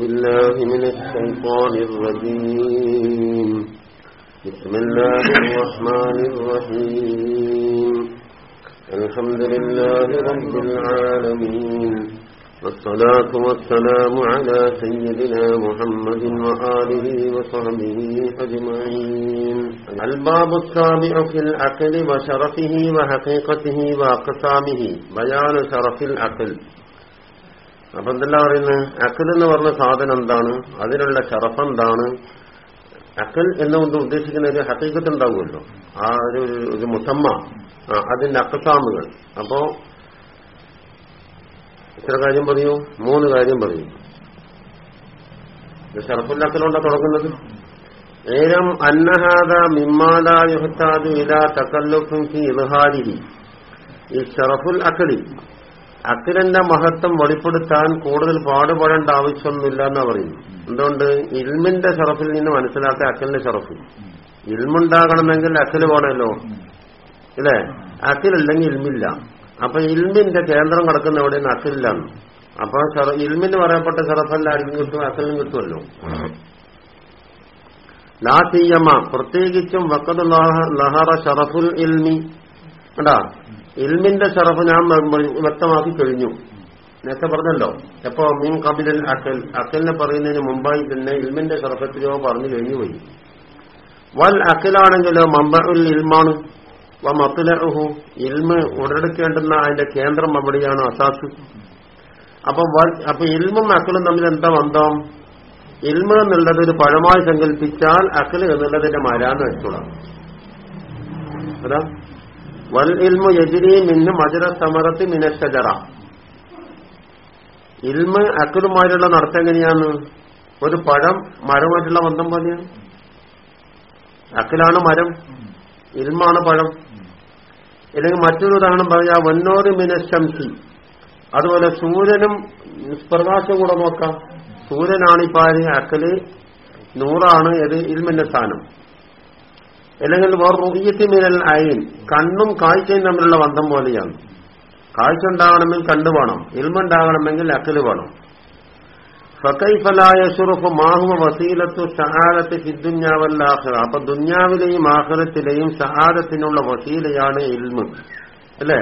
بالله من الشيطان الرجيم. بسم الله الرحمن الرحيم. الحمد لله رب العالمين. والصلاة والسلام على سيدنا محمد وآله وصحبه أجمعين. الباب السابع في العقل وشرفه وحقيقته وأقسامه. بيان شرف العقل. അപ്പൊ എന്തെല്ലാം പറയുന്നത് അക്കൽ എന്ന് പറഞ്ഞ സാധനം എന്താണ്? അതിനുള്ള ഷറഫ് എന്താണ്? അക്കൽ എന്നുകൊണ്ട് ഉദ്ദേശിക്കുന്ന ഒരു ഹക്കീക്കത്ത് ഉണ്ടാവുമല്ലോ. ആ ഒരു ഒരു മുസമ്മ അതിന്റെ അക്കസാമുകൾ. അപ്പോ ഇത്ര കാര്യം പറയൂ മൂന്ന് കാര്യം പറയൂ. അക്കലുണ്ട തുടങ്ങുന്നത്. ഏരം അന്നഹാദ മിമ്മാദാ യുഹത്താദു ഇല തക്കല്ലുഫും ഫി ഇൽഹാരിഹി ഈ ഷറഫുൽ അക്കലി അക്കിരന്റെ മഹത്വം വെളിപ്പെടുത്താൻ കൂടുതൽ പാടുപെടേണ്ട ആവശ്യമൊന്നുമില്ല എന്ന് പറയുന്നു എന്തുകൊണ്ട്? ഇൽമിന്റെ ഷറഫിൽ നിന്ന് മനസ്സിലാക്കുക അക്കലിന്റെ ഷറഫ് ഇൽമുണ്ടാകണമെങ്കിൽ അക്കൽ വേണമല്ലോ. ഇല്ലേ? അഖിലല്ലെങ്കിൽ ഇൽമില്ല. അപ്പൊ ഇൽമിന്റെ കേന്ദ്രം കിടക്കുന്ന എവിടെയെന്ന് അഖിലാണ് അപ്പൊ ഇൽമിന് പറയപ്പെട്ട ഷറഫല്ല ആർക്കും കിട്ടും അക്കലിനും കിട്ടുമല്ലോ. ലാ തീയമ്മ പ്രത്യേകിച്ചും വക്കത് ലഹറ ഷറഫുൽ ഇൽമി. കണ്ടാ? ഇൽമിന്റെ ഷറഫ് ഞാൻ വ്യക്തമാക്കി കഴിഞ്ഞു. നേരത്തെ പറഞ്ഞല്ലോ. എപ്പോ മീൻ കബിലൻ അക്കൽ അക്കലിനെ പറയുന്നതിന് മുമ്പായി തന്നെ ഇൽമിന്റെ ഷറഫത്തിലോ പറഞ്ഞു കഴിഞ്ഞു പോയി. വൽ അക്കലാണെങ്കിലോ മമ്പുൽ ഇൽമാണ്. വ മത്തുലഹു ഇൽമ് ഉടലെടുക്കേണ്ടുന്ന അതിന്റെ കേന്ദ്രം അവിടെയാണ് അസാസ്. അപ്പൊ അപ്പൊ ഇൽമും അക്കലും തമ്മിൽ എന്താ ബന്ധം? ഇൽമ എന്നുള്ളത് ഒരു പഴമായി സങ്കല്പിച്ചാൽ അക്കൽ എന്നുള്ളതിന്റെ മരാന്ന് വെച്ചോളാം. അതാ? വൽ ഇൽമു യജിരി മിന്നു മജുര സമറത്ത് മിനഷജറ ഇൽമ അക്കലുമായിട്ടുള്ള നടത്തം എങ്ങനെയാണ്? ഒരു പഴം മരമായിട്ടുള്ള ബന്ധം പോലെയാണ്. അക്കലാണ് മരം ഇൽമാണ് പഴം. അല്ലെങ്കിൽ മറ്റൊരു ഉദാഹരണം പറയാ വന്നോട് മിനശംസി അതുപോലെ സൂര്യനും പ്രകാശം കൂടെ നോക്കാം. സൂര്യനാണ് പാൽ അക്കൽ നൂറാണ് ഇത് ഇൽമിന്റെ സ്ഥാനം. അല്ലെങ്കിൽ റുയ്യത്തി മിനൽ അയിൻ. കണ്ണും കാഴ്ചയും തമ്മിലുള്ള ബന്ധം പോലെയാണ്. കാഴ്ച ഉണ്ടാകണമെങ്കിൽ കണ്ടു വേണം. ഇൽമുണ്ടാകണമെങ്കിൽ അക്കൽ വേണം. ഫക്കൈഫലായ ഷുറുഫ് മാഹുവ വസീലത്തു ഷഹാദത്ത് ഫിദ്ദുഞ്ഞാവല്ലാഹ് അപ്പൊ ദുഞ്ഞാവിലെയും ആഹ്റത്തിലെയും ഷഹാദത്തിനുള്ള വസീലയാണ് ഇൽമ്. അല്ലേ?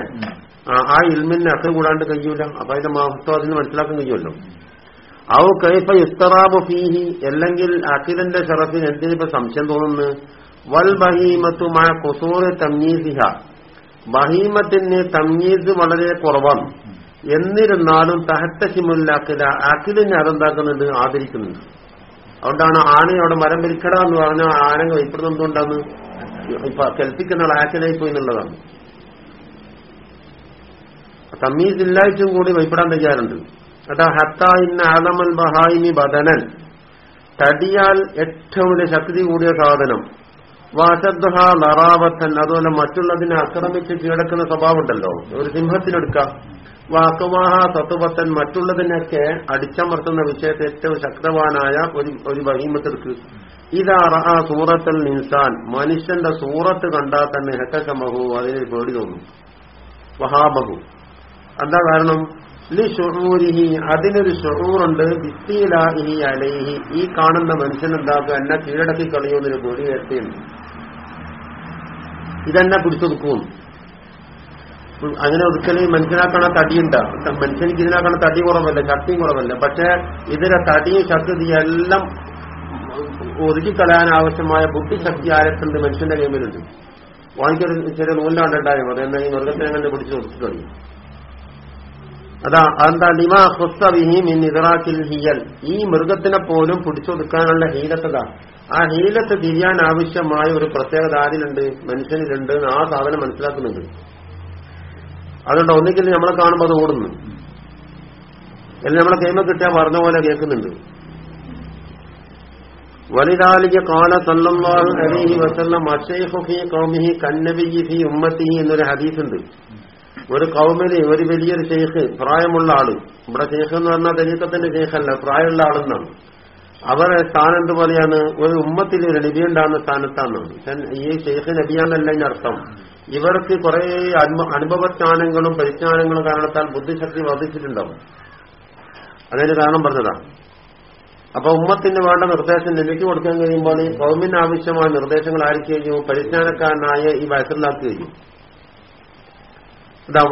ആ, ഇൽമിന്റെ ഇൽമിന് അക്കൽ കൂടാണ്ട് കഴിയൂല. അപ്പൊ അതിന്റെ മഹത്വം അതിന് മനസ്സിലാക്കാൻ കഴിയുമല്ലോ. ഔ കൈഫ ഇസ്തറാബ് ഫീഹി. അല്ലെങ്കിൽ അഖിലിന്റെ ഷറഫിന് എന്തിനിപ്പോ സംശയം തോന്നുന്നു? വൽ ബഹീമത്തു മാ കുസൂറ് തമ്മീസിഹ ബഹീമത്തിന് തമ്മീസ് വളരെ കുറവാണ്. എന്നിരുന്നാലും തഹത്തശിമുല്ല അഖില അഖിലിനെ അതെന്താക്കുന്നുണ്ട് ആദരിക്കുന്നുണ്ട്. അതുകൊണ്ടാണ് ആനയെ അവിടെ മരം വിൽക്കട എന്ന് പറഞ്ഞാൽ ആന ഇപ്പോഴും എന്തുകൊണ്ടാണ്? ഇപ്പൊ കൽപ്പിക്കുന്ന ആക്കിലായി പോയി എന്നുള്ളതാണ്. തമ്മീസ് ഇല്ലായിട്ടും കൂടി വൈപ്പെടാൻ തയ്യാറുണ്ട്. അതാ ഹത്ത ഇന്ന ആലമൽ ബഹായിനി ബദനൻ. തടിയാൽ ഏറ്റവും വലിയ ശക്തി കൂടിയ സാധനം. വാശദ്ഹ ലറാവത്തൻ അതുപോലെ മറ്റുള്ളതിനെ ആക്രമിച്ച് കീഴടക്കുന്ന സ്വഭാവമുണ്ടല്ലോ. ഒരു സിംഹത്തിനെടുക്കാം. വാക്കുവാഹ തത്വത്തൻ മറ്റുള്ളതിനൊക്കെ അടിച്ചമർത്തുന്ന വിഷയത്തെ ഏറ്റവും ശക്തവാനായ ഒരു ഒരു ബഹീമത്തെടുക്ക് ഇതാ റഹ സൂറത്തൽ നിൻസാൻ മനുഷ്യന്റെ സൂറത്ത് കണ്ടാൽ തന്നെ ഹെക്കമഹു അതിന് പേടി തോന്നും. വഹാബഹു. എന്താ കാരണം? ലി ഷുഹൂരിഹി അതിനൊരു ഷൊറൂറുണ്ട്. വിത്തിയിലാഹി അലൈഹി. ഈ കാണുന്ന മനുഷ്യൻ എന്താക്കുക എന്നെ കീഴടക്കി കളിയുന്നൊരു പേടി വരുത്തിയുണ്ട് ഇതെന്നെ പിടിച്ചൊതുക്കും അങ്ങനെ ഒതുക്കൽ മനുഷ്യനാക്കണ തടിയുണ്ട. മനുഷ്യനിക്ക് ഇതിനാക്കണ തടി കുറവല്ല ശക്തിയും കുറവല്ല. പക്ഷെ ഇതിലെ തടിയും ശക്തിയും എല്ലാം ഒതുക്കിക്കളയാൻ ആവശ്യമായ ബുദ്ധിശക്തി ആരത്തുണ്ട് മനുഷ്യന്റെ കൈമിലുണ്ട് വാങ്ങിക്കൊരു ചെറിയ നൂലാണ്ടുണ്ടായും അതെന്താ ഈ മൃഗത്തിനെ കണ്ട് പിടിച്ച് ഒതുക്കി അതാ അതെന്താ? ലിമാ ഹുസ്തവിഹി മിൻ ഇതറാക്കിൽ ഹിയൽ. ഈ മൃഗത്തിനെ പോലും പിടിച്ചൊതുക്കാനുള്ള ഹീലത്തത ആ നീലത്തെ തിരിയാൻ ആവശ്യമായ ഒരു പ്രത്യേകത ആരിലുണ്ട്? മനുഷ്യനിലുണ്ട് ആ സാധനം മനസ്സിലാക്കുന്നുണ്ട്. അതുകൊണ്ട് ഒന്നുകിൽ നമ്മളെ കാണുമ്പോൾ അത് ഓടുന്നു. അല്ലെങ്കിൽ നമ്മളെ കൈമ കിട്ടിയാൽ പറഞ്ഞ പോലെ കേൾക്കുന്നുണ്ട്. വലിതാലിക കാല സല്ലല്ലാഹു അലൈഹി വസല്ലം അഷൈഖു ഫീ ഖൗമിഹി എന്നൊരു ഹദീസുണ്ട്. ഒരു കൗമിന് ഒരു വലിയൊരു ഷെയ്ഖ് പ്രായമുള്ള ആൾ. ഇവിടെ ഷെയ്ഖ് എന്ന് പറഞ്ഞാൽ തെരീക്കത്തിന്റെ ഷെയ്ഖല്ല പ്രായമുള്ള ആളെന്നാണ്. അവരെ സ്ഥാനം എന്തുപോലെയാണ്? ഒരു ഉമ്മത്തിൽ ഒരു നബി ഉണ്ടാകുന്ന സ്ഥാനത്താണ്. ഈ ഷെയ്ഖ് നബിയാന്നല്ല അർത്ഥം. ഇവർക്ക് കുറെ അനുഭവജ്ഞാനങ്ങളും പരിജ്ഞാനങ്ങളും കാരണത്താൽ ബുദ്ധിശക്തി വർദ്ധിച്ചിട്ടുണ്ടാവും. അതിന് കാരണം പറഞ്ഞതാ. അപ്പൊ ഉമ്മത്തിന് വേണ്ട നിർദ്ദേശം ലഭിച്ചു കൊടുക്കാൻ കഴിയുമ്പോൾ കൗമിന് ആവശ്യമായ നിർദ്ദേശങ്ങൾ ആയിരിക്കുകയും പരിജ്ഞാനക്കാരനായ ഈ വയസ്സിലാക്കുകയും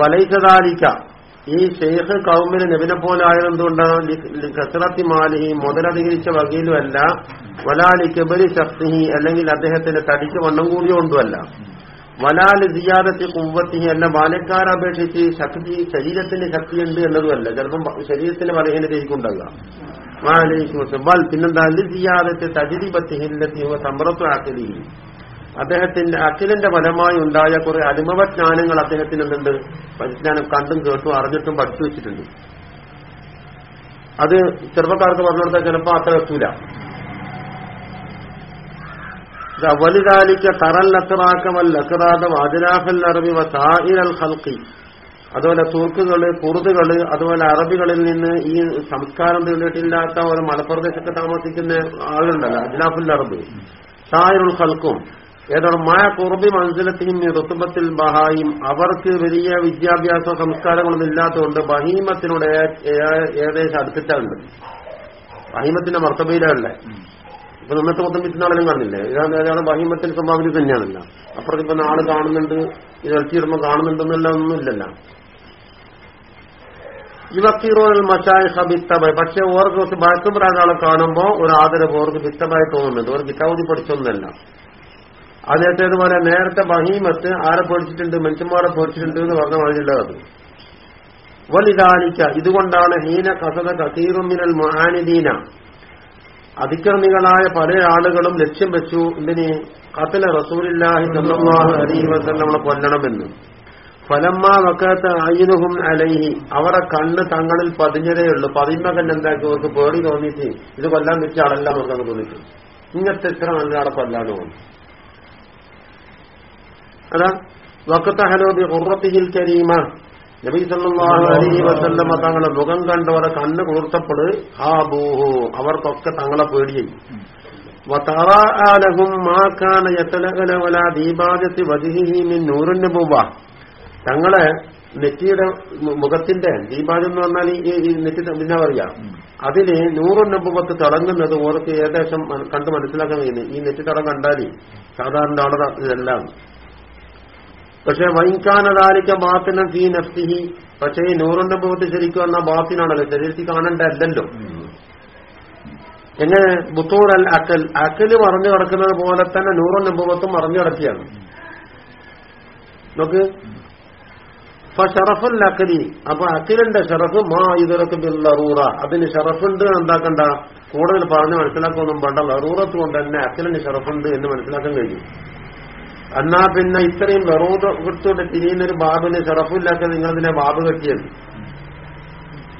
വലൈസദാലിക്ക ഈ ഷെയ്ഖ് കൗമിന് നബിനെ പോലെ ആയതെന്തുകൊണ്ടാണ് കസറത്തി മാലിഹി മുതലധികരിച്ച വകയിലുമല്ല വലാലി കബലി ശക്തിഹി അല്ലെങ്കിൽ അദ്ദേഹത്തിന്റെ തടിക്ക് വണ്ണം കൂടിയോണ്ടുമല്ല വലാലി സിയാദത്തി കുവ്വത്തിഹി അല്ല ബാലക്കാരെ അപേക്ഷിച്ച് ശക്തി ശരീരത്തിന് ശക്തിയുണ്ട് എന്നതുമല്ല. ചിലപ്പം ശരീരത്തിന് ബലഹീനതയ്ക്കുണ്ടാകുക ബൽ പിന്നെന്താ? സിയാദത്തെ തജിരിബത്തിഹില്ലത്തി സമ്പ്രത്വ ആക്കലി അദ്ദേഹത്തിന്റെ അഖിലിന്റെ ഫലമായി ഉണ്ടായ കുറെ അനുഭവജ്ഞാനങ്ങൾ അദ്ദേഹത്തിന് എന്തുണ്ട് പരിജ്ഞാനം കണ്ടും കേട്ടും അറിഞ്ഞിട്ടും പഠിച്ചു വെച്ചിട്ടുണ്ട്. അത് ചെറുപ്പക്കാർക്ക് പറഞ്ഞു കൊടുത്താൽ ചിലപ്പോൾ അത്ര എത്തൂല. വലുതാലിക്ക തറൽ ലക്കറാക്കമൽ ലക്കറാദം അതിരാഫൽ അറബി സാഹിരൽ ഹൽക്കി അതുപോലെ തൂർക്കുകൾ കുറുതുകൾ അതുപോലെ അറബികളിൽ നിന്ന് ഈ സംസ്കാരം തീർന്നിട്ടില്ലാത്ത ഒരു മലപ്രദേശത്ത് താമസിക്കുന്ന ആളുണ്ടല്ലോ അജ്ലാഫുൽ അറബ്. സായിരുൽ ഹൽക്കും ഏതാണ്? മായ കുറുബി മനസ്സിലത്തിയും ഋത്തുബത്തിൽ ബഹായും അവർക്ക് വലിയ വിദ്യാഭ്യാസ സംസ്കാരങ്ങളൊന്നും ഇല്ലാത്തതുകൊണ്ട് ബഹീമത്തിനോട് ഏകദേശം അടുത്തിട്ടുണ്ട് ബഹീമത്തിന്റെ മർത്തബയിലല്ലേ ഇപ്പൊ നിന്നത്തെ മൊത്തം വിറ്റുന്നാളും കാണില്ലേ? ഇതാണ് ഏതാണ്? ബഹീമത്തിൽ സംഭാവന തന്നെയാണല്ലോ. അപ്പുറത്ത് ഇപ്പൊ നാൾ കാണുന്നുണ്ട് ഇത് ഇറച്ചിയിടുമ്പോ കാണുന്നുണ്ടെന്നല്ല ഒന്നുമില്ലല്ലോ. ഇവക്കീറോൽ മച്ചായ ബിത്തബായി. പക്ഷെ ഓർക്ക് കുറച്ച് ബാക്കുമ്പോൾ ഒരാളെ കാണുമ്പോ ഒരു ആദരവ് ഓർക്ക് ബിത്തബായി തോന്നുന്നുണ്ട്. ഒരു കിതാബുദി പഠിച്ചൊന്നല്ല. അതേറ്റതുപോലെ നേരത്തെ ബഹീമത്ത് ആരെ പൊടിച്ചിട്ടുണ്ട് മനുഷ്യന്മാരെ പൊടിച്ചിട്ടുണ്ട് എന്ന് പറഞ്ഞ മാതിരിയുള്ളത് വലിതാലിക്ക ഇതുകൊണ്ടാണ് ഹീന കസത കസീറുമിനൽ മഹാനിദീന അതിക്രമികളായ പല ആളുകളും ലക്ഷ്യം വെച്ചു ഇതിന് കത്തല റസൂലില്ലാഹി നമ്മളെ അലൈഹി കൊല്ലണമെന്ന്. ഫലമ്മ വക്കാത്ത അയ്യനുഹും അലൈഹി. അവരെ കണ്ണ് തങ്ങളിൽ പതിഞ്ഞതേ ഉള്ളൂ. തന്നെ എന്താക്കി? അവർക്ക് പേടി തോന്നിയിട്ട് ഇത് കൊല്ലാൻ വെച്ച ആളല്ല അവർക്ക് തോന്നിട്ട് ഇങ്ങനത്തെ ഇത്ര നല്ല ആളെ കൊല്ലാനോ? അതാ വക്കത്തഹലോബി ഉറപ്പിഹിൽ കരീമ. നബി തങ്ങളെ മുഖം കണ്ടവരെ കണ്ണ് കുളിർത്തപ്പോൾ ഹാ ബൂഹു അവർക്കൊക്കെ തങ്ങളെ പേടിയായി. തങ്ങളെ നെറ്റിയുടെ മുഖത്തിന്റെ ദീപാജം എന്ന് പറഞ്ഞാൽ ഈ നെറ്റി പിന്നെ പറയാ? അതിൽ നൂറുൻ നബുവത്ത് തിളങ്ങുന്നത് ഓർക്ക് ഏകദേശം കണ്ട് മനസ്സിലാക്കാൻ കഴിയുന്നത്. ഈ നെറ്റി തടം കണ്ടാൽ സാധാരണ ആളുടെ ഇതെല്ലാം. പക്ഷെ വൈകാനതാലിക്ക ബാത്തിനം ഫീ നഫ്സിഹി. പക്ഷേ ഈ നൂറിന്റെ മുഖത്ത് ശരിക്കും വന്ന ബാത്തിനാണല്ലോ. ശരീരത്തിൽ കാണണ്ടല്ലോ എങ്ങനെ? ബുത്തൂർ അൽ അക്കൽ അക്കൽ മറഞ്ഞു കിടക്കുന്നത് പോലെ തന്നെ നൂറിന്റെ മുഖത്തും മറഞ്ഞു കിടക്കുകയാണ്. നോക്ക്. ഷറഫുൽ അക്കലി അപ്പൊ അക്കിലിന്റെ ഷറഫ് മാ ഇതൊക്കെ ലറൂറ. അതിന് ഷറഫുണ്ട് എന്താക്കണ്ട? കൂടുതൽ പറഞ്ഞ് മനസ്സിലാക്കൊന്നും വേണ്ട. ലറൂറത്ത് കൊണ്ട് തന്നെ അക്കിലിന് ഷറഫുണ്ട് എന്ന് മനസ്സിലാക്കാൻ കഴിയും. എന്നാ പിന്നെ ഇത്രയും വെറുതെ കൊടുത്തുകൊണ്ട് തിരിയുന്നൊരു ബാബിന് നിങ്ങൾ നിങ്ങളതിനെ ബാബ് കെട്ടിയത്?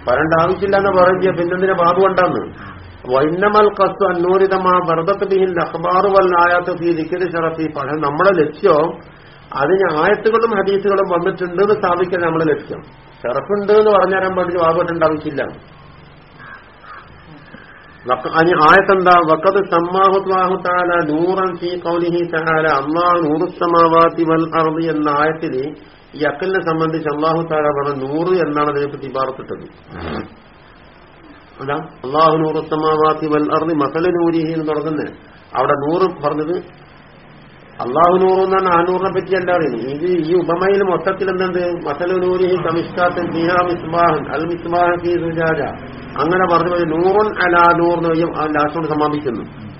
പറയേണ്ട ആവശ്യമില്ല എന്ന് പറയുക പിന്നെന്തിനെ ബാബ് കണ്ടാന്ന് വൈന്നമൽ കസ്തു അന്നൂരിതമാ വെറുതെ ബിഹിൽ അഖബാറു ഫീ ദിക്കരി ഷറഫി പക്ഷെ നമ്മുടെ ലക്ഷ്യം അതിന് ആയത്തുകളും ഹദീസുകളും വന്നിട്ടുണ്ട് എന്ന് സ്ഥാപിക്കാൻ നമ്മുടെ ലക്ഷ്യം. ഷറഫുണ്ട് എന്ന് പറഞ്ഞുതരാൻ വേണ്ടി ബാബ് കെട്ടേണ്ട ആവശ്യമില്ല. അനി ആയത്തെന്താ? വക്കത് സമ്മാഹുത്വാഹുത്താല നൂറൻ ഫീ കൗലിഹി തഹാല അള്ളാഹു നൂറുസമാവാത്തി വൽ അർദി എന്ന ആയത്തിൽ ഈ അക്കലിനെ സംബന്ധിച്ച് അള്ളാഹു താല പറഞ്ഞ നൂറ് എന്നാണ് അതിനെപ്പറ്റി പാർത്തിട്ടത് അല്ല അള്ളാഹു നൂറുസമാവാത്തി വൽ അർദി മസല നൂരിഹി എന്ന് തുടങ്ങുന്നത് അവിടെ നൂറ് പറഞ്ഞത് അള്ളാഹു നൂറ് എന്നാണ് ആ നൂറിനെ പറ്റി അല്ല അറിയുന്നത് ഇത് ഈ ഉപമയിൽ മൊത്തത്തിൽ എന്തുണ്ട് മസല നൂരിഹി കമിഷ്കാത്തൻ ഫീഹ മിസ്ബാഹൻ അൽ മിസ്ബാഹൻ ഫീ സുജാജ. അങ്ങനെ പറഞ്ഞു നൂറുൻ അലാ നൂർ എന്ന് പറയും ആ ലാസ്റ്റോട് സമാപിക്കുന്നു.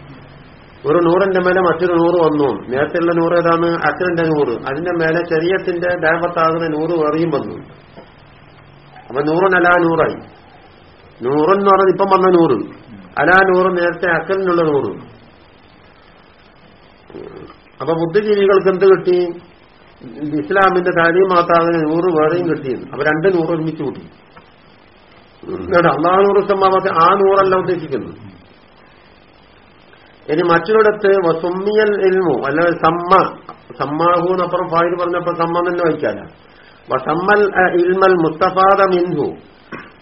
ഒരു നൂറിന്റെ മേലെ മറ്റൊരു നൂറ് വന്നു. നേരത്തെയുള്ള നൂറ് ഏതാണ്? അച്ഛന്റെ നൂറ്. അതിന്റെ മേലെ ശരീരത്തിന്റെ ദേവത്താകുന്ന നൂറ് വേറെയും വന്നു. അപ്പൊ നൂറൻ അലാ നൂറായി. നൂറൻ എന്ന് പറഞ്ഞത് ഇപ്പം വന്ന നൂറ്. അലാ നൂറ് നേരത്തെ അക്കലിനുള്ള നൂറ്. അപ്പൊ ബുദ്ധിജീവികൾക്ക് എന്ത് കിട്ടി? ഇസ്ലാമിന്റെ താലീമാത്താകുന്ന നൂറ് വേറെയും കിട്ടിയത് അപ്പൊ രണ്ട് നൂറ് ഒരുമിച്ച് കൂട്ടി. അള്ളാഹു നൂറ് സമ്മാവത്തെ ആ നൂറല്ല ഉദ്ദേശിക്കുന്നു ഇനി മറ്റൊരിടത്ത് വസുമിയൽ ഇൽമു അല്ല സമ്മ സമ്മാഹു എന്നപ്പുറം ഫായിൽ പറഞ്ഞപ്പോ സമ്മ തന്നെ വഹിക്കാല വസമ്മൽ ഇൽമൽ മുസ്തഫാദ മിൻഹു.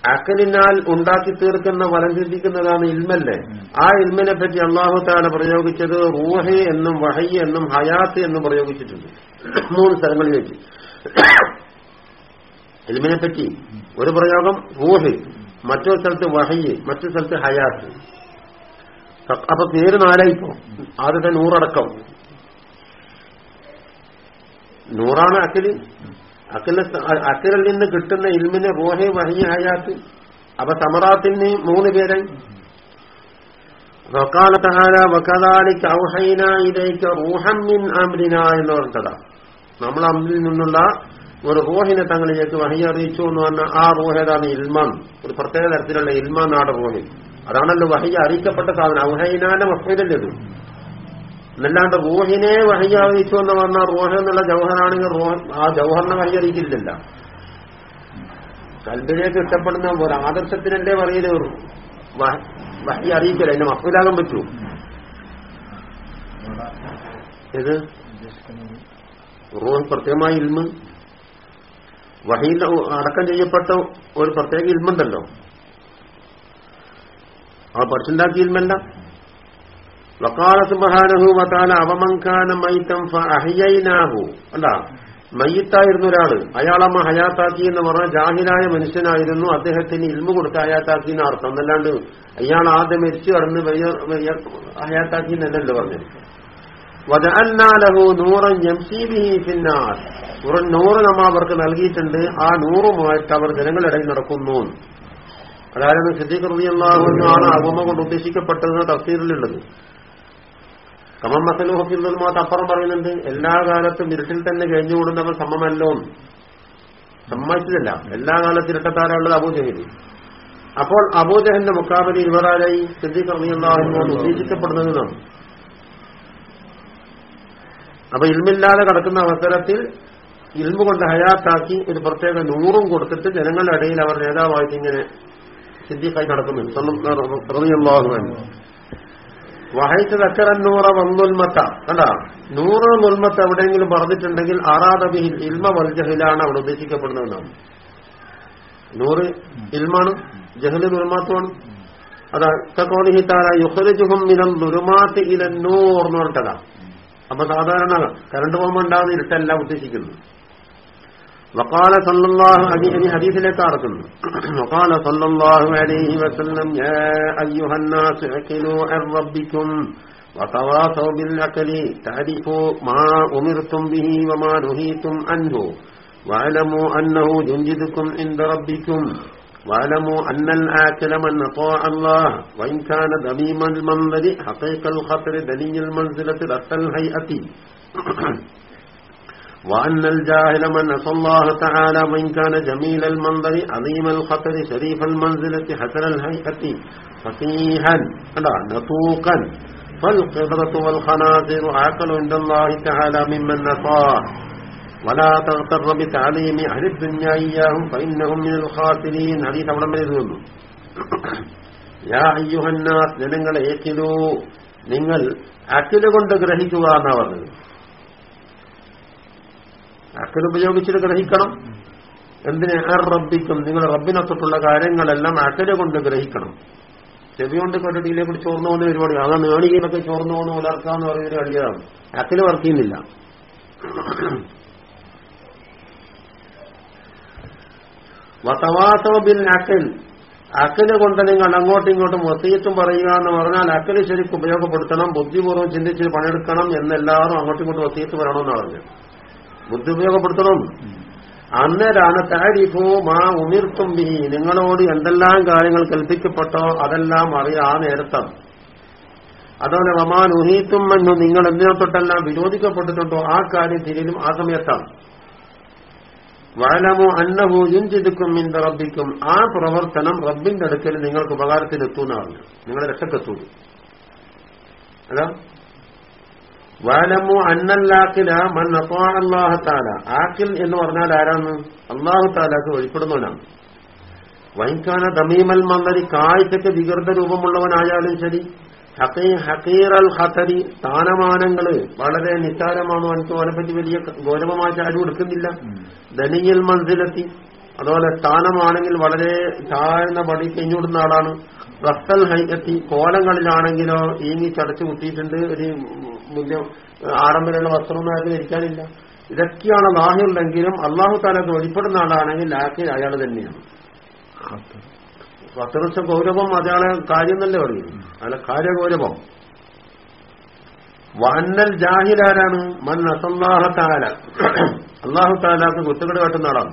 അക്കലിനാൽ ഉണ്ടാക്കി തീർക്കുന്ന വലം ചിന്തിക്കുന്നതാണ് ഇൽമല്ലേ? ആ ഇൽമിനെ പറ്റി അള്ളാഹു താല പ്രയോഗിച്ചത് റൂഹെ എന്നും വഹയ്യ എന്നും ഹയാത്ത് എന്നും പ്രയോഗിച്ചിട്ടുണ്ട്. മൂന്ന് സ്ഥലങ്ങളിൽ വെച്ച്. ഇൽമിനെ പറ്റി ഒരു പ്രയോഗം റൂഹ് മറ്റൊരു സ്ഥലത്ത് വഹയ്യ് മറ്റൊരു സ്ഥലത്ത് ഹയാത്ത്. അപ്പൊ പേര് നാലായിപ്പോ ആദ്യത്തെ നൂറടക്കം. നൂറാണ് അക്കൽ അക്കലെ അക്കലിൽ നിന്ന് കിട്ടുന്ന ഇൽമിനെ റോഹെ വഹിയ ഹയാത്ത്. അപ്പൊ സമറാത്തിന് മൂന്ന് പേരായി. എന്ന് പറഞ്ഞതാ. നമ്മൾ അമ്പിൽ നിന്നുള്ള ഒരു റൂഹിനെ തങ്ങളിലേക്ക് വഹി അറിയിച്ചു എന്ന് പറഞ്ഞാൽ ആ റൂഹ് ഏതാണ് ഇൽമാൻ. ഒരു പ്രത്യേക തരത്തിലുള്ള ഇൽമാൻ നാട് റൂഹിൽ അതാണല്ലോ വഹി അറിയിക്കപ്പെട്ട സാധനം. ഔഹൈനാന്റെ മസ്ഫിലല്ലേ ഇത്? എന്നല്ലാണ്ട് റൂഹിനെ വഹി അറിയിച്ചു എന്ന് പറഞ്ഞാൽ റൂഹ് എന്നുള്ള ജവഹറാണെങ്കിൽ റൂഹ് ആ ജവഹറിനെ വഹി അറിയിക്കില്ലല്ല. കൽബിലേക്ക് ഇഷ്ടപ്പെടുന്ന ഒരു ആദർശത്തിനല്ലേ പറയലേ? വഹി അറിയിക്കില്ല എന്നെ മഫൂലാകാൻ പറ്റൂ. ഇത് റൂഹ് പ്രത്യേകമായ ഇൽമ് വഹിയിൽ അടക്കം ചെയ്യപ്പെട്ട ഒരു പ്രത്യേക ഇൽമുണ്ടല്ലോ. ആ പഠിച്ചുണ്ടാക്കിയ ഇൽമല്ല? വക്കാല സുബഹാനഹു വത്താല അവമങ്കാന മൈത്തം അഹിയൈനാഹു അല്ല മയ്യത്തായിരുന്നു ഒരാൾ. അയാളമ്മ ഹയാത്താക്കി എന്ന് പറഞ്ഞ ജാഹിലായ മനുഷ്യനായിരുന്നു. അദ്ദേഹത്തിന് ഇൽമു കൊടുത്ത് ഹയാത്താക്കി എന്ന് അർത്ഥം. എന്നല്ലാണ്ട് അയാൾ ആദ്യം മരിച്ചു കടന്ന് ഹയാത്താക്കി എന്നല്ലല്ലോ വജഅന്നാലഹു ഫിന്നാർ. ഒരു നൂറ് നമ്മ അവർക്ക് നൽകിയിട്ടുണ്ട്. ആ നൂറുമായിട്ട് അവർ ജനങ്ങളിടയിൽ നടക്കുന്നു. അതായത് സിദ്ദീഖ് റളിയല്ലാഹുവിനാണ് അകുമ കൊണ്ട് ഉദ്ദേശിക്കപ്പെട്ടതെന്ന് തഫ്സീറിലുള്ളത്. കമം മസലുഹഫിമാത്ത് അപ്പുറം പറയുന്നുണ്ട് എല്ലാ കാലത്തും ഇരുട്ടിൽ തന്നെ കഴിഞ്ഞുകൂടുന്നവർ സമ്മമല്ലോ സമ്മതിച്ചതല്ല. എല്ലാ കാലത്തും ഇരട്ടത്താരുള്ളത് അബൂജഹലി അപ്പോൾ അബൂജഹന്റെ മുക്കാബലി ഇവരാരായി? സിദ്ദീഖ് റളിയല്ലാഹുവിനോട് ഉദ്ദേശിക്കപ്പെടുന്നതെന്നാണ് അപ്പൊ ഇൽമില്ലാതെ കിടക്കുന്ന അവസരത്തിൽ ഇൽമു കൊണ്ട് ഹയാത്താക്കി ഒരു പ്രത്യേക നൂറും കൊടുത്തിട്ട് ജനങ്ങളുടെ ഇടയിൽ അവർ നേതാവായിട്ട് ഇങ്ങനെ സിദ്ധിക്കായി നടക്കുന്നുണ്ട് വഹൈത്ത് നൂറ വന്നുൽമത്ത കണ്ട? നൂറ് നുൽമത്ത് എവിടെയെങ്കിലും പറഞ്ഞിട്ടുണ്ടെങ്കിൽ ആറാദബിൽ ഇൽമ വൽജഹിലാണ് അവിടെ ഉദ്ദേശിക്കപ്പെടുന്നതെന്നാണ്. നൂറ് ഇൽമാണ് ജഹൽ നുൽമാത്തുമാണ് അതാ കോലിഹിത്താല യുഹരിജുഹും മിനം ഇനം ഇല നൂർ എന്ന് അപ്പൊ സാധാരണ കറണ്ട് പോകുമ്പോൾ ഉണ്ടാകുന്ന ഇരുട്ടല്ല ഉദ്ദേശിക്കുന്നു وقال صلى الله عليه حديث لك أرسل وقال صلى الله عليه وسلم يا أيها الناس اعقلوا عن ربكم وتواصوا بالعقل تعرفوا ما أمرتم به وما نهيتم عنه واعلموا أنه ينجدكم عند ربكم واعلموا أن الآكل من أطاع الله وإن كان ذميم المنظر حقيق الخطر دني المنزلة رأس الهيئة. وأن الجاهل من أصى الله تعالى وإن كان جميل المنظر عظيم الخطر شريف المنزلة حسن الهيئة. فصيحا نطوقا فالقدرة والخنازير عقل عند الله تعالى ممن نصاه ولا تغتر بتعليم أهل الدنيا إياهم فإنهم من الخاسرين حديث أولا من يقول യാ അയ്യുഹന്നാസ് ജനങ്ങളെ ഏക്കിലൂ നിങ്ങൾ അക്കില് കൊണ്ട് ഗ്രഹിക്കുക എന്നാ പറഞ്ഞത് അക്കൽ ഉപയോഗിച്ചിട്ട് ഗ്രഹിക്കണം എന്തിന് അർ റബ്ബിക്കും നിങ്ങൾ റബ്ബിനെ തൊട്ടുള്ള കാര്യങ്ങളെല്ലാം അക്കല് കൊണ്ട് ഗ്രഹിക്കണം ചെവി കൊണ്ട് കണ്ടിട്ടില്ലേ കൂടി ചോർന്നു പോകുന്ന പരിപാടി അതാണ് ഏണികയിലൊക്കെ ചോർന്നു പോകുന്ന പുലർക്കാന്ന് പറയുന്നൊരു കളിയാണ് അക്കല് വർക്ക് ചെയ്യുന്നില്ല അക്കൽ കൊണ്ട് നിങ്ങൾ അങ്ങോട്ടും ഇങ്ങോട്ടും വസീത്തും പറയുക എന്ന് പറഞ്ഞാൽ അക്കൽ ശരിക്കും ഉപയോഗപ്പെടുത്തണം ബുദ്ധിപൂർവം ചിന്തിച്ച് പണിയെടുക്കണം എന്നെല്ലാവരും അങ്ങോട്ടും ഇങ്ങോട്ടും വസീത്ത് പറയണമെന്ന് പറഞ്ഞു ബുദ്ധി ഉപയോഗപ്പെടുത്തണം. അന്നേരാണ് താരിഫോ മാ ഉമിർത്തും ബി നിങ്ങളോട് എന്തെല്ലാം കാര്യങ്ങൾ കൽപ്പിക്കപ്പെട്ടോ അതെല്ലാം അറിയാം ആ നേരത്തം. അതുപോലെ വമാൻ ഉഹീത്തും എന്ന് നിങ്ങൾ എന്തിനെ തൊട്ടെല്ലാം വിരോധിക്കപ്പെട്ടിട്ടുണ്ടോ ആ കാര്യം തിരിലും ആ സമയത്താണ് വയലമോ അന്നഹു യുഞ്ചിതുക്കും മിന്ത റബ്ബിക്കും. ആ പ്രവർത്തനം റബ്ബിന്റെ അടുക്കൽ നിങ്ങൾക്ക് ഉപകാരത്തിലെത്തുന്ന പറഞ്ഞു. നിങ്ങളെ രക്ഷക്കെത്തൂ. അല്ല വാലമോ അന്നല്ലാക്കില മൻ അള്ളാഹത്താല ആക്കിൽ എന്ന് പറഞ്ഞാൽ ആരാന്ന്? അള്ളാഹുത്താലാക്ക് വെളിപ്പെടുന്നവനാണ്. വൈകാന ദമീമൽ മന്ദരി. കാഴ്ചയ്ക്ക് വികൃത രൂപമുള്ളവനായാലും ശരി. ഹക്കീർ അൽ ഹത്തരി സ്ഥാനമാനങ്ങൾ വളരെ നിസ്സാരമാണ്. എനിക്ക് അവനെപ്പറ്റി വലിയ ഗൗരവമായിട്ട് ആരും എടുക്കുന്നില്ല ധനിയൽ മൻസിലെത്തി. അതുപോലെ സ്ഥാനമാണെങ്കിൽ വളരെ താഴ്ന്ന പടി കഴിഞ്ഞുവിടുന്ന ആളാണ്. റസ്സൽ ഹൈക്കത്തി കോലങ്ങളിലാണെങ്കിലോ ഈങ്ങി ചടച്ചു കുത്തിയിട്ടുണ്ട്. ഒരു മൂല്യം ആഡംബരമുള്ള വസ്ത്രമൊന്നും ആരും ധരിക്കാനില്ല. ഇതൊക്കെയാണ് ലാഹിറുണ്ടെങ്കിലും അള്ളാഹു താലത്ത് വെളിപ്പെടുന്ന ആളാണെങ്കിൽ ലാഹിർ അയാൾ തന്നെയാണ്. പത്ത് ലക്ഷം ഗൗരവം അതാണ് കാര്യം തന്നെ പറയും അല്ല കാര്യഗൗരവം വന്നൽ ജാഹിലാരാണ്? മൻ അസല്ലാഹ താല അള്ളാഹു താലാക്ക് കുത്തുകട് കാട്ടുന്ന ആളാണ്.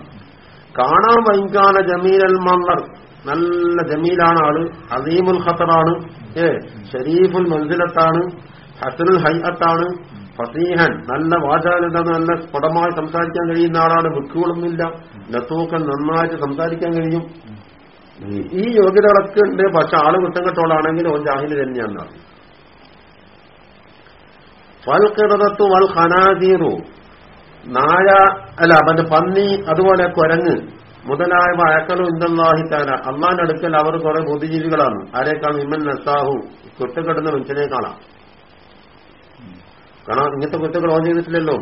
കാണാൻ വൈകാല ജമീലൽ മന്നർ നല്ല ജമീലാണ് ആൾ. അസീമുൽ ഖത്തറാണ്. ഏ ഷരീഫുൽ മൻസിലത്താണ്. ഹസനുൽ ഹൈഅത്താണ്. ഫസീഹൻ നല്ല വാചാലത നല്ല സ്ഫുടമായി സംസാരിക്കാൻ കഴിയുന്ന ആളാണ്. വിക്കുകളൊന്നുമില്ല ലത്തൂക്കൻ നന്നായിട്ട് സംസാരിക്കാൻ കഴിയും. ഈ യോഗ്യതകളൊക്കെ ഉണ്ട് പക്ഷെ ആൾ കുറ്റം കെട്ടോളാണെങ്കിൽ ഓൻ ജാഹിൽ തന്നെയാണ്. വൽ കിറതത്തു വൽ ഖനാദീറു നായ അല്ല അവന്റെ പന്നി അതുപോലെ കുരങ്ങ് മുതലായ അയക്കലും ഇന്ദാഹിത്താല അള്ളാന്റെ അടുക്കൽ അവർ കുറെ ബുദ്ധിജീവികളാണ്. ആരേക്കാൾ ഇമ്മൻ നസാഹു കുറ്റക്കെടുന്ന കാണാം കാരണം ഇങ്ങനത്തെ കുറ്റങ്ങൾ ഓൻ ചെയ്തിട്ടില്ലല്ലോ.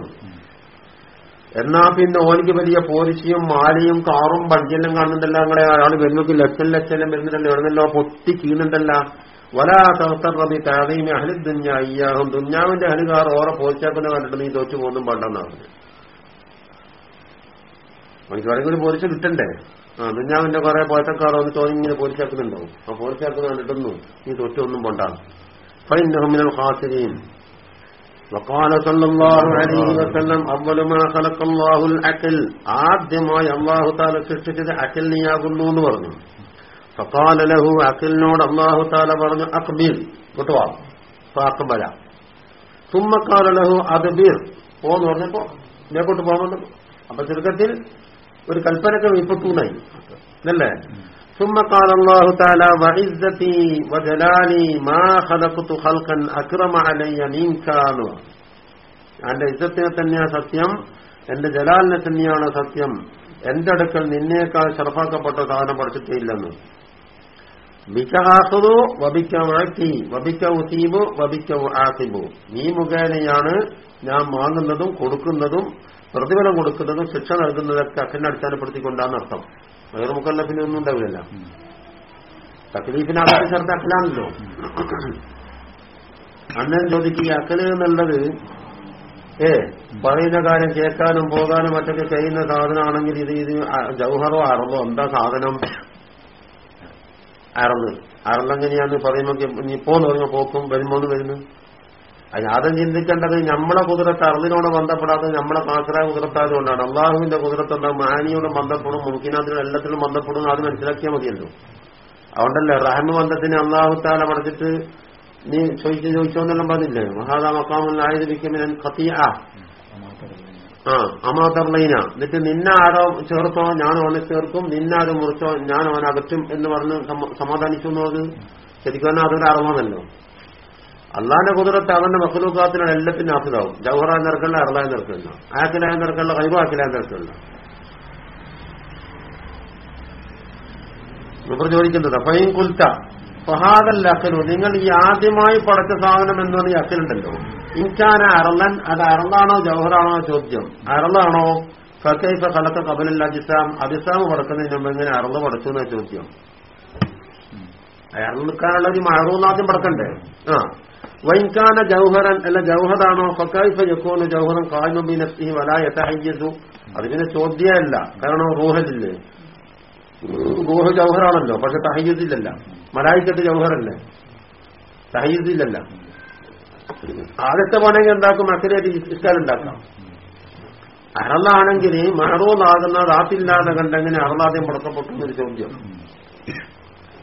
എന്നാ പിന്നെ ഓനിക്ക് വലിയ പോലീസിയും മാലയും കാറും ബഡ്ജെല്ലാം കാണുന്നുണ്ടല്ലോ. അങ്ങനെ അയാൾ വരുന്നൊക്കെ ലക്ഷം ലക്ഷം വരുന്നുണ്ടല്ലോ. എവിടുന്നല്ലോ പൊട്ടി കീഴുന്നുണ്ടല്ല. വലാ സഹസ്രതി താതയും അഹലി ദുഞ്ഞ അയ്യാഹും ദുഞ്ഞാവിന്റെ അഹലുകാർ ഓറെ പോലീസാക്കുന്ന കണ്ടിട്ട് നീ തോച്ചു പോകുന്നും പണ്ടെന്നാണ് എനിക്ക് വേണമെങ്കിൽ പോലീസ് കിട്ടണ്ടേ? ആ ദുഞ്ഞാവിന്റെ കുറെ പോലത്തക്കാർ ഒന്ന് തോന്നി ഇങ്ങനെ പോലീസാക്കുന്നുണ്ടാവും ആ പോലീസാക്കുന്ന കണ്ടിട്ടൊന്നും നീ തോറ്റൊന്നും പണ്ടാണ് ഫൈൻ ഖാസിരീൻ. وقال صلى الله عليه وسلم أول ما خلق الله الأكل ആദ്യമായി അള്ളാഹു താല സൃഷ്ടിച്ചത് അക്കലിനെയാകുന്നു എന്ന് പറഞ്ഞു ഫക്കാല ലഹു അക്കലിനോട് അള്ളാഹു താല പറഞ്ഞു അക്ബീർ കേട്ടോ അക്ബല സുമ്മക്കാല ലഹു അദ്ബീർ പോന്ന് പറഞ്ഞപ്പോ ഇതേക്കോട്ട് പോകുന്നുണ്ട് അപ്പൊ ചുരുക്കത്തിൽ ഒരു കൽപ്പനക്ക് വിപ്പത്തൂന്നായി അല്ലേ ثم قال الله تعالى وعزتي وجلالي ما خلقت خلقا أكرم علي منك എന്റെ ഇജ്ജത്തിനെ തന്നെയാണ് സത്യം എന്റെ ജലാലിനെ തന്നെയാണ് സത്യം എന്റെ അടുക്കൽ നിന്നേക്കാൾ ഷറഫാക്കപ്പെട്ട സാധനം പഠിച്ചിട്ടില്ലെന്ന് ബിക്ക ആസുതു വബിക്ക വാക്കി വബിക്ക ഉസീബു വബിക്ക ആസിബു നീ മുഖേനയാണ് ഞാൻ വാങ്ങുന്നതും കൊടുക്കുന്നതും പ്രതിഫലം കൊടുക്കുന്നതും ശിക്ഷ നൽകുന്നതൊക്കെ അക്കന്നെ അടിസ്ഥാനപ്പെടുത്തിക്കൊണ്ടാണ് അർത്ഥം വേറെ മുക്കല്ലപ്പിന് ഒന്നും ഉണ്ടാവില്ല തക്ലീഫിന് അകത്ത് ചേർത്ത അക്കലാണല്ലോ അന്നേരം ചോദിക്കുക അക്കൽ എന്നുള്ളത് ഏ പറയുന്ന കാര്യം കേൾക്കാനും പോകാനും മറ്റൊക്കെ ചെയ്യുന്ന സാധനമാണെങ്കിൽ ഇത് ഇത് ജൗഹറോ അറബോ എന്താ സാധനം? അറന്ന് അറന്നെങ്ങനെയാന്ന് പറയുമ്പോ നീ പോന്ന് പറഞ്ഞ പോക്കും വരുമ്പോന്ന് വരുന്നു. അത് ആദ്യം ചിന്തിക്കേണ്ടത് നമ്മളെ കുതിരത്ത് അറിവിനോട് ബന്ധപ്പെടാതെ നമ്മളെ കാസറായ കുതിരത്തായതുകൊണ്ടാണ് അള്ളാഹുവിന്റെ കുതിരത്ത് മാനിയോട് ബന്ധപ്പെടും മുഖിനാത്തിനും എല്ലാത്തിനും ബന്ധപ്പെടും അത് മനസ്സിലാക്കിയാൽ മതിയല്ലോ. അതുകൊണ്ടല്ലേ റഹ്മ ബന്ധത്തിന് അള്ളാഹു താല പഠിച്ചിട്ട് നീ ചോദിച്ചു ചോദിച്ചോന്നെല്ലാം പറഞ്ഞില്ലേ? മഹാദാ മക്കാമുല്ലായിരിക്കും കത്തിയ ആ അമാതർലൈന. എന്നിട്ട് നിന്നെ ആരോ ചേർത്തോ ഞാൻ അവനെ ചേർക്കും. നിന്നാരോ മുറിച്ചോ ഞാൻ അവനെ അകറ്റും എന്ന് പറഞ്ഞ് സമാധാനിച്ചു എന്നത് ശരിക്കും അതൊരു അറിവാണല്ലോ. അള്ളാന്റെ കുതിരത്ത് അവന്റെ മക്കളൂക്കാത്തിനാണ് എല്ലാത്തിനും ആഫിതാവും ജവഹറാൻ നിറക്കല്ല അറലായ നിറക്കല്ല ആക്കിലായ നിറക്കല്ല കൈവ ആക്കിലായ നിറക്കല്ല ഇവർ ചോദിക്കുന്നത് ഫൈൻ കുൽത്ത ഫഹാദൽ അക്കലു നിങ്ങൾ ഈ ആദ്യമായി പടച്ച സാധനം എന്ന് പറഞ്ഞ അക്കലുണ്ടല്ലോ? ഇൻകാന അറലൻ അത് അറലാണോ ജവഹറാണോ ചോദ്യം. അറലാണോ ഫക്കൈഫ കലക്ക കബലല്ല അജിസാം അജിസാം പടക്കുന്നതിന് മുമ്പ് എങ്ങനെ അറൾ പടച്ചു എന്ന ചോദ്യം? അയാൾ നിൽക്കാനുള്ള ഒരു മഴ ആദ്യം പടക്കണ്ടേ? ആ. വൈൻകാന ജൗഹറൻ അല്ല ജൗഹറാണോ? ഫക്കായിഫ യക്കോന് ജൗഹറൻ കായ്മബിനത്തി വലാ യഥഹയ്യസു അതിന് ചോദ്യമല്ല. കാരണം റൂഹലില്ലേ റൂഹ് ജൗഹറാണല്ലോ. പക്ഷെ തഹയ്യസില്ലല്ല മലായിക്കത്ത് ജൗഹറല്ലേ? തഹയ്യസില്ലല്ല ആദ്യത്തെ പണെങ്കിൽ എന്താക്കും? അക്കരയായിട്ട് ഇസ്കാൽ ഉണ്ടാക്കാം അറളാണെങ്കിൽ മഹറൂന്നാകുന്ന റാത്തില്ലാതെ കണ്ടെങ്ങനെ അറളാദ്യം പുറത്തപ്പെട്ടെന്നൊരു ചോദ്യം.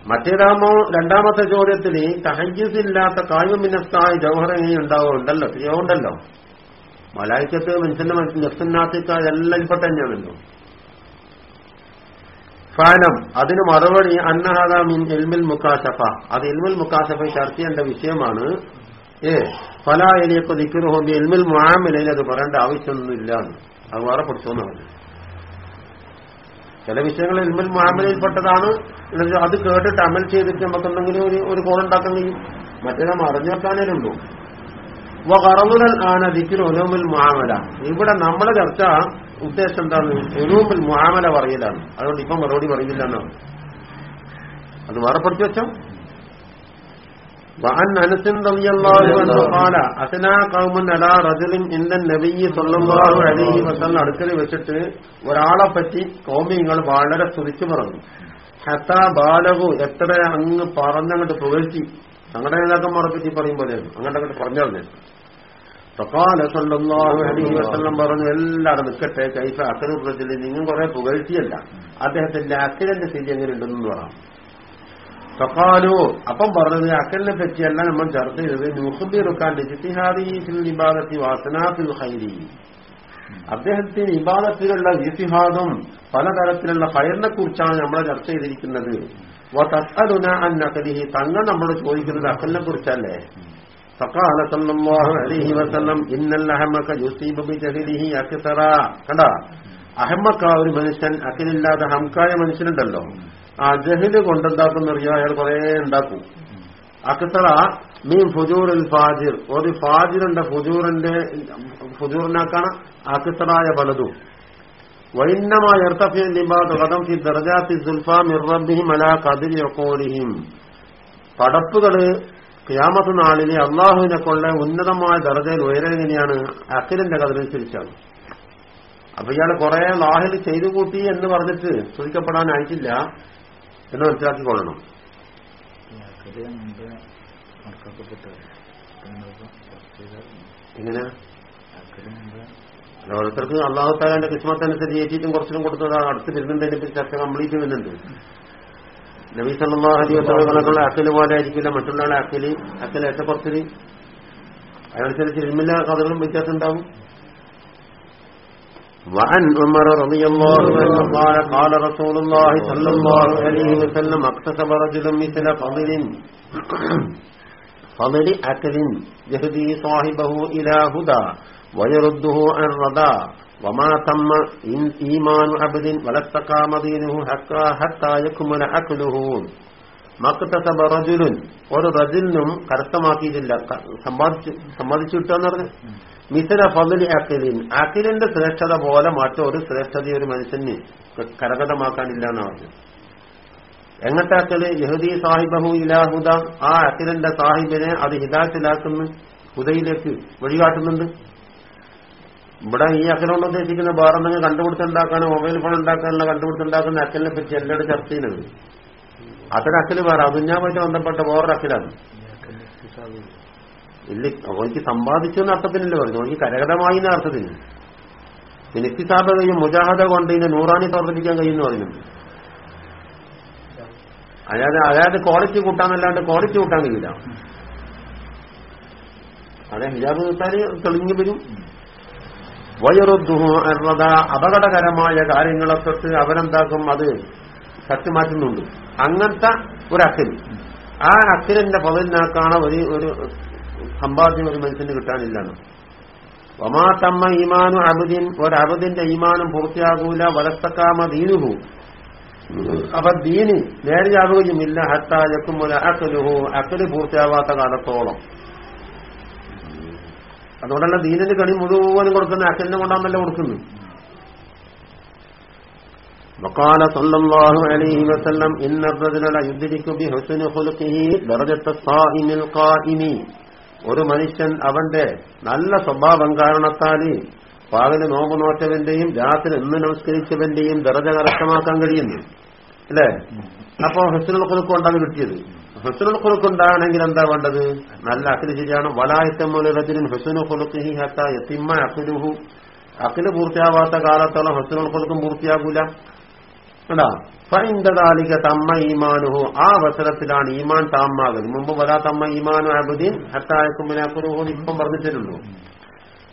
മറ്റേതാകുമ്പോ രണ്ടാമത്തെ ചോദ്യത്തിൽ തഹയ്യസില്ലാത്ത കായുമിനസ്തായ ജൗഹർ ഉണ്ടാവുന്നുണ്ടല്ലോ ഉണ്ടാവോ ഉണ്ടല്ലോ. മലായിക്കത്ത് മനുഷ്യന്റെ നെഫ്സിനാത്തിക്ക എല്ലാം ഇപ്പൊ തന്നെയാണല്ലോ. ഫാനം അതിന് മറുപടി അന്നഹാദ മിൻ എൽമിൽ മുക്കാശഫ അത് എൽമിൽ മുക്കാശഫ ചർച്ച ചെയ്യേണ്ട വിഷയമാണ്. ഏ ഫലാ എലിയൊക്കെ നിൽക്കുന്ന എൽമിൽ മാമിലയിൽ അത് പറയേണ്ട ആവശ്യമൊന്നുമില്ല അത് വേറെ പഠിച്ചോന്നു പറഞ്ഞു ചില വിഷയങ്ങൾ എൽമിൽ എന്നുവെച്ചാൽ അത് കേട്ടിട്ട് അമൽ ചെയ്തിട്ട് നമുക്ക് എന്തെങ്കിലും ഒരു ഒരു കോളുണ്ടാക്കാൻ കഴിയും. മറ്റേ നാം അറിഞ്ഞു വെക്കാനേലുള്ളൂ കറന്നുരൽ ആണ് ദിക്കിന് ഒലോമിൽ മുഹാമല ഇവിടെ നമ്മളെ ചർച്ച ഉദ്ദേശം എന്താണ്? ഒലോമിൽ മുഹാമല പറയലാണ് അതുകൊണ്ട് ഇപ്പം മറുപടി പറയില്ല എന്നാണ് അത് വേറെ പ്രത്യക്ഷം وعن انس رضي الله عنه قال اثنى قوم على رجل عند النبي صلى الله عليه وسلم അടുക്കൽ വെച്ചിട്ട് ഒരാളെ പറ്റി കൗമിങ്ങൾ വളരെ സ്തുതിച്ചു പറഞ്ഞു ഹത്ത ബാലകു എത്ര അങ്ങ് പറഞ്ഞങ്ങോട്ട് പുകഴ്ത്തി ഞങ്ങളുടെ നേതാക്കന്മാരെ പറ്റി പറയും പോലെയാണ് അങ്ങോട്ട് അങ്ങോട്ട് പറഞ്ഞു തന്നെ സക്കാല സല്ലല്ലാഹു അലൈഹി വസല്ലം പറഞ്ഞു എല്ലാവരും നിൽക്കട്ടെ കൈഫ അക്കലുറത്തിൽ നിങ്ങൾ കുറെ പുകഴ്ത്തിയല്ല അദ്ദേഹത്തിന്റെ അക്കലിന്റെ സ്ഥിതി എങ്ങനെയുണ്ടെന്ന് പറയാം സക്കാലു അപ്പം പറഞ്ഞത് അക്കലിനെ പറ്റിയല്ല നമ്മൾ ചർച്ച ചെയ്തത് നുഹബിറുക്കാന്റെ ജിത്തിഹാദി ഫിൽ ഇബാദത്തി വാസനാഫിൽ ഹൈരി അദ്ദേഹത്തിന് ഇബാദത്തിലുള്ള ഇത്തിഹാദും പലതരത്തിലുള്ള ഫയറിനെ കുറിച്ചാണ് നമ്മൾ ചർച്ച ചെയ്തിരിക്കുന്നത് തസ്അലുന അൻ നഖലിഹി തങ്ങൾ നമ്മളോട് ചോദിക്കുന്നത് അക്കലിനെ കുറിച്ചല്ലേ فقال صلى الله عليه وسلم ان اللحمك يصيب بجهله اكثر കണ്ട അഹമ്മക്ക ഒരു മനുഷ്യൻ അഖിലില്ലാതെ ഹംക്കായ മനുഷ്യനുണ്ടല്ലോ ആ ജഹിൽ കൊണ്ടെന്താക്കുന്നറിയോ അയാൾ കുറേ ഉണ്ടാക്കും. അക്സറ മീൻ ഫുജൂറിൽ ഫാജിർ. ഒരു ഫാജിറിന്റെ ഫുജൂറിന്റെ ഫുജൂറിനാക്കാണ് അക്സറായ പലതും. വൈന്നമായ ഒക്കോലിഹിം പടപ്പുകൾ ക്യാമത്ത് നാളിലെ അള്ളാഹുവിനെ കൊള്ള ഉന്നതമായ ദർജയിൽ ഉയരെങ്ങനെയാണ് അഖിലിന്റെ കഥനുസരിച്ചാണ് അപ്പൊ ഇയാൾ കുറെ ലാഹിൽ ചെയ്തു കൂട്ടി എന്ന് പറഞ്ഞിട്ട് സ്തുതിക്കപ്പെടാനായിട്ടില്ല എന്ന് മനസ്സിലാക്കിക്കൊള്ളണം എങ്ങനെ? ഓരോരുത്തർക്ക് അള്ളാഹു താലാന്റെ കിസ്മത്ത് അനുസരിച്ച് ഏറ്റിട്ടും കുറച്ചിലും കൊടുത്തതാണ് അടുത്ത് വരുന്നുണ്ടെങ്കിൽ ചർച്ച കംപ്ലീറ്റ് വരുന്നുണ്ട് നബി സല്ലാ അലി അക്കൽ പോലെ ആയിരിക്കില്ല മറ്റുള്ള അക്കൽ അക്കൽ ഏറ്റക്കുറച്ചിൽ. അതനുസരിച്ച് ഇരുമില്ല കഥകളും വ്യത്യാസം ഉണ്ടാവും. وعن عمر رضي الله عنه قال قال رسول الله صلى الله عليه وسلم اكتسب رجل مثل فضل فضل أكل يهدي صاحبه إلى هدى ويرده عن ردى وما تم إيمان عبد ولا استقام دينه حتى حتى يكمل أكله മക്കത്തസബ റജുലുൻ ഒരു റജുലിനും കരസ്ഥമാക്കിയിട്ടില്ല സമ്പാദിച്ചു സമ്പാദിച്ചു കിട്ടുകയെന്ന് പറഞ്ഞു മിസല ഫലി അഖിലിൻ അഖിലിന്റെ ശ്രേഷ്ഠത പോലെ മറ്റൊരു ശ്രേഷ്ഠത ഒരു മനുഷ്യന് കരകതമാക്കാനില്ല എന്ന് പറഞ്ഞു. എങ്ങനത്തെ അക്കൽ യഹുദി സാഹിബഹു ഇലാഹുദ ആ അഖിലിന്റെ സാഹിബിനെ അത് ഹിദാത്തിലാക്കുന്നു ഹുദയിലേക്ക് വഴികാട്ടുന്നുണ്ട്. ഇവിടെ ഈ അക്കലോണ്ട് ഉദ്ദേശിക്കുന്ന വേറെന്തെങ്കിലും കണ്ടുപിടുത്തുണ്ടാക്കാനോ മൊബൈൽ ഫോൺ ഉണ്ടാക്കാനുള്ള കണ്ടുപിടുത്തുണ്ടാക്കുന്ന അക്കലിനെ പറ്റി എല്ലാവരും ചർച്ച ചെയ്യുന്നത് അത്തരം അക്കൽ വേറെ. അതുഞ്ഞാമായിട്ട് ബന്ധപ്പെട്ട വേറൊരു അക്കലാണ് ഇല്ല അവനിക്ക് സമ്പാദിച്ചു എന്ന അർത്ഥത്തിനല്ലേ പറഞ്ഞു അവനിക്ക് കരകതമായി എന്ന അർത്ഥത്തിന് പിന്നെ സാധ്യത കഴിഞ്ഞ മുജാഹദ കൊണ്ട് ഇതിനെ നൂറാണി പ്രവർത്തിക്കാൻ കഴിയുമെന്ന് പറയുന്നുണ്ട് അതായത് അതായത് ക്വാളിറ്റി കൂട്ടാന്നല്ലാണ്ട് ക്വാളിറ്റി കൂട്ടാൻ കഴിയില്ല. അതെ ഹിജാബ് കിട്ടാൻ തെളിഞ്ഞു വരും. വയറു എന്നത് അപകടകരമായ കാര്യങ്ങളെ തൊട്ട് അവരെന്താക്കും അത് തട്ടുമാറ്റുന്നുണ്ട്. അങ്ങനത്തെ ഒരു അക്കിൽ ആ അക്കിലിന്റെ പതിനാക്കാണ് ഒരു ഒരു സമ്പാദ്യം ഒരു മനുഷ്യന് കിട്ടാനില്ലെന്ന് വമാ തമ്മ ഈമാനു അബുദിൻ ഒരു അബുദിന്റെ ഈമാനും പൂർത്തിയാകൂല വലത്തക്കാമ ദീനുഹു അപ്പൊ ദീന് നേരെയാവുകയുമില്ല ഹത്തായക്കുമുല അക്കലുഹു അക്കല് പൂർത്തിയാവാത്ത കാലത്തോളം അതുകൊണ്ടല്ല ദീനിന് കണി മുഴുവനും കൊടുക്കുന്ന അക്കലിനെ കൊണ്ടാണല്ലോ കൊടുക്കുന്നു وقال صلى الله عليه وسلم إن الرجل لا يدرك بحسن خلقه درجة الصائم القائم ഒരു മനുഷ്യൻ അവന്റെ നല്ല സ്വഭാവം കാരണത്താൽ പാവിന് നോമ്പ് നോറ്റവന്റെയും രാത്രി എന്ന് നമസ്കരിച്ചവന്റെയും ദറജ കരസ്ഥമാക്കാൻ കഴിയുന്നു. അല്ലേ? അപ്പോ ഹെസനുൽ കുറുക്ക് കൊണ്ടാണ് കിട്ടിയത്. ഹെസനുൽ കുറുക്ക് ഉണ്ടാകണമെങ്കിൽ എന്താ വേണ്ടത്? നല്ല അഖിൽ ശരിയാണ്. വലായത്തമ്മൂലത്തിനും ഹെസനു കുറുക്കി ഹത്ത എത്തിമ്മ അഖിലുഹു. അഖിൽ പൂർത്തിയാവാത്ത കാലത്തോളം ഹെസനുൽ കുറുക്കും പൂർത്തിയാകൂല. കേട്ടാ ഫൈന്ദാലിക തമ്മ ഈമാനുഹു ആ അവസരത്തിലാണ് ഈമാൻ താമാകുന്നത് മുമ്പ് വരാ തമ്മ ഈമാനു അബുദ്ദീൻ ഹത്തായക്കുമ്പനാക്കുറുഹു ഇപ്പം പറഞ്ഞിട്ടുള്ളൂ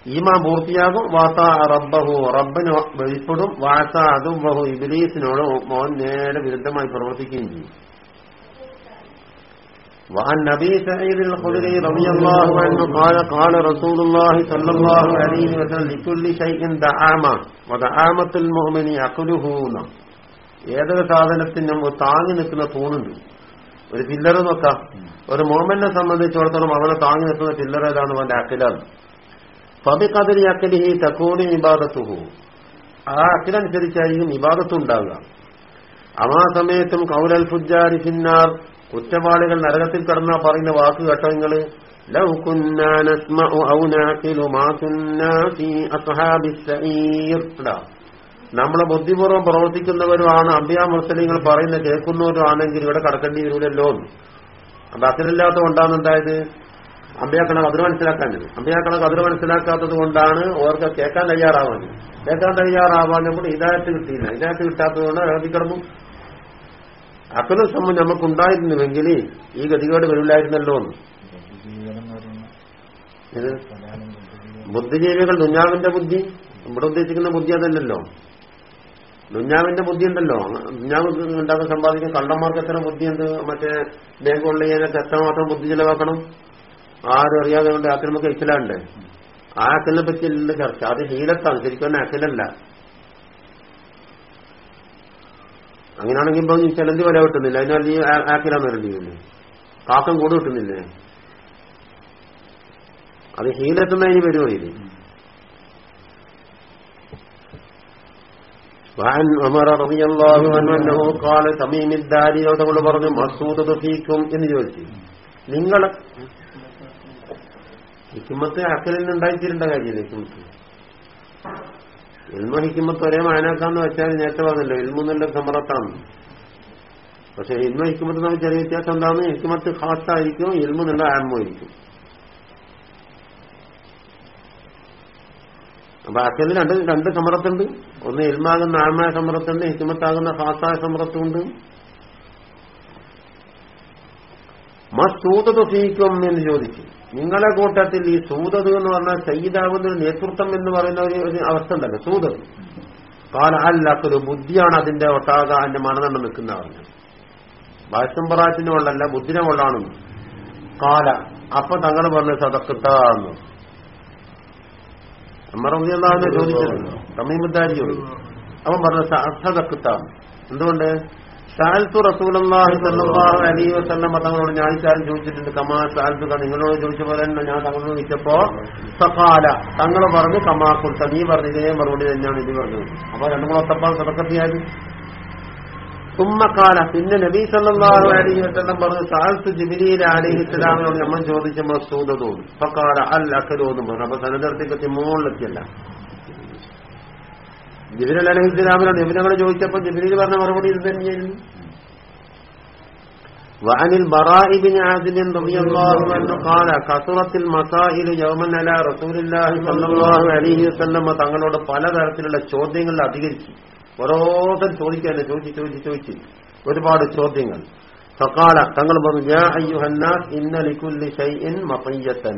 ഈമാൻ പൂർത്തിയാകും വാസ റബ്ബഹു റബ്ബിന് വെളിപ്പെടും വാസ അതുബഹു ഇബിലീസിനോട് മോൻ നേരെ വിരുദ്ധമായി പ്രവർത്തിക്കുകയും ചെയ്യും وعن نبي سعيد الخدري رضي الله عنه قال قال رسول الله صلى الله عليه وسلم لكل شيء دعامة ودعامة المؤمن أكله ഏതൊരു സാധനത്തിനും താങ്ങി നിൽക്കുന്ന തൂണുണ്ട് ഒരു പില്ലർ നോക്കാം. ഒരു മോമനെ സംബന്ധിച്ചിടത്തോളം അവനെ താങ്ങി നിൽക്കുന്ന പില്ലർ ഏതാണ്? അവന്റെ അക്കിലാണ് പതിക്കതിരി അക്കലി ഈ തക്കൂണി ഇബാദത്തുഹു. ആ അക്കിലനുസരിച്ചായിരിക്കും ഇബാദത്തും ഉണ്ടാകുക അമാ സമയത്തും കൗലൽ ഫുജാരി ഫിന്നാർ. കുറ്റവാളികൾ നരകത്തിൽ കടന്ന പറയുന്ന വാക്ക് കേട്ടോ നിങ്ങൾ? ലൗ കുന്നാ നസ്മഉ ഔ നാഖിലു മാ സഈർ. നമ്മളെ ബുദ്ധിപൂർവം പ്രവർത്തിക്കുന്നവരുമാണ്. അമ്പിയ മുസ്ലിങ്ങൾ പറയുന്ന കേൾക്കുന്നവരും ആണെങ്കിൽ ഇവിടെ കടക്കേണ്ടി വരൂലല്ലോ. അപ്പൊ അക്കലില്ലാത്ത കൊണ്ടാണ് എന്തായത്? അമ്പയാക്കണ കതിർ മനസ്സിലാക്കാഞ്ഞത്. അമ്പയാക്കണ കതിർ മനസ്സിലാക്കാത്തത് കൊണ്ടാണ് ഓർക്ക് കേൾക്കാൻ തയ്യാറാവാഞ്ഞത് കേൾക്കാൻ തയ്യാറാവാഞ്ഞപ്പോൾ ഇതായിട്ട് കിട്ടിയില്ല. ഇതായിട്ട് കിട്ടാത്തത് കൊണ്ട് അഴകി കിടന്നു. അക്കലും സംബന്ധം നമുക്കുണ്ടായിരുന്നുവെങ്കിൽ ഈ ഗതികേട് വരില്ലായിരുന്നല്ലോ എന്ന്. ബുദ്ധിജീവികൾ ദുഞ്ഞാവിന്റെ ബുദ്ധി. ഇവിടെ ഉദ്ദേശിക്കുന്ന ബുദ്ധി അതല്ലല്ലോ. ദുഞ്ഞാവിന്റെ ബുദ്ധി ഉണ്ടല്ലോ ദുഞ്ഞാവ് ഉണ്ടാക്കാൻ സമ്പാദിക്കുന്ന കള്ളന്മാർക്ക് എത്ര ബുദ്ധി ഉണ്ട് മറ്റേ ബാങ്ക് എത്ര എത്രമാത്രം ബുദ്ധി ചിലവാക്കണം? ആരും അറിയാതെ കൊണ്ട് ആക്രമൊക്കെ ഇച്ചിലാണ്ട് ആ അക്കലിനെ പറ്റിയല്ല ചർച്ച. അത് ഹീലത്താണ് ശരിക്കും തന്നെ അക്കലല്ല അങ്ങനെയാണെങ്കിൽ ഇപ്പൊ നീ ചെലന്തി വില കിട്ടുന്നില്ല. അതിനാൽ നീ ആക്കിലാന്ന് വരേണ്ടിയില്ലേ കാക്കം കൂടെ കിട്ടുന്നില്ലേ? അത് ഹീലെത്തുന്നതിന് വരുമോ ഇത് وعن عمر رضي الله عنه أنه قال تميم الداري തങ്ങൾ പറഞ്ഞു മസൂദ് ഫീക്കും എന്ന് ചോദിച്ചു നിങ്ങൾ ഹിക്കുമത്ത് അക്കലിൽ നിന്ന് ഉണ്ടായിത്തീരേണ്ട കാര്യമില്ല ഹിക്കുമത്ത് ഇൽമ ഹിക്കുമത്ത് ഒരേ മാനാക്കാന്ന് വെച്ചാൽ നേരത്തെ പറഞ്ഞല്ലോ ഇൽമു എന്നുള്ള സമറത്താണ് പക്ഷെ ഇൽമ ഹിക്കുമത്ത് തമ്മിൽ ചെറിയ വ്യത്യാസം എന്താണ് ഹിക്കുമത്ത് ഖാസായിരിക്കും ഇൽമു എന്നുള്ള ആത്മമായിരിക്കും അപ്പൊ അക്കലിൽ രണ്ട് രണ്ട് സമറത്തുണ്ട് ഒന്ന് എൽമാകുന്ന ആമായ സമറത്തുണ്ട് ഹിക്കുമത്താകുന്ന ഫാസായ സമറത്തുണ്ട് മസൂതത് ഫീക്കും എന്ന് ചോദിച്ചു നിങ്ങളെ കൂട്ടത്തിൽ ഈ സൂതത് എന്ന് പറഞ്ഞാൽ സയ്യിദാകുന്ന ഒരു നേതൃത്വം എന്ന് പറയുന്ന ഒരു അവസ്ഥ ഉണ്ടല്ലോ സൂതത് കാല അല്ലാത്തൊരു ബുദ്ധിയാണ് അതിന്റെ ഒട്ടാക അതിന്റെ മനദണ്ഡം നിൽക്കുന്ന പറഞ്ഞു ഭാഷംപറാറ്റിന് കൊള്ളല്ല ബുദ്ധിനെ കൊള്ളാണെന്ന് കാല അപ്പൊ തങ്ങൾ പറഞ്ഞ സതക്കിട്ടാന്ന് അമ്മറിയാന്ന് ചോദിച്ചത് തമീമുദ്ദാരി ചോദിച്ചു അവൻ പറഞ്ഞ സതക്കിട്ടാന്ന് എന്തുകൊണ്ട്? സാൽത്തു റസൂലല്ലാഹി സല്ലാഹു അലൈഹി വസല്ലം തങ്ങളോട് ഞാൻ ചോദിച്ചിട്ടുണ്ട്. കമാ സാൽത്തുക നിങ്ങളോട് ചോദിച്ച പോലെ തന്നെ ഞാൻ തങ്ങളോട് ചോദിച്ചപ്പോ സഫാല തങ്ങൾ പറഞ്ഞു കമാ കുർത്ത നീ പറഞ്ഞു ഇതേ മറുപടി തന്നെയാണ് ഇത് പറഞ്ഞത്. അപ്പൊ രണ്ടും കൂടെ ഒത്തപ്പാൽ സതക്കത്തിയായി ഉമ്മക്കാല പിന്നെ നബി സല്ലല്ലാഹു അലൈഹി വസല്ലം പറഞ്ഞു സാൽത്തു ജിബ്രീൽ അലൈഹി സ്വലാമിനോട് നമ്മൾ ചോദിച്ച മസൂദ തോന്നി ഫക്കാല അൽ അക്കലോന്നും പറഞ്ഞു അപ്പൊ സനദർത്തിക്കെത്തി മുകളിലെത്തിയല്ല ജിബിരൽ അലഹി ഇസ്ലാമിനോട് നബിനോട് ചോദിച്ചപ്പോൾ ജിബിരിൽ പറഞ്ഞ മറുപടി ഇത് തന്നെയായിരുന്നു وعن البراء بن عازب رضي الله عنه قال كثرت المسائل يوما على رسول الله صلى الله عليه وسلم തങ്ങളോട് പലതരത്തിലുള്ള ചോദ്യങ്ങൾ അധികരിച്ചു ഓരോരുത്തർ ചോദിക്കാല്ലേ ചോദിച്ച് ചോദിച്ച് ചോദിച്ച്. ഒരുപാട് ചോദ്യങ്ങൾ. സക്കാല തങ്ങൾ പറഞ്ഞു യാ അയ്യുഹന്നാസ് ഇന്ന ലികുല്ലി ഷൈഇൻ മതയ്യത്തൻ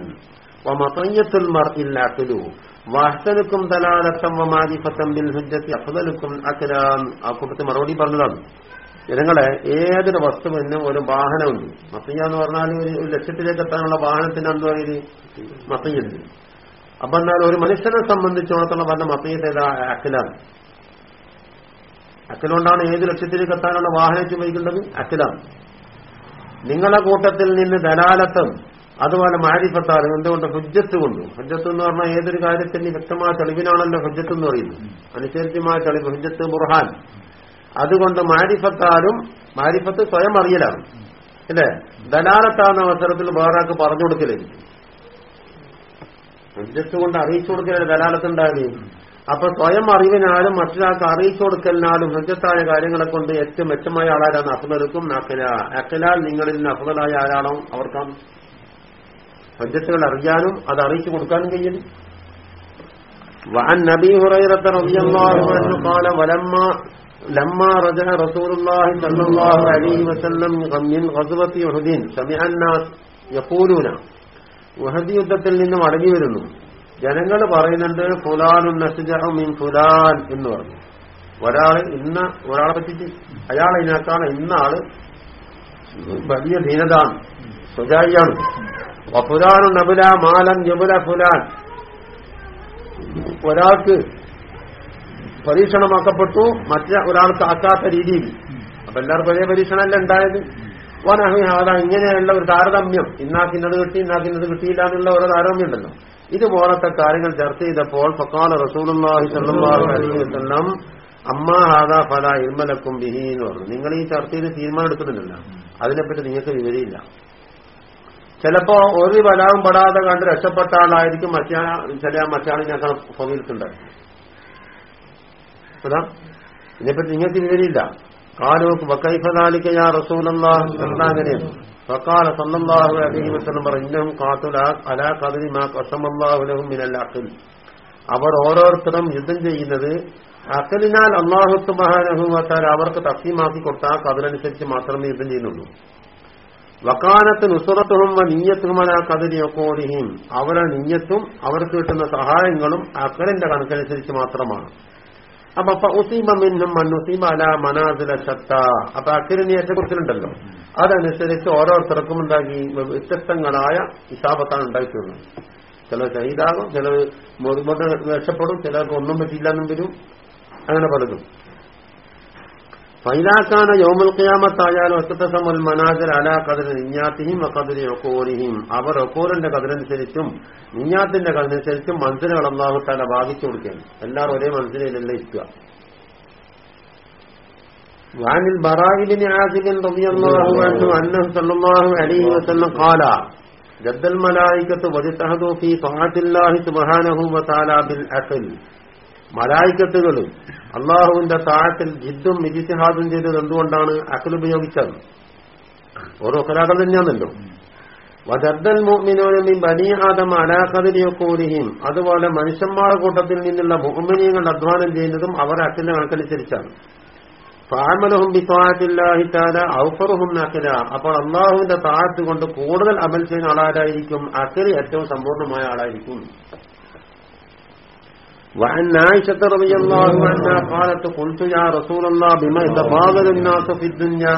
വമതയ്യത്തുൽ മർഇൽ അഖ്ലു. വാഹ്സനുക്കും ദലാലത്തം ബിൽ ഹുജ്ജത്തി അഫ്ദലുക്കും അക്രാൻ ആ കൂട്ടത്തിൽ മറുപടി പറഞ്ഞതാണ്. ജനങ്ങളെ ഏതൊരു വസ്തുവിനും ഒരു വാഹനമുണ്ട്. മത്തയ്യ എന്ന് പറഞ്ഞാൽ ഒരു ലക്ഷ്യത്തിലേക്ക് എത്താനുള്ള വാഹനത്തിന് എന്താ ഇത്? മത്തയ്യുണ്ട് അപ്പൊ എന്നാൽ ഒരു മനുഷ്യനെ സംബന്ധിച്ചിടത്തോളം പറഞ്ഞ മത്തയ്യത്തെ അക്കലാണ് അക്കലുകൊണ്ടാണ് ഏത് ലക്ഷ്യത്തിലേക്ക് എത്താനുള്ള വാഹനം ചുമയിക്കേണ്ടത് അക്കലാണ് നിങ്ങളുടെ കൂട്ടത്തിൽ നിന്ന് ദലാലത്തം അതുപോലെ മാരിഫത്താൽ എന്തുകൊണ്ട് ഹുജ്ജത്ത് കൊണ്ടു? ഹുജ്ജത്ത് എന്ന് പറഞ്ഞാൽ ഏതൊരു കാര്യത്തിന് വ്യക്തമായ തെളിവിനാണല്ലോ ഹുജ്ജത്ത് എന്ന് പറയുന്നത്. അനുസരിച്ചുമായ തെളിവ് ഹുജ്ജത്ത് ബുർഹാൻ. അതുകൊണ്ട് മാരിഫത്താലും മാരിഫത്ത് സ്വയം അറിയലാണ്. അല്ലേ? ദലാലത്താകുന്ന അവസരത്തിൽ വേറാക്ക് പറഞ്ഞു കൊടുക്കലായിരിക്കും ഹുജ്ജത്ത് കൊണ്ട് അറിയിച്ചു കൊടുക്കലേ ദലാലത്തുണ്ടാകുകയും അപ്പൊ സ്വയം അറിവിനാലും മറ്റൊരാൾക്ക് അറിയിച്ചു കൊടുക്കലിനാലും ഹുജ്ജത്തായ കാര്യങ്ങളെ കൊണ്ട് ഏറ്റവും മെച്ചമായ ആളാരാണ് അഫ്ദലുക്കും അഖല അഖലാൽ നിങ്ങളിൽ നിന്ന് അഫ്ദലായ ആരാണോ അവർക്കാണ് ഹജ്ജത്തുകൾ അറിയാനും അത് അറിയിച്ചു കൊടുക്കാനും കഴിയും وعن نبي هريرة رضي الله عنه قال ولما لما رجع رسول الله صلى الله عليه وسلم من غزوة أحد سمع الناس يقولون വഹദ് യുദ്ധത്തിൽ നിന്ന് മടങ്ങി വരുന്നു ജനങ്ങൾ പറയുന്നുണ്ട് ഫുലാനു നസുജഹു ഫുലാൻ എന്ന് പറഞ്ഞു. ഒരാൾ ഇന്ന ഒരാളെ പറ്റിച്ച് അയാളെ ഇതിനേക്കാണ് ഇന്നാൾ വലിയ ധീരതാണ് സുജാരിയാണ് വഫുലാനു നബുല മാലം ജബുല ഫുലാൻ. ഒരാൾക്ക് പരീക്ഷണമാക്കപ്പെട്ടു മറ്റേ ഒരാൾക്ക് ആക്കാത്ത രീതിയിൽ. അപ്പൊ എല്ലാവർക്കും ഒരേ പരീക്ഷണമല്ല ഉണ്ടായത്? വനഹി അതാ ഇങ്ങനെയുള്ള ഒരു താരതമ്യം. ഇന്നാക്കിന്നത് കിട്ടി ഇന്നാക്കിന്നത് കിട്ടിയില്ല എന്നുള്ള ഓരോ താരതമ്യം ഉണ്ടല്ലോ. ഇതുപോലത്തെ കാര്യങ്ങൾ ചർച്ച ചെയ്തപ്പോൾ ഫക്കാല അലൈഹി വസല്ലം അമ്മ ഹാദാ ഫല ഇൽമലക്കും ബിഹി എന്ന് പറഞ്ഞു. നിങ്ങൾ ഈ ചർച്ചയിൽ തീരുമാനം എടുക്കുന്നുണ്ടല്ലോ. അതിനെപ്പറ്റി നിങ്ങൾക്ക് വിവരമില്ല. ചിലപ്പോ ഒരു ബലാവും പെടാതെ കണ്ട് രക്ഷപ്പെട്ട ആളായിരിക്കും മറ്റേ ചില മറ്റാളിനേക്കാൾ ഫൊമീൽക്കുണ്ടായി അതാ. ഇതിനെപ്പറ്റി നിങ്ങൾക്ക് വിവരമില്ല. കാലോക്ക് വക്കൈഫദാലിക്ക യാ റസൂലല്ലാ എന്താ അങ്ങനെയാണ് ഫക്കാല صلى الله عليه وسلم ഇന്നഹും ഖാതുല അലാ ഖദരി മാ ഖസമല്ലാഹു ലഹും മിനൽ അഖൽ അവർ ഓരോരുത്തരും യുദ്ധം ചെയ്യുന്നത് അക്കലിനാൽ അള്ളാഹു സുബാനഹുവത്താൽ അവർക്ക് തസ്യമാക്കി കൊടുത്ത ആ കതിരനുസരിച്ച് മാത്രമേ യുദ്ധം ചെയ്യുന്നുള്ളൂ. വക്കാനത്ത് നുസുറത്തും നീയത്തുമല കതിരിയൊക്കോടിയും അവരുടെ നീയത്തും അവർക്ക് കിട്ടുന്ന സഹായങ്ങളും അക്കലിന്റെ കണക്കനുസരിച്ച് മാത്രമാണ്. അപ്പൊ ഉസീബമിന്നും മണ്ണുസീബ അല മനാസില ശത്ത. അപ്പൊ അക്കലിനെ കുറിച്ചിട്ടുണ്ടല്ലോ അതനുസരിച്ച് ഓരോരുത്തർക്കും ഉണ്ടാക്കി വ്യത്യസ്തങ്ങളായ ഹിസാബത്താണ് ഉണ്ടായിട്ടുള്ളത് ചിലർ ഷഹീദാകും ചിലർ രക്ഷപ്പെടും ചിലർക്ക് ഒന്നും പറ്റിയില്ലെന്നും വരും. അങ്ങനെ പലതും. ഫൈലാക്കാന യോമുൽ ഖിയാമത്തായാലും ഒക്കത്തസമുൽ മനാജർ അലാ കതിർ നിഞ്ഞാത്തിയും കതിരി ഒക്കോരിയും അവർ ഒക്കോറിന്റെ കതിരനുസരിച്ചും നിഞ്ഞാത്തിന്റെ കതിരനുസരിച്ചും മനസ്സിലുകൾ അള്ളാഹു തല ബാധിച്ചു കൊടുക്കുകയാണ്. എല്ലാവരും ഒരേ മനസ്സിലല്ല ഇരിക്കുക. വാനിൽ ബറാഹിബിന് ആസിബിൻ റബിയല്ലാഹു അൻഹു അന്നഹു സല്ലല്ലാഹു അലൈഹി വസല്ലം ഖാല ജദ്ദൽ മലായികത്തു വജതഹദു ഫീ തഅത്തില്ലാഹി സുബ്ഹാനഹു വതആല ബിൽ അഖൽ മലായിക്കത്തുകൾ അള്ളാഹുവിന്റെ താഴത്തിൽ ജിദ്ദും മിജിത്തിഹാദും ചെയ്തത് എന്തുകൊണ്ടാണ്? അക്കൽ ഉപയോഗിച്ചത്. ഓരോ കലാകൾ തന്നെയാണല്ലോ. വജദ്ദൽ മോമിനോനമി ബനിയാദം അലാഖതിരിയൊക്കൂരിയും അതുപോലെ മനുഷ്യന്മാരുടെ കൂട്ടത്തിൽ നിന്നുള്ള മുഹമ്മിനിയങ്ങൾ അധ്വാനം ചെയ്യുന്നതും അവർ അച്ഛന്റെ കണക്കനുസരിച്ചാണ്. ഫാമലഹും ബിത്താത്തില്ലാഹി താല ഔഫറുഹും നക്കല അപ്പോൾ അള്ളാഹുവിന്റെ താഴത്ത് കൊണ്ട് കൂടുതൽ അമൽ ചെയ്യുന്ന ആളാരായിരിക്കും? അക്കൽ ഏറ്റവും സമ്പൂർണമായ ആളായിരിക്കും. وعن عائشة رضي الله عنها قالت قلت يا رسول الله بما يتفاضل الناس في الدنيا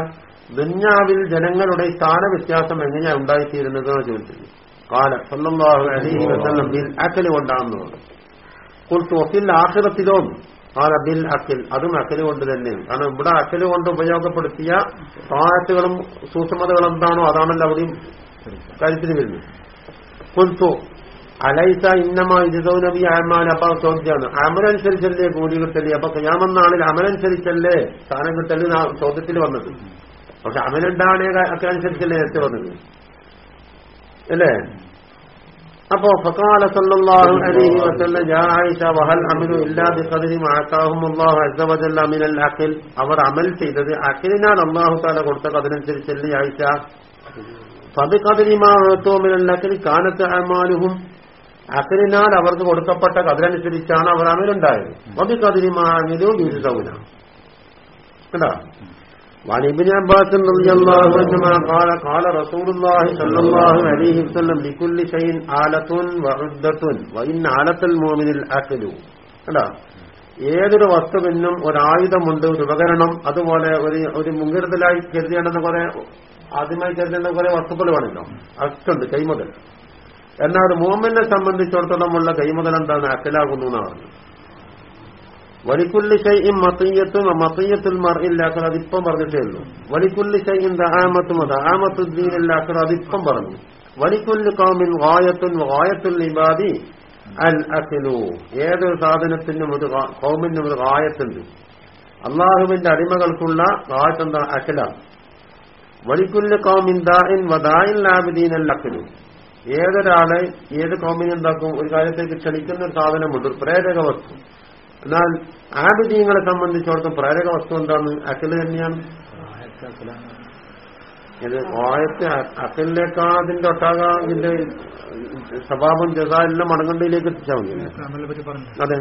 ദുന്യാവിൽ ജനങ്ങളുടെ സ്ഥാന വ്യത്യാസം എങ്ങനെയാ ഉണ്ടായിത്തീരുന്നത് എന്ന് ചോദിച്ചത് കാല സല്ലല്ലാഹു അലൈഹി വസല്ലം ബിൽ അക്കൽ കൊണ്ടാണെന്ന് പറഞ്ഞു കുൽത്തു ഒഫിൽ ആഖിറത്തിലോ കാല ബിൽ അക്കൽ അതും അക്കല് കൊണ്ട് തന്നെയാണ് കാരണം ഇവിടെ അക്കല് കൊണ്ട് ഉപയോഗപ്പെടുത്തിയ താഴത്തുകളും സൂക്ഷ്മതകളും എന്താണോ അതാണല്ലോ അവിടെയും കാര്യത്തിന് വരുന്നത് കുൽത്തു അലൈസ ഇന്നമാ ഇജതോ നബി അഹ്മാൻ അപ്പൊ ചോദ്യമാണ് അമലനുസരിച്ചല്ലേ കൂലി കിട്ടൽ? അപ്പൊ ക്യാമനാളിൽ അമലനുസരിച്ചല്ലേ സ്ഥാനം കിട്ടൽ ചോദ്യത്തിൽ വന്നത്? പക്ഷെ അമലുണ്ടാണ് ഒക്കെ അനുസരിച്ചല്ലേ നേരത്തെ വന്നത്? അല്ലേ? അപ്പോ ഫക്കാല സല്ലല്ലാഹു അലൈഹി വസല്ലം യാ ആയിഷ വഹൽ ഇല്ലാ ബിഖദരി മാ അല്ലാഹു അസ്സ മിനൽ അഖിൽ. അവർ അമൽ ചെയ്തത് അഖിലിനാണ് അല്ലാഹു തആല കൊടുത്ത അതിനനുസരിച്ചല്ലേ ആയിഷ? ഫബിഖദരി മാ അതാഹു മിനൽ അഖിൽ കാനത്ത് അമാലുഹും അഖിലിനാൽ അവർക്ക് കൊടുക്കപ്പെട്ട കതിരനുസരിച്ചാണ് അവർ അമലുണ്ടായത് ഫബിഖദരി മാ അമിലു ബിരുദൗന കണ്ടോ وعن ابن عباس رضي الله عنهما قال قال رسول الله صلى الله عليه وسلم لكل شيء آلة وعدة وإن آلة المؤمن الأكل കണ്ടോ ഏതൊരു വസ്തുവിനും ഒരായുധമുണ്ട് ഒരു ഉപകരണം അതുപോലെ ഒരു ഒരു മുൻകരുതലായി കരുതേണ്ടുന്ന കുറെ ആദ്യമായി കരുതേണ്ട കുറെ വസ്തുക്കൾ വേണമല്ലോ അക്കുണ്ട് കൈമുതൽ എന്നാൽ ഒരു മോമിനെ സംബന്ധിച്ചിടത്തോളമുള്ള കൈമുതൽ എന്താണ്? അക്കലാകുന്നു എന്നാണ് പറഞ്ഞു. വലിക്കുല്ലി ഷൈഇൻ മത്തയ്യത്തും മത്തയ്യത്തിൽ മറിയില്ലാക്കൽ അതിപ്പം പറഞ്ഞിട്ടേ ഉള്ളൂ. വലിക്കുല്ലി ഷൈഇൻ ദഹാമത്തും ദഹാമത്തുദ്ദീനില്ലാക്കൽ അതിപ്പം പറഞ്ഞു. വലിക്കുല്ലി കോമിൻ വായത്തും വായത്തുൽ ഇബാദി അൽ അഖിലു. ഏതൊരു സാധനത്തിനും ഒരു കോമിനും ഒരു വായത്തുണ്ട് അള്ളാഹുവിന്റെ അടിമകൾക്കുള്ള വായത്തെന്താ അഖിലാണ്. വലിക്കുല്ലി കൗമിൻ ദാഇൻ വദായിൻ ലാബിദീൻ അൽ അഖിലു. ഏതൊരാളെ ഏത് ഉണ്ടാക്കും ഒരു കാര്യത്തേക്ക് ക്ഷണിക്കുന്ന ഒരു സാധനമുണ്ട് ഒരു പ്രേരക വസ്തു. എന്നാൽ ആബിദീങ്ങളെ സംബന്ധിച്ചിടത്തോളം പ്രേരക വസ്തു എന്താണ്? അക്കൽ തന്നെയാണ്. ഇത് വായത്തെ അക്കലിലേക്കാണ് അതിന്റെ ഒട്ടാക ഇതിന്റെ സ്വഭാവം ജസ എല്ലാം മടങ്ങണ്ടയിലേക്ക് എത്തിച്ചാൽ മതി. അതെ.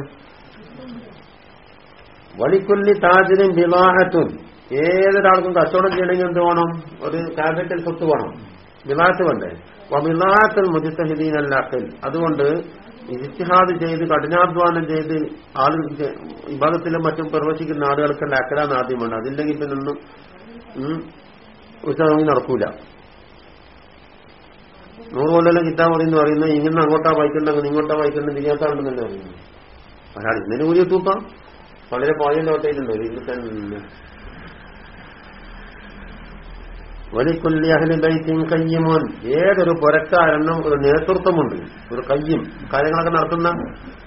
വലിക്കൊല്ലി താജിനും വിവാഹത്തും. ഏതൊരാൾക്കും കച്ചവടം ചെയ്യണമെങ്കിൽ എന്ത് വേണം? ഒരു ക്യാപിറ്റൽ സ്വത്ത് വേണം. വിവാഹത്ത് വേണ്ടേ? വിവാഹത്തിൽ മുജിത്തഹിദീൻ അതുകൊണ്ട് ഇജിത്തിഹാദ് ചെയ്ത് കഠിനാധ്വാനം ചെയ്ത് ആളുകൾ വിഭാഗത്തിലും മറ്റും പ്രവേശിക്കുന്ന ആളുകൾക്കല്ല അക്കലാന്ന് ആദ്യമാണ് അതില്ലെങ്കിൽ പിന്നൊന്നും ഉത്സവം നടക്കൂല. നൂറ് കൊല്ലം കിതാബ് എന്ന് പറയുന്നത് ഇങ്ങനെ അങ്ങോട്ടാ വായിക്കണ്ടെങ്കിൽ ഇങ്ങോട്ടാ തിരിയാത്താണെന്ന് തന്നെ പറയുന്നു അയാൾ ഇന്നലെ കൂലി തൂക്കാം. വളരെ പോയിന്റ് ഓട്ടയിലുണ്ടോ ഇതിൽ തന്നെ വലിക്കുല്ലി അഹ്ലി ബൈത്തിൻ കയ്യമോൻ. ഏതൊരു പുരക്കാരനും ഒരു നേതൃത്വമുണ്ട്. ഒരു കയ്യും കാര്യങ്ങളൊക്കെ നടത്തുന്ന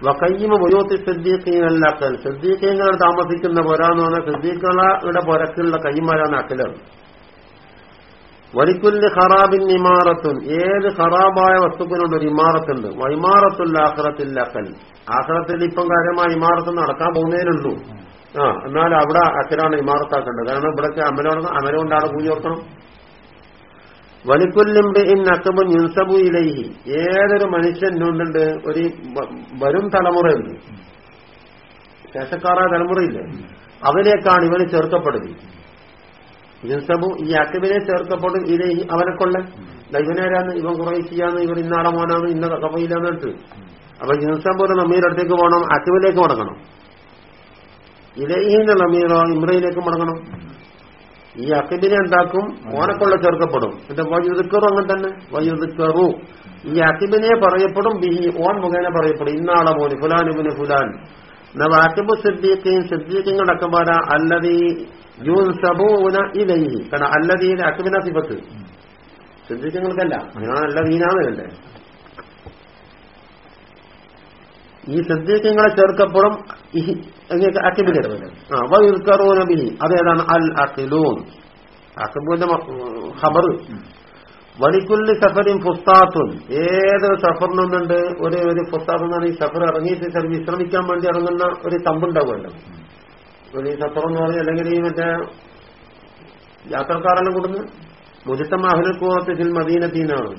വക്കയ്യമ ഉപയോഗത്തിൽ ശ്രദ്ധീക്കീനല്ലാക്കൽ ശ്രദ്ധീക്കങ്ങൾ താമസിക്കുന്ന പുരാന്ന് പറഞ്ഞാൽ ശ്രദ്ധീക്കളുടെ പുരക്കുള്ള കയ്യന്മാരാണ് അക്കലാണ് വലിക്കുല്ലി ഖറാബിൻ ഇമാറത്തുൻ. ഏത് ഖറാബായ വസ്തുക്കളുണ്ട് ഒരു ഇമാറത്തുണ്ട്? വൈമാറത്തുല്ല ആഖിറത്തിൽ അക്കൽ ആഖിറത്തിൽ ഇപ്പം കാര്യമായ ഇമാറത്ത് നടക്കാൻ പോകുന്നതിനുള്ളൂ ആ എന്നാൽ അവിടെ അച്ഛനാണ് ഇമാറത്താക്കേണ്ടത്. കാരണം ഇവിടെ അമലോണ് അമല കൊണ്ടാണ് പൂജ ഓർക്കണം വലിക്കുല്ലിംബിൻ അക്കബുൻ യുൻസബു ഇലൈഹി. ഏതൊരു ഒരു വരും തലമുറയുണ്ട്. ശേഷക്കാറായ തലമുറയില്ലേ? അവനേക്കാണ് ഇവന് ചേർക്കപ്പെടുന്നത്. യുൻസബു ഈ അക്കബിനെ ചേർക്കപ്പെടും ഇലൈഹി അവനെ കൊള്ള ഇവനേരാന്ന്? ഇവൻ കുറേശ്ശിയാന്ന് ഇവൻ ഇന്നാളെ മോനാന്ന് ഇന്ന കപ്പയിലാന്ന് ഇട്ട് അപ്പൊ യുൻസബുന്റെ നമീർ അടുത്തേക്ക് പോകണം അക്കബിലേക്ക് മടങ്ങണം. ഇലൈഹിന്റെ നമ്മീറോ ഇമ്രയിലേക്ക് മടങ്ങണം. ഈ അക്കിദിനെ എന്താക്കും? ഓനക്കൊള്ള ചേർക്കപ്പെടും എന്റെ വയുതുക്കറും അങ്ങനെ തന്നെ. വയുതുക്കറു ഈ അക്കിബിനെ പറയപ്പെടും ബി ഓൻ മുഖേന പറയപ്പെടും. ഇന്നാളെ പോലെ ഫുലാനുബിന് ഫുലാൻ. നവാക്കിബു സിദ്ദീഖീൻ സിദ്ദീഖിങ്ങളുടെ അക്കബാര അല്ലതീ യൂൻസബൂന ഇലൈഹി. കാരണം അല്ലതീന അക്കിബിന സിബത്ത് സിദ്ദീഖിങ്ങൾക്കല്ല. അങ്ങനെ അല്ലതീനാന്ന് വേണ്ടേ ഈ സിദ്ദീഖങ്ങളെ ചേർക്കപ്പെടും അക്കിബിലെ. ആ വയുദ്ക്കറൂന ബിഹി. അതേതാണ് അൽ അഖിലൂൻ. അക്കിബുവിന്റെ ഖബർ വലിക്കുല്ലി സഫറിൻ ഫുസ്താത്തുൻ. ഏതൊരു സഫറിനൊന്നുണ്ട് ഒരു ഒരു ഫുസ്താത്ത് എന്ന് പറഞ്ഞാൽ ഈ സഫർ ഇറങ്ങിയിട്ട് ചില വിശ്രമിക്കാൻ വേണ്ടി ഇറങ്ങുന്ന ഒരു തമ്പുണ്ടാവുമല്ലോ. ഒരു ഈ സഫർ എന്ന് പറഞ്ഞാൽ അല്ലെങ്കിൽ ഈ മറ്റേ യാത്രക്കാരെല്ലാം കൊടുന്ന്. മുജിത്തമ്മ അഹ്ലക്കൂറത്തിൽ മദീനത്തീനാണ്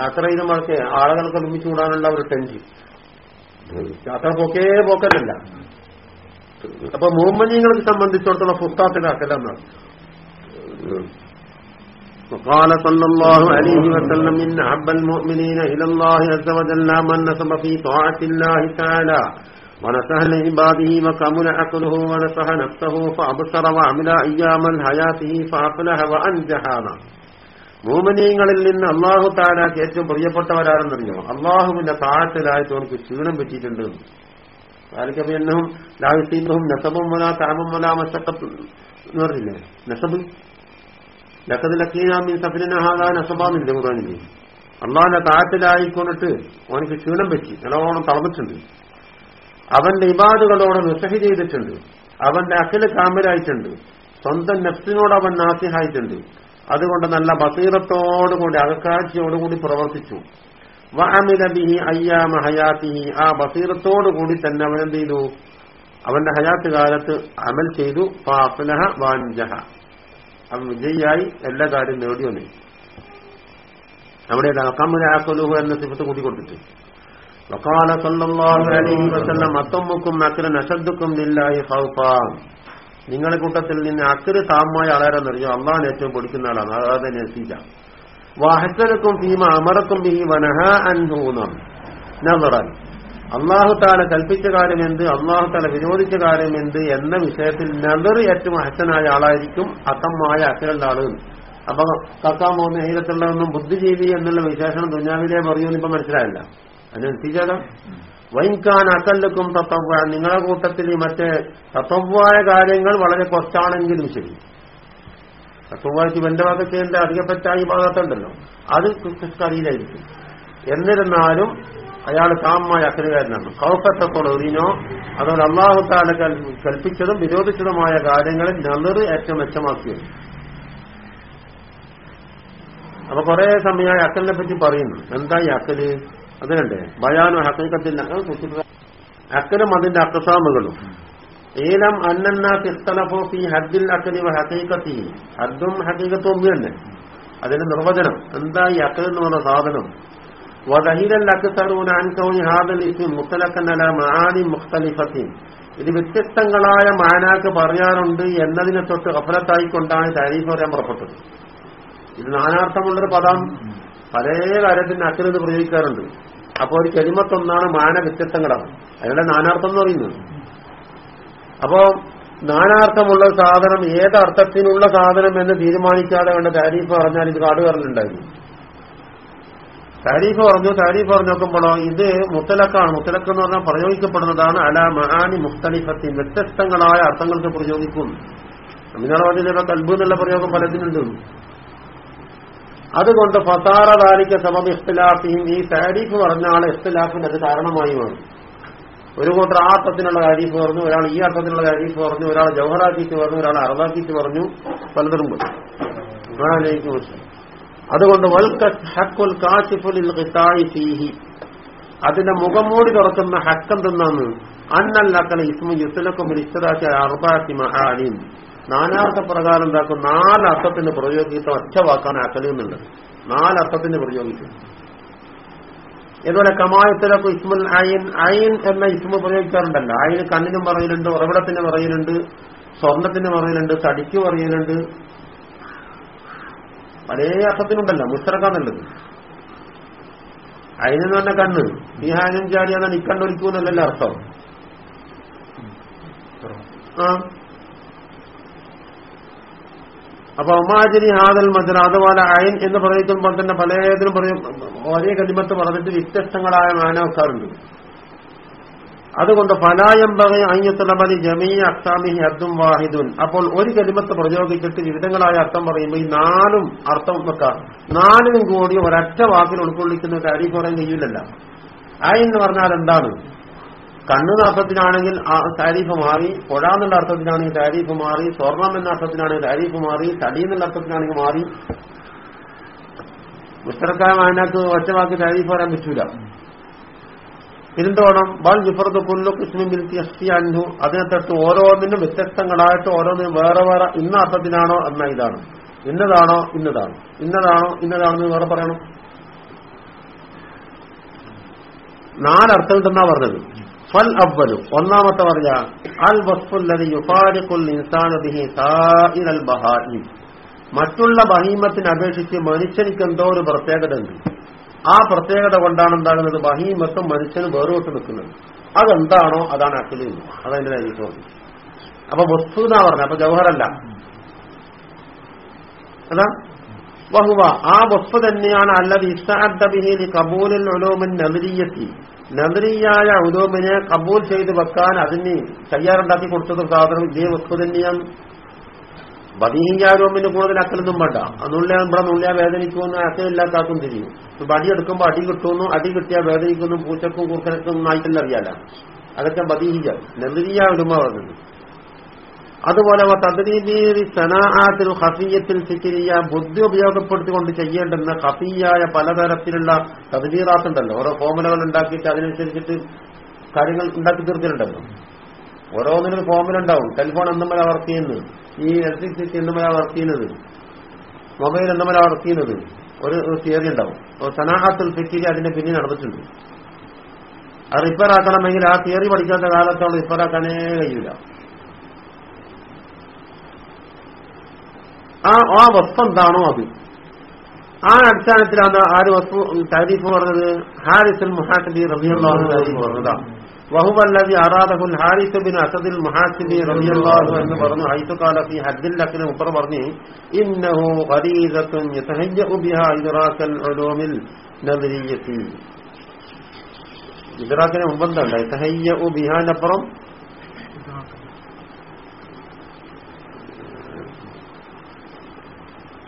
യാത്ര ചെയ്ത മറക്കെ ആളുകൾക്ക് ഒരുമിച്ച് കൂടാനുള്ള ഒരു ടെൻഷൻ യാത്ര പോക്കേ പോക്കല്ല അപ്പൊ മുഹമ്മദീങ്ങൾക്ക് സംബന്ധിച്ചിടത്തോളം ഫുസ്താത്തിലാക്കലെന്നാണ് وقال صلى الله عليه وسلم إن أحب المؤمنين إلى الله عز وجل من نصب في طاعة الله تعالى ونصح لعباده وكمل عقله ونصح نفسه فأبصر وعمل أيام حياته فأفلح وأنجحانا മോമനീയങ്ങളിൽ നിന്ന് അള്ളാഹു താലാക്ക് ഏറ്റവും പ്രിയപ്പെട്ടവരാണെന്നറിഞ്ഞോ അള്ളാഹുവിന്റെ താഴത്തിലായിട്ട് അവർക്ക് ക്ഷീണം പറ്റിയിട്ടുണ്ട് ആരൊക്കെ എന്നഹും നെസബും വല താമം വല മസക്കത്ത് എന്ന് പറഞ്ഞില്ലേ? നസബ്? ലക്കത് സഫിനാകാൻ അസബാന്നില്ലേ ഖുറാനില്ലേ അള്ളാഹിന്റെ താഴത്തിലായിക്കൊണ്ടിട്ട് അവനക്ക് ക്ഷീണം പറ്റി നല്ലോണം തളർന്നിട്ടുണ്ട്. അവന്റെ ഇബാദുകളോട് നിസ്സഹി ചെയ്തിട്ടുണ്ട്. അവന്റെ അഖിൽ കാമരായിട്ടുണ്ട് സ്വന്തം നെഫ്സിനോട് അവൻ നാസിഹായിട്ടുണ്ട്. അതുകൊണ്ട് നല്ല ബസീറത്തോടുകൂടി അകക്കാഴ്ചയോടുകൂടി പ്രവർത്തിച്ചു. വാമിരബിഹി അയ്യാമ ഹയാത്തിഹി. ആ ബസീറത്തോടുകൂടി തന്നെ അവൻ എന്ത് ചെയ്തു? അവന്റെ ഹയാത്ത് കാലത്ത് അമൽ ചെയ്തു. ഫാഫ്ലഹ വാഞ്ചഹ അവൻ വിജയിയായി. എല്ലാ കാര്യം നേടി വന്നു. അവിടെ അക്കമുലാക്കലുഹു എന്ന സിഫത്ത് കൂട്ടിക്കൊടുത്തിട്ട് വക്കാല സല്ലാഹു അലൈഹി വസല്ലം അത്തമ്മുക്കും അക്കരൻ അശദ്ദുക്കും ഇല്ലായി ഹൗഫാം നിങ്ങളുടെ കൂട്ടത്തിൽ നിന്ന് അക്കര് താമായ ആളാരെന്നറിയോ അള്ളാഹാൻ ഏറ്റവും പൊടിക്കുന്ന ആളാണ്. അതായത് നസീജ വാഹസനക്കും ഭീമ അമറക്കും ബിഹി വനഹ അൻഹൂനം. നവറൻ അള്ളാഹു താല കൽപ്പിച്ച കാര്യം എന്ത്? അള്ളാഹു താല വിരോധിച്ച കാര്യം എന്ത്? എന്ന വിഷയത്തിൽ നദർ ഏറ്റവും അച്ഛനായ ആളായിരിക്കും അത്തമായ അച്ഛനുള്ള ആൾ. അപ്പൊ കക്കാൻ പോകുന്ന ഹീരത്തുള്ളതൊന്നും ബുദ്ധിജീവി എന്നുള്ള വിശേഷണം ദുഞ്ഞാവിലെ പറയുമെന്ന് ഇപ്പൊ മനസ്സിലായില്ല. അതിനനുസരിച്ചാലോ വൈൻകാൻ അസല്ലക്കും തത്വ നിങ്ങളുടെ കൂട്ടത്തിൽ മറ്റേ തത്വമായ കാര്യങ്ങൾ വളരെ കുറച്ചാണെങ്കിലും ശരി. തത്വമായിട്ട് എന്റെ ഭാഗത്ത് എന്റെ അധികപ്പറ്റായി ഭാഗത്തുണ്ടല്ലോ. അത് കറിയിലായിരിക്കും എന്നിരുന്നാലും അയാൾ കാമമായ അക്രകാരനാണ് കൗപ്പത്തോടെ ഒതിനോ അതുപോലെ അള്ളാഹു താല കൽപ്പിച്ചതും വിരോധിച്ചതുമായ കാര്യങ്ങളിൽ നല്ലത് ഏറ്റവും മെച്ചമാക്കിയത്. അപ്പൊ കുറെ സമയമായി അക്കലിനെ പറ്റി പറയുന്നു. എന്താ ഈ അക്കൽ അതിനുണ്ട്. ബയാനും ഹക്കീക്കത്തിന്റെ അക്കലും അതിന്റെ അക്കസാമുകളും ഏലം അന്നന്ന തിസ്തലഫോ ഫീ ഹദ്ദിൽ അക്കലി ഹഖീഖത്തി ഹദ്ദും ഹക്കീക്കത്തും ഒന്ന് തന്നെ. അതിന്റെ നിർവചനം. എന്താ ഈ അക്കൽ എന്ന് പറഞ്ഞ സാധനം? വദഹിലൽ അക്സറൂന അൻ ഹാദൽ ഇസ്മി മുത്തലക്കൻ മആനി മുഖ്തലിഫത്തിൻ ഇത് വ്യത്യസ്തങ്ങളായ മാനാക്ക് പറയാറുണ്ട് എന്നതിനെ തൊട്ട് അഫലത്തായിക്കൊണ്ടാണ് താരീഫ് പറയാൻ പുറപ്പെട്ടത്. ഇത് നാനാർത്ഥമുള്ളൊരു പദം. പല കാര്യത്തിന് അച്ഛനത് പ്രയോഗിക്കാറുണ്ട്. അപ്പൊ ഒരു കെളിമത്തൊന്നാണ് മാന വ്യത്യസ്തങ്ങളാണ് അയാളുടെ നാനാർത്ഥം എന്ന് പറയുന്നത്. അപ്പോ നാനാർത്ഥമുള്ള സാധനം ഏത് ഏതർത്ഥത്തിനുള്ള സാധനം എന്ന് തീരുമാനിക്കാതെ വേണ്ട താരീഫ് പറഞ്ഞാൽ ഇത് കാട് കാടുകാരനുണ്ടായിരുന്നു താരീഫ് പറഞ്ഞു താരീഫ് പറഞ്ഞു നോക്കുമ്പോഴോ ഇത് മുത്തലക്കാണ്. മുത്തലക്ക് എന്ന് പറഞ്ഞാൽ പ്രയോഗിക്കപ്പെടുന്നതാണ് അല മഹാനി മുഖ്തലിഫത്തിൻ വ്യത്യസ്തങ്ങളായ അർത്ഥങ്ങൾക്ക് പ്രയോഗിക്കും പറഞ്ഞ കൽബ് എന്നുള്ള പ്രയോഗം പലതിനുണ്ട്. അതുകൊണ്ട് ഫസാറ ദാരിക്ക സമം ഇഖ്തിലാഫിയും ഈ താരീഫ് പറഞ്ഞ ആൾ ഇഖ്തിലാഫിന് അത് കാരണമായി മാറും. ഒരു കൂട്ടർ ആ അർത്ഥത്തിനുള്ള താരീഫ് പറഞ്ഞു ഒരാൾ ഈ അർത്ഥത്തിനുള്ള താരീഫ് പറഞ്ഞു ഒരാൾ ജവഹറാക്കിച്ച് പറഞ്ഞു ഒരാൾ അറബാക്കിച്ച് പറഞ്ഞു പലതരം അതുകൊണ്ട് അതിന്റെ മുഖം മുഖംമൂടി തുറക്കുന്ന ഹക്കം തിന്നാന്ന് അന്നല്ലക്കല ഇസ്മു യുസലക്കും ഇസ്തരാക്കി അർബാത്തി മഹാലിൻ. നാനാർത്ഥ പ്രകാരം എന്താക്കും നാലർത്ഥത്തിന് പ്രയോഗിക്കുന്ന ഒറ്റ വാക്കാണ് അക്കലുന്നുണ്ട് നാലർത്ഥത്തിന് പ്രയോഗിക്കും. ഇതുപോലെ കമായത്തിലൊക്കെ ഇസ്മുൽ അയിൻ അയിൻ എന്ന ഇസ്മു പ്രയോഗിക്കാറുണ്ടല്ലോ. അയിന് കണ്ണിനും പറയലുണ്ട് ഉറവിടത്തിന് പറയലുണ്ട് സ്വർണത്തിന് പറയലുണ്ട് തടിക്ക് പറയലുണ്ട് പല അർത്ഥത്തിനുണ്ടല്ലോ മുസ്തറക്കാന്നുള്ളത്. എന്ന് പറഞ്ഞ കണ്ണ് ബിഹാനും ചാടിയാണ് നിക്കണ്ടൊലിക്കൂന്നല്ലല്ലോ അർത്ഥം. ആ. അപ്പൊ ഒമാജരി ഹാദൽ മജന അതുപോലെ അയൻ എന്ന് പറയുമ്പോൾ തന്നെ പലതിനും പറയും ഒരേ കലിമത്ത് പറഞ്ഞിട്ട് വ്യത്യസ്തങ്ങളായ മാനവക്കാരുണ്ട്. അതുകൊണ്ട് ഫലായം പറയും അയ്യത്തുലബലി ജമീ അക്സാമി അബ്ദും വാഹിദുൻ. അപ്പോൾ ഒരു കലിമത്ത് പ്രയോഗിച്ചിട്ട് വിവിധങ്ങളായ അർത്ഥം പറയുമ്പോൾ ഈ നാലും അർത്ഥം വെക്കാം. നാലിനും കൂടി ഒരൊറ്റ വാക്കിൽ ഉൾക്കൊള്ളിക്കുന്ന കാര്യം പറയാൻ കഴിയില്ലല്ല അയൻ എന്ന് പറഞ്ഞാൽ എന്താണ്? കണ്ണെന്ന അർത്ഥത്തിനാണെങ്കിൽ ആ താരീഫ് മാറി പുഴ എന്നുള്ള അർത്ഥത്തിനാണെങ്കിൽ താരീഫ് മാറി സ്വർണം എന്ന അർത്ഥത്തിനാണെങ്കിൽ താരീഫ് മാറി തടി എന്നുള്ള അർത്ഥത്തിനാണെങ്കിൽ മാറി. മുസ്തറക്കായ അതിനകത്ത് ഒറ്റവാക്കി താരീഫ് വരാൻ പറ്റൂല. പിന്നെന്തോണം ബൽ ജിഫറത്ത് കുല്ലു അന്നു അൻഹു. തൊട്ട് ഓരോന്നിനും വ്യത്യസ്തങ്ങളായിട്ട് ഓരോന്നിനും വേറെ വേറെ ഇന്ന അർത്ഥത്തിലാണോ എന്ന ഇതാണ്. ഇന്നതാണോ? ഇന്നതാണ്. ഇന്നതാണോ? ഇന്നതാണെന്ന് വേറെ പറയണം. നാലർത്ഥം ഉണ്ടെന്നാ പറഞ്ഞത്. ഫൽ അവലു ഒന്നാമത്തെ പറഞ്ഞ അൽ വസ്ഫുല്ലതി യുഫാരിഖുൽ ഇൻസാന ബിഹി സായിറൽ മറ്റുള്ള ബഹീമത്തിനെ അപേക്ഷിച്ച് മനുഷ്യനിക്ക് എന്തോ ഒരു പ്രത്യേകത ഉണ്ട്. ആ പ്രത്യേകത കൊണ്ടാണ് എന്താകുന്നത്? ബഹീമത്തും മനുഷ്യന് വേറോട്ട് നിൽക്കുന്നത്. അതെന്താണോ അതാണ് അക്കലി അതെന്റെ കാര്യം അപ്പൊ വസ്തു എന്നാ പറഞ്ഞത്? അപ്പൊ ജവഹറല്ല അതാ. വഹുവ ആ വസ്തു തന്നെയാണ് അല്ലത് ഇസ്താദ്ദബിഹിൽ കബൂലിൽ ഒലോമൻ നദരീയത്തി. നദരിയായ ഉലൂമിനെ കബൂൽ ചെയ്ത് വെക്കാൻ അതിന് തയ്യാറുണ്ടാക്കി കൊടുത്തത് സാധനം ഇതേ വസ്തു തന്നെയാണ്. ബദീഹിയാരോമിന് കൂടുതൽ അക്കലൊന്നും വേണ്ട. നുള്ളിയ ഇവിടെ നുള്ളിയ വേദനിക്കുമെന്ന് അക്കലില്ലാത്താക്കും തിരിയും ബടി എടുക്കുമ്പോ അടി കിട്ടുന്നു അടി കിട്ടിയാൽ വേദനിക്കുന്നു പൂച്ചക്കും നായിട്ടെല്ലാം അറിയാലോ. അതൊക്കെ ബദീഹിയ നദരിയ ഉലുമ പറഞ്ഞത്. അതുപോലെ സനാആത്തിൽ ഹഫീയത്തിൽ ബുദ്ധി ഉപയോഗപ്പെടുത്തിക്കൊണ്ട് ചെയ്യേണ്ടുന്ന ഹഫീയായ പലതരത്തിലുള്ള തദ്ബീറാത്തുണ്ടല്ലോ ഓരോ ഫോമുലകൾ ഉണ്ടാക്കിയിട്ട് അതിനനുസരിച്ചിട്ട് കാര്യങ്ങൾ ഉണ്ടാക്കി തീർത്തിട്ടുണ്ടല്ലോ. ഓരോന്നിനും ഫോമുല ഉണ്ടാവും ടെലിഫോൺ എന്തുമല വർക്ക് ചെയ്യുന്നത് ഈ ഇലക്ട്രിസിറ്റി എന്തുമല വർക്ക് ചെയ്യുന്നത് മൊബൈൽ എന്തുമല വർക്ക് ചെയ്യുന്നത് ഒരു തിയറി ഉണ്ടാവും. സനാഹത്തുൽ ഫിക്കിരി അതിന്റെ പിന്നിൽ നടന്നിട്ടുണ്ട്. അത് റിപ്പയർ ആക്കണമെങ്കിൽ ആ തിയറി പഠിക്കാത്ത കാലത്തോളം റിപ്പയർ ആക്കാനേ കഴിയില്ല ആ ആ വസ്തു എന്താണോ അത്? ആ അടിസ്ഥാനത്തിലാണ് ആര് വസ്തു താരീഫ് പറഞ്ഞത് ഹാരിസുൽ മുഹാസിബി റബിയുള്ള താരീഫ് പറഞ്ഞതാണ് വഹുവല്ലതി അറാദഹുൽ ഹാരിസ് ബിൻ അസദിൽ മുഹാസിബി റബിയല്ലാഹു എന്ന് പറഞ്ഞു ഹൈത്തുകാല ഫി ഹദ്ദിൽ ലക്കിന് ഉപ്പർ പറഞ്ഞു ഇന്നഹു ഖരീദത്തുൻ യതഹയ്യഉ ബിഹാ ഇദ്റാക്കൽ ഉലൂമിൽ നദരിയത്തി. ഇദ്റാക്കിന് മുമ്പെന്താ യതഹയ്യഉ ബിഹാനപ്പുറം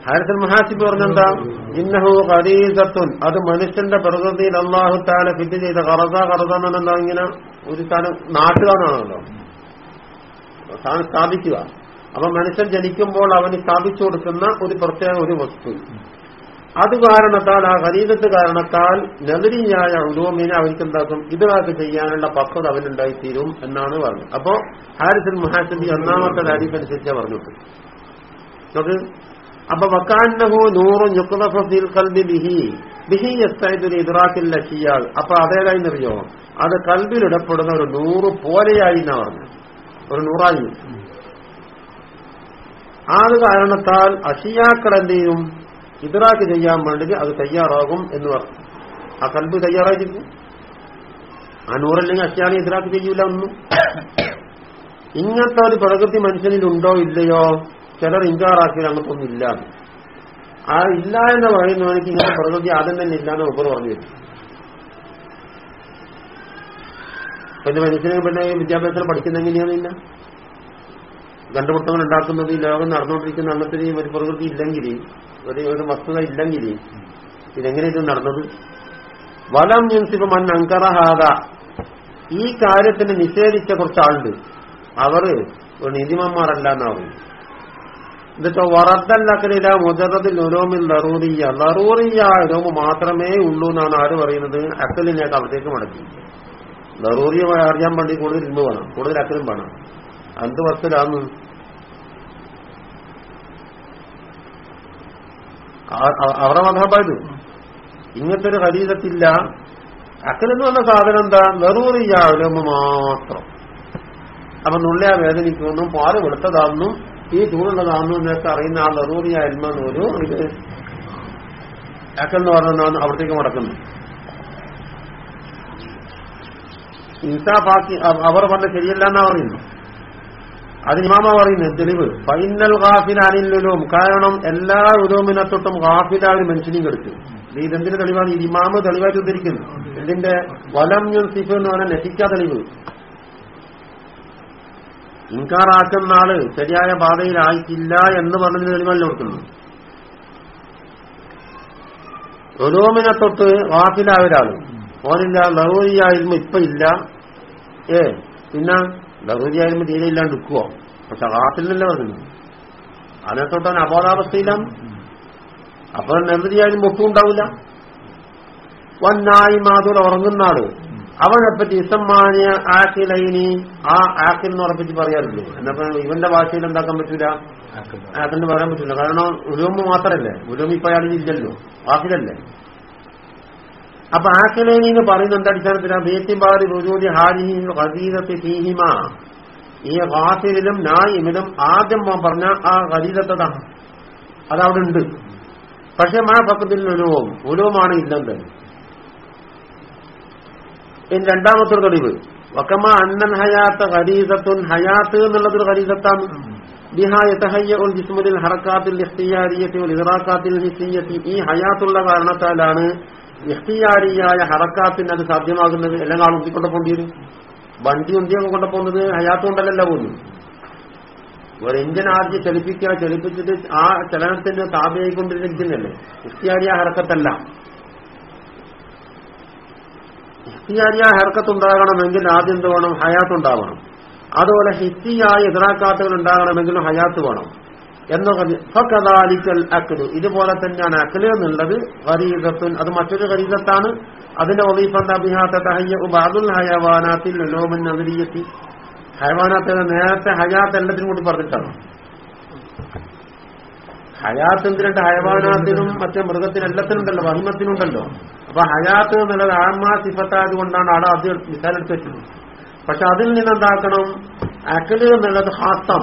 ഹാരിസൽ മഹാസിബ് പറഞ്ഞെന്താ? ഇന്നഹു കരീസത്തുൻ അത് മനുഷ്യന്റെ പ്രകൃതിയിൽ അള്ളാഹു താല ഫിറ്റ് ചെയ്ത കറത കറത എന്നെന്താ ഇങ്ങനെ? ഒരു സ്ഥാനം നാട്ടുകാരാണല്ലോ സ്ഥാനം സ്ഥാപിക്കുക. അപ്പൊ മനുഷ്യൻ ജനിക്കുമ്പോൾ അവന് സ്ഥാപിച്ചു കൊടുക്കുന്ന ഒരു പ്രത്യേക ഒരു വസ്തു. അത് കാരണത്താൽ ആ ഖരീദത്ത് കാരണത്താൽ നെതിരിഞ്ഞായ ഉലൂമിനെ അവർക്ക് എന്താക്കും ഇതിനകത്ത് ചെയ്യാനുള്ള പക്വത അവനുണ്ടായിത്തീരും എന്നാണ് പറഞ്ഞത്. അപ്പോ ഹാരിസൽ മുഹാസിബി ഒന്നാമത്തെ താരീഫ് അനുസരിച്ചാണ് പറഞ്ഞിട്ട് നോക്ക്. അപ്പൊ വക്കാന്നഹു നൂറും യുക്തഫീൽ ബിഹി. ബിഹി യസ്തൈദുൽ ഇദ്റാക്കിൽ ലഷിയാൽ. അപ്പൊ അതേതായിന്നറിയോ അത് കൽബിലിടപ്പെടുന്ന ഒരു നൂറ് പോലെയായി എന്നാ പറഞ്ഞു ഒരു നൂറായി. അത് കാരണത്താൽ അഷിയാക്കൾ എന്ത് ചെയ്യും? ചെയ്യാൻ വേണ്ടി അത് തയ്യാറാകും എന്ന് പറഞ്ഞു. ആ കൽബ് തയ്യാറായിരിക്കും. ആ നൂറല്ലെങ്കിൽ അഷിയാണ് ഇതറാക്ക് ചെയ്യൂല ഒന്നും. ഇങ്ങനത്തെ ഒരു പ്രകൃതി മനുഷ്യനിലുണ്ടോ ഇല്ലയോ? ചിലർ ഇൻകാറാക്കി അങ്ങനത്തൊന്നും ഇല്ല. ആ ഇല്ല എന്ന് പറയുന്നവനിക്ക് ഇങ്ങനെ പ്രകൃതി ആദ്യം തന്നെ ഇല്ലാന്ന് ഉപ്പർ പറഞ്ഞു. തരും പിന്നെ മനുഷ്യനെ പിന്നെ വിദ്യാഭ്യാസം പഠിക്കുന്ന എങ്ങനെയാണില്ല കണ്ടുപിടുത്തങ്ങൾ ഉണ്ടാക്കുന്നത് ഈ ലോകം നടന്നുകൊണ്ടിരിക്കുന്ന അന്നത്തിന് ഒരു പ്രകൃതി ഇല്ലെങ്കിൽ ഒരു ഒരു വസ്തുത ഇല്ലെങ്കിൽ ഇതെങ്ങനെ ഇത് നടന്നത്? വലം യുൻസിഫ് മൻ അങ്കറഹാദ ഈ കാര്യത്തിന് നിഷേധിച്ച കുറച്ച് ആളുണ്ട് അവർ ഒരു നീതിമന്മാരല്ല എന്നാ പറയും എന്നിട്ടോ വറദ്ദല്ലക്കലില മുജറദിൽ ഉരോമിൽ ലറൂറിയ. ലറൂറിയ ഉലോമ് മാത്രമേ ഉള്ളൂ എന്നാണ് ആര് പറയുന്നത്? അക്കലിനേക്ക് അവിടേക്ക് മടക്കി. ലറൂറിയ അറിയാൻ വേണ്ടി കൂടുതൽ ഇന്ന് വേണം കൂടുതൽ അക്കലും വേണം. എന്ത് വസ്തുലാന്ന് അവരുടെ മതാപായത് ഇങ്ങനത്തെ ഒരു ഹരീതത്തില്ല അക്കലെന്ന് പറഞ്ഞ സാധനം എന്താ? നെറൂറിയ ഉലോമ് മാത്രം. അപ്പൊ നുള്ളിയാ വേദനിക്കുമെന്നും പാൽ വെളുത്തതാണെന്നും ഈ ചൂടുള്ളതാണെന്നും എന്നൊക്കെ അറിയുന്ന ആ നെറൂറിയ അൽമെന്ന് ഒരു ഇത് അക്കെന്ന് പറഞ്ഞാണ് അവിടത്തേക്ക് മടക്കുന്നത് ഇൻസാഫാക്കി അവർ പറഞ്ഞ ശരിയല്ല എന്നാ പറയുന്നു. അത് ഇമാമ പറയുന്നു തെളിവ്. ഫൈനൽ ഗാഫിൽ അനിലും കാരണം എല്ലാ ഉദോമിനെ തൊട്ടും ഒരു മനുഷ്യനെയും കെടുക്കും ഇത് ഇതെന്തിന് തെളിവാണ്? ഇമാമ് തെളിവായിട്ട് ഉദ്ധരിക്കുന്നു. ഇതിന്റെ വലം സിഫ് എന്ന് പറഞ്ഞാൽ നശിക്കാ തെളിവ്. ഇൻകാറാക്കുന്ന ആൾ ശരിയായ പാതയിലായിട്ടില്ല എന്ന് പറഞ്ഞതിന് തെളിവല്ല കൊടുക്കുന്നു. ഒലോമിനെ തൊട്ട് വാഫിലായ ഒരാൾ ഓനില്ല ലഹൂരിയായിരുന്നു ഇപ്പൊ ഇല്ല. ഏ പിന്നെ ലഹൂരിയായിരുന്നു തീരെ ഇല്ലാണ്ട് നിൽക്കുവോ പക്ഷെ വാഫിലല്ലേ പറഞ്ഞു അതിനെ തൊട്ടാൻ അബോധാവസ്ഥയിലാണ്. അപ്പൊ നെഹ്റിയായാലും ഒട്ടും ഉണ്ടാവില്ല. വന്നായി മാതൂർ ഉറങ്ങുന്ന ആൾ അവനെപ്പറ്റി ഇസമ്മാനിയ ആക്കിലൈനി ആ ആക്കിൽ എന്ന് ഉറപ്പിച്ച് പറയാറില്ലേ? എന്നപ്പോ ഇവന്റെ ഭാഷയിൽ എന്താക്കാൻ പറ്റൂല? ആക്കിന് പറയാൻ പറ്റൂല. കാരണം ഉലുവമ്പ് മാത്രല്ലേ? ഉലുവമ്പ് ഇപ്പൊ അയാളിൽ ഇല്ലല്ലോ. ആക്കിലല്ലേ അപ്പൊ ആക്കിലൈനി എന്ന് പറയുന്ന എന്താ അടിസ്ഥാനത്തിലാണ് ബേത്തിബാറി റുജൂരി ഹാരിഹി ഖദീദത്തി സീഹിമ ഈ ഹാസിലും നായിമിലും ആദ്യം പറഞ്ഞ ആ ഖദീദത്തതാ അതവിടെ ഉണ്ട് പക്ഷെ മാ പക്കത്തിൽ ഉലുവും ഉലുവുമാണ് ഇല്ലെന്ന് ഇനി രണ്ടാമത്തെ തെളിവ്. വക്കമ അന്നൻ ഹയാത്ത ഹരീസത്തുൻ ഹയാത്ത് എന്നുള്ളതൊരു ഹരീസത്താണ് ജിസ്മുൽ ഹറക്കാത്തിൽ ഈ ഹയാത്തുള്ള കാരണത്താലാണ് ഇഖ്തിയാരിയായ ഹറക്കാത്തിന് അത് സാധ്യമാകുന്നത്. എല്ലാം ആൾ ഉന്തിക്കൊണ്ട് പോകേണ്ടി വരും. വണ്ടി ഉന്തിയൊക്കെ കൊണ്ടുപോകുന്നത്. ഹയാത്ത് കൊണ്ടല്ലല്ല പോകുന്നു ഒരു എഞ്ചിൻ ആദ്യം ചലിപ്പിക്കുക ചലിപ്പിച്ചിട്ട് ആ ചലനത്തിന് താപയായിക്കൊണ്ടിരിക്കുന്നല്ലേ ഇഖ്തിയാരിയ ഹറക്കത്തല്ല. ഹിസ്തിയാരിയ ഹർക്കത്ത് ഉണ്ടാകണമെങ്കിൽ ആദ്യം എന്ത് വേണം? ഹയാത്ത് ഉണ്ടാവണം അതുപോലെ ഹിസ്തിയായ ഇതറാക്കാത്തുകൾ ഉണ്ടാകണമെങ്കിൽ ഹയാത്ത് വേണം. എന്നൊക്കെ അക്കൽ ഇതുപോലെ തന്നെയാണ് അക്കൽ എന്നുള്ളത്. ഖരീദത്തുൻ അത് മറ്റൊരു ഹരീതത്താണ് അതിന്റെ ഹയവാനാത്തിൽ ലോമൻ നഗരീയത്തി ഹയവാനാത്തിൽ നേരത്തെ ഹയാത്ത് എല്ലാത്തിനും കൂടി പറഞ്ഞിട്ടാണ്. ഹയാത്ത് എന്തിനുണ്ട്? ഹയവാനാത്തിനും മറ്റേ മൃഗത്തിനും എല്ലാത്തിനുണ്ടല്ലോ. വഹിമത്തിനുണ്ടല്ലോ. അപ്പൊ ഹയാത്ത് എന്നുള്ളത് ആത്മാ സിഫത്തായത് കൊണ്ടാണ് അവിടെ ആദ്യം മിസാലെടുത്ത് വെച്ചത് പക്ഷെ അതിൽ നിന്ന് എന്താക്കണം അക്കൽ എന്നുള്ളത് ഹാസ്തം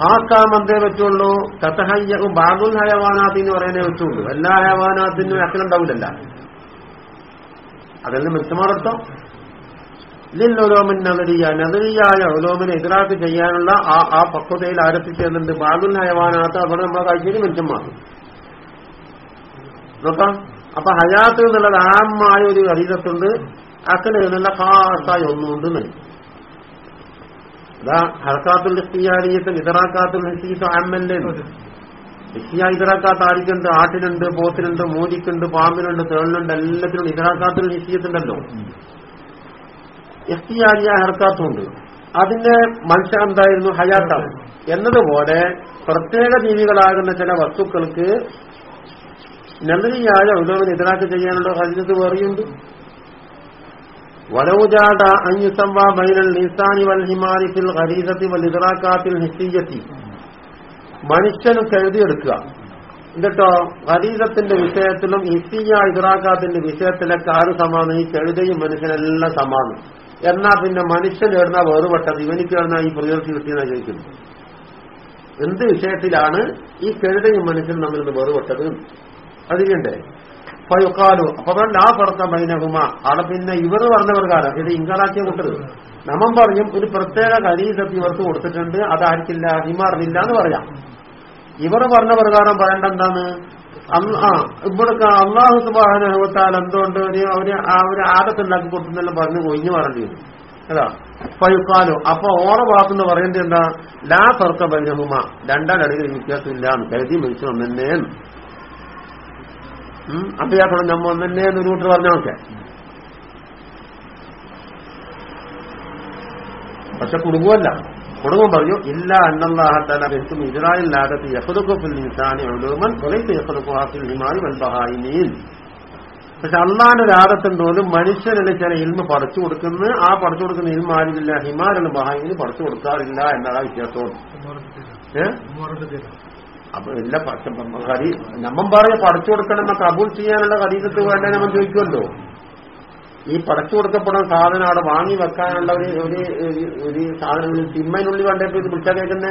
ഹാസ്താം എന്തേ വെച്ചുള്ളൂ തത്തഹയ്യ ബാഗുൽ ഹയവാനാത്തി എന്ന് പറയാനേ വെച്ചുള്ളൂ എല്ലാ ഹയവാനാത്തിനും അക്കലുണ്ടാവില്ലല്ല അതിൽ നിന്ന് മിച്ചമാറത്തം ലില്ലോലോമിൻ നഗരിയ നഗരിയായ ഒലോമിനെ എതിരാക്ക് ചെയ്യാനുള്ള ആ ആ പക്വതയിൽ ആരംഭിച്ചതുണ്ട് ബാഗുൽ ഹയവാനാത്ത്. അവിടെ നമ്മളെ കാഴ്ചയിൽ മിച്ചം മാറും നോക്കാം. അപ്പൊ ഹയാത്ത് എന്നുള്ളത് ആമായ ഒരു അതീതത്തുണ്ട് അക്കൽ എന്നുള്ള ഖാസായ ഒന്നുകൊണ്ട് അതാ ഹർക്കാത്തുൽ ഇഖ്തിയാരിയത്തും ഇതറാക്കാത്തുൽ ഹസീത്ത് അമ്മല്ലേ ഇഖ്തിയാ ഇതറാക്കാത്ത ആരിക്കുണ്ട് ആട്ടിനുണ്ട് പോത്തിനുണ്ട് മോദിക്കുണ്ട് പാമ്പിനുണ്ട് തേളിനുണ്ട് എല്ലാത്തിനും ഇതറാക്കാത്തുൽ ഹിസിയത്തുണ്ടല്ലോ ഇഖ്തിയാരിയ ഹർക്കാത്തുണ്ട്. അതിന്റെ മത്സരം എന്തായിരുന്നു? ഹയാത്താണ്. എന്നതുപോലെ പ്രത്യേക ജീവികളാകുന്ന ചില വസ്തുക്കൾക്ക് നന്ദിയായ ഉലവിന് എതിരാക്ക് ചെയ്യാനുള്ള ഹരിതത്ത് വേറിയുണ്ട്. വലവുജാട അഞ്ഞുസംബ ബൈനൽ നിസാനി വൽ ഹിമാരിഫിൽ വൽ ഇതറാക്കാത്തിൽ ഹിസ്സിയത്തി മനുഷ്യന് കഴുതിയെടുക്കുക. എന്നിട്ടോ ഹരീസത്തിന്റെ വിഷയത്തിലും ഹിസ്സിയ ഇതറാക്കാത്തിന്റെ വിഷയത്തിലൊക്കെ ആര് സമാനം? ഈ കഴുതയും മനുഷ്യനെല്ലാം സമാനം. എന്നാ പിന്നെ മനുഷ്യൻ എഴുന്ന വേറുപെട്ടത്? ഇവനിക്ക് എഴുന്ന ഈ പ്രയോജനം കിട്ടിയെന്നാ ചോദിക്കുന്നു എന്ത് വിഷയത്തിലാണ് ഈ കഴുതയും മനുഷ്യൻ തമ്മിൽ വേറുപെട്ടത്? അതിലുണ്ട് ഫയുക്കാലു അപ്പൊ ലാ പറത്ത ബൈനഹുമ. അവിടെ പിന്നെ ഇവർ പറഞ്ഞ പ്രകാരം ഇത് ഇങ്കളാക്കിയ കൂട്ടത് നമ്മൻ പറയും ഒരു പ്രത്യേക കരീസത്ത് ഇവർക്ക് കൊടുത്തിട്ടുണ്ട്. അതായിരിക്കില്ല ഇമാറിനില്ല എന്ന് പറയാം. ഇവർ പറഞ്ഞ പ്രകാരം പറയേണ്ട എന്താണ്? ആ ഇവിടെ അള്ളാഹു സുബാനുഭവത്താൽ എന്തുകൊണ്ട് ഒരു അവർ ആ ഒരു ആദത്തുണ്ടാക്കി കൊടുത്തെന്നെല്ലാം പറഞ്ഞ് കൊഞ്ഞു പറയേണ്ടി വരും. അതാ ഫയുക്കാലു അപ്പൊ ഓറ ഭാഗത്തുനിന്ന് പറയേണ്ടത് എന്താ? ലാ തർക്ക ബൈനഹുമ. രണ്ടാലടികൾ വ്യത്യാസമില്ല എന്ന് കരുതി മനുഷ്യൻ ഒന്നെന്നേന്ന് അപ്പൊ നമ്മൾ തന്നെ ഒന്നെ ഒരു കൂട്ടർ പറഞ്ഞോക്കെ പക്ഷെ കുടുംബമല്ല കുടുംബം പറഞ്ഞു ഇല്ല അന്നല്ലാഹത്തല ബെഹ്ക്കും ഇസ്രായേൽ ലാദത്ത് യഹ്ലുഖുഫിൽ ഇൻസാനി ഉലൂമൻ വലൈസ യഹ്ലുഖുഹാഫിൽ ഹിമാരി വൽ ബഹായിമീൻ. പക്ഷെ അള്ളാന്റെ രാഗത്തുണ്ടോലും മനുഷ്യന് ചില ഇൽമ പഠിച്ചു കൊടുക്കുന്ന? ആ പഠിച്ചു കൊടുക്കുന്ന ഇൽമ ആരുമില്ല. ഹിമാരെന്ന ബഹായിമിന് പഠിച്ചു കൊടുക്കാറില്ല എന്നതാ വ്യത്യാസം ഏഹ് അപ്പൊ എല്ലാ ഹരി നമ്മൻ പഠിച്ചു കൊടുക്കണം എന്ന കബൂൾ ചെയ്യാനുള്ള ഹരീതത്ത് വേണ്ട നമ്മൾ ചോദിക്കുമല്ലോ. ഈ പടച്ചു കൊടുക്കപ്പെടുന്ന സാധനം അവിടെ വാങ്ങി വെക്കാനുള്ള ഒരു ഒരു ഒരു- സാധനം തിമ്മനുള്ളിൽ വേണ്ടപ്പോ ഇത് വിളിച്ചാ കേൾക്കുന്നേ?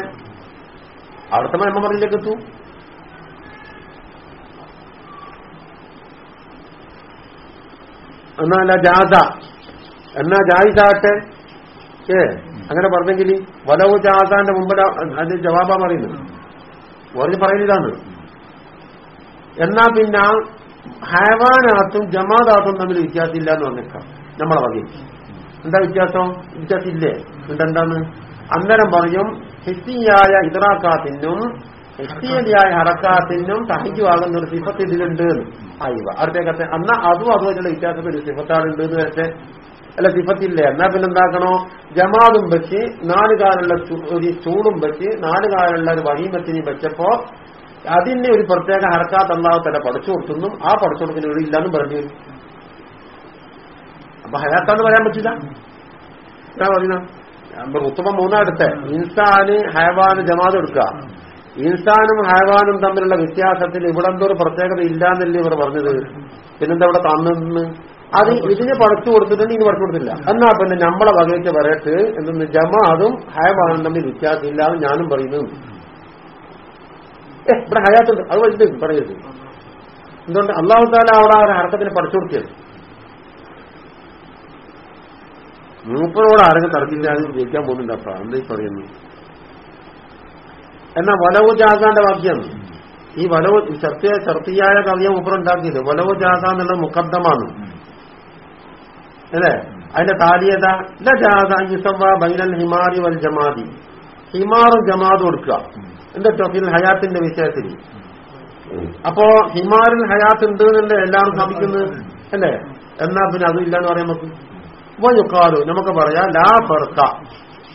അവിടുത്തെ നമ്മ പറഞ്ഞിലേക്ക് എത്തൂ. എന്നാല ജാഥ എന്നാ ജാതിസാകട്ടെ ഏ അങ്ങനെ പറഞ്ഞെങ്കിൽ വലവ് ജാഥാന്റെ മുമ്പിൽ അതിന്റെ ജവാബാ പറയുന്നത്. ഓർജ് പറയുന്നതാണ്. എന്നാ പിന്നെ ഹൈവാനാത്തും ജമാദാത്തും തമ്മിൽ വ്യത്യാസമില്ല എന്ന് പറഞ്ഞേക്കാം. നമ്മളെ വകയിൽ. എന്താ വ്യത്യാസം? വ്യത്യാസം ഇല്ലേ എന്തെന്താണ് അന്നേരം പറയും ഹിസ്തിയായ ഇതറാക്കാത്തിനും ഹിസ്തിയായ ഹറക്കാത്തിനും സഹിക്കുവാകുന്ന ഒരു സിഫത്ത് ഇതിലുണ്ട്. ആയിവ അടുത്തേക്കത്തെ അന്ന അതും അതുമായിട്ടുള്ള വ്യത്യാസത്തിൽ ഒരു സിഫത്താടുണ്ട് എന്ന് വരട്ടെ. അല്ല സിഫത്തില്ലേ. എന്നാ പിന്നെ എന്താക്കണോ ജമാദും വെച്ച് നാല് കാലുള്ള ചു- ഒരു ചൂടും വെച്ച് നാല് കാലുള്ള ഒരു വഹീമത്തിനെയും വെച്ചപ്പോ അതിന്റെ ഒരു പ്രത്യേക ഹർക്കാത്ത് അള്ളാഹു തന്നെ പഠിച്ചു കൊടുക്കുന്നു ആ പഠിച്ചു കൊടുക്കുന്ന ഇവിടെ ഇല്ലാന്നും പറഞ്ഞു. അപ്പൊ ഹയാത്താന്ന് പറയാൻ പറ്റില്ല. എന്താ പറയുന്ന. ഉത്തമം മൂന്നാടുത്തെ ഇൻസാന് ഹയവാന് ജമാത് എടുക്കുക ഇൻസാനും ഹയവാനും തമ്മിലുള്ള വ്യത്യാസത്തിൽ ഇവിടെ എന്തോ ഒരു പ്രത്യേകത ഇല്ലാന്നല്ലേ ഇവർ പറഞ്ഞത്. പിന്നെന്താ ഇവിടെ തന്നെന്ന്? അത് ഇതിന് പഠിച്ചു കൊടുത്തിട്ടുണ്ട് ഇനി പഠിച്ചു കൊടുത്തില്ല എന്നാ പിന്നെ നമ്മളെ വകയിട്ട് പറയട്ട് എന്തെന്ന് ജമാഅതും ഹയവാനും തമ്മിൽ വ്യത്യാസമില്ല എന്ന് ഞാനും പറയുന്നു. ഏ ഇവിടെ ഹയാത്തുണ്ട് അത് വലുത് പറയരുത് എന്തുകൊണ്ട്? അള്ളാഹു താല അവിടെ ആ ഒരു ഹർക്കത്തിന് പഠിച്ചു കൊടുത്തത് മൂപ്പറോട് ആരെങ്കിലും തർക്കില്ലാതെ ജയിക്കാൻ പോകുന്നുണ്ട്. അപ്പ എന്താ പറയുന്നു എന്നാ വലവ് ജാഥാന്റെ വാക്യം. ഈ വലവ് ചർച്ച ചർച്ചയായ കവിയ മൂപ്പറുണ്ടാക്കിയത് വലവ് ജാഥ എന്നുള്ള മുഖദ്ദമാണ്. അല്ലേ? അതിന്റെ താലിയത ബൈനൽ ഹിമാരി വൽ ജമാദി. ഹിമാറും ജമാദും കൊടുക്കുക. എന്താ ടോഫിൽ ഹയാത്തിന്റെ വിഷയത്തിൽ. അപ്പോ ഹിമാറിൽ ഹയാത്ത് ഉണ്ട് എന്നല്ലേ എല്ലാവരും സ്ഥാപിക്കുന്നത് അല്ലേ? എന്നാ പിന്നെ അതും ഇല്ലെന്ന് പറയാൻ നമുക്ക് വയുക്കാലു നമുക്ക് പറയാം ലാ ഫർക്ക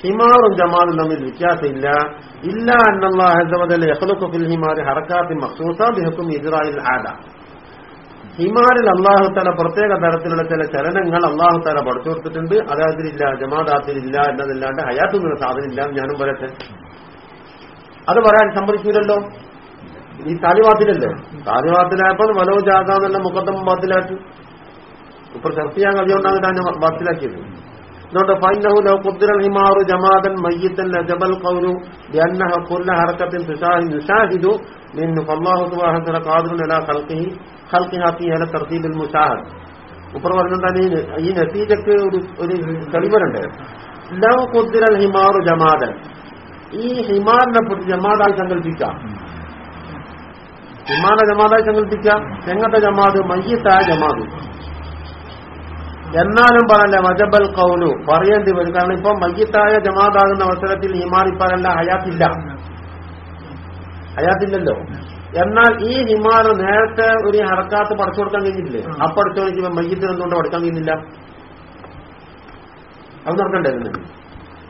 ഹിമാറും ജമാദും തമ്മിൽ വ്യത്യാസമില്ല. ഇല്ല അന്നല്ലാഹുൽ യഖ്ലുഖു ഫിൽ ഹിമാരി ഹറക്കാത്തി മഖ്സൂസ ബിഹക്കും ഇസ്രായേൽ ആദ ഹിമാരിൽ അള്ളാഹു തല പ്രത്യേക തരത്തിലുള്ള ചില ചലനങ്ങൾ അള്ളാഹു തല പഠിച്ചു കൊടുത്തിട്ടുണ്ട്. അതായതിലില്ല ജമാദാത്തിലില്ല എന്നതല്ലാണ്ട് ഹയാത്ത് എന്നുള്ള സാധനം ഇല്ല എന്ന് ഞാനും പറയട്ടെ. അത് പറയാൻ സമ്മതിക്കൂലല്ലോ? ഈ താലിവാത്തിലല്ലേ താലിവാത്തിലായപ്പോൾ വലോ ജാഥ എന്നുള്ള മുഖത്തം ബാത്തിലാക്കി. ഇപ്പൊ ചർച്ച ചെയ്യാൻ കഴിയുകൊണ്ടാണ് ഞാൻ ബാത്തിലാക്കിയത്. അതുകൊണ്ട് ഫൈനഹു ലോ കുദ്ര ഹിമാറു ജമാദൻ മയ്യത്തൻ ലജബൽ കൗരു ബിഅന്നഹ നിഷാഹിതു ഹറകത്തിൻ തുശാഹി നുശാഹിദു മിൻ ഫല്ലാഹു സുബ്ഹാനഹു വതആല ഖാദിറുൻ അലാ ഖൽഖിഹി ഖൽഖിഹാ ഫീ അല ഉപ്പർ പറഞ്ഞാൽ ഈ നസീജക്ക് ഒരു ഒരു തെളിവരുണ്ട് ലവ് ഖുദ്റൽ ഹിമാറു ജമാദൻ. ഈ ഹിമാറിനെ പൊട്ടി ജമാദായി സങ്കല്പിക്കാം ഹിമാറിനെ ജമാദായി സങ്കല്പിക്കാം ചെങ്ങത്തെ ജമാദ് മയ്യത്തായ ജമാദ്. എന്നാലും പറയല്ല മജബൽ കൗലു പറയേണ്ടി വരും. കാരണം ഇപ്പൊ മയ്യത്തായ ജമാദാകുന്ന അവസരത്തിൽ ഹിമാറിപ്പാരല്ല അയാത്തില്ല ഹയാത്തില്ല. ഹയാത്തില്ലല്ലോ. എന്നാൽ ഈ ഹിമാർ നേരത്തെ ഒരു ഹറക്കാത്ത് പടച്ചു കൊടുക്കാൻ കഴിഞ്ഞില്ലേ ആ കഴിഞ്ഞാൽ മയ്യത്തിന് എന്തുകൊണ്ട് പഠിക്കാൻ കഴിയുന്നില്ല അത് നടക്കണ്ടായിരുന്നു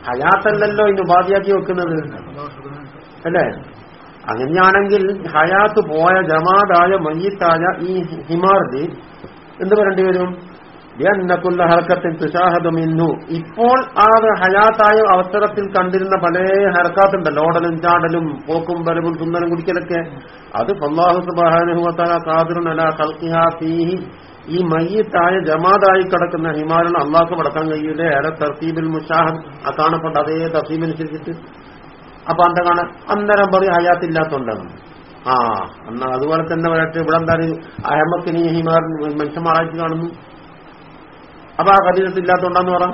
ഹയാത്തല്ലല്ലോ ഇന്ന് ഉപാധിയാക്കി വെക്കുന്നത്. അല്ലേ? അങ്ങനെയാണെങ്കിൽ ഹയാത്ത് പോയ ജമാദായ മയ്യത്തായ ഈ ഹിമാറിന് എന്ത് പറയേണ്ടി വരും? ബിഅന്നകുല്ല ഹർക്കത്തിൽ തുശാഹദു മിന്നു ഇപ്പോൾ ആ ഹയാത്തായ അവസരത്തിൽ കണ്ടിരുന്ന പല ഹർക്കാത്തുണ്ടല്ലോ ഓടലും ചാടലും പോക്കും വരവും തുന്നലും കുടിക്കലൊക്കെ. അത് അലാ ഖൽഖിഹാ ഫീഹി. ഈ മയ്യത്തായ ജമാതായി കിടക്കുന്ന ഹിമാലയൻ അള്ളാഹ് പടക്കാൻ കഴിയൂലേ? ഏറെ തർത്തീബിൽ മുഷാഹദ്. ആ കാണപ്പെട്ട അതേ തർത്തീബനുസരിച്ചിട്ട് അപ്പൊ അന്ത കാണ? അന്നേരം പറയും ഹയാത്തില്ലാത്തോണ്ടാണ്. ആ എന്നാ അതുപോലെ തന്നെ വരട്ടെ. ഇവിടെ എന്താ അഹമ്മക്കിനി ഹിമാർ മനുഷ്യന്മാരായിട്ട് കാണുന്നു. അപ്പൊ ആ കഥീരത്തില്ലാത്തോണ്ടാന്ന് പറ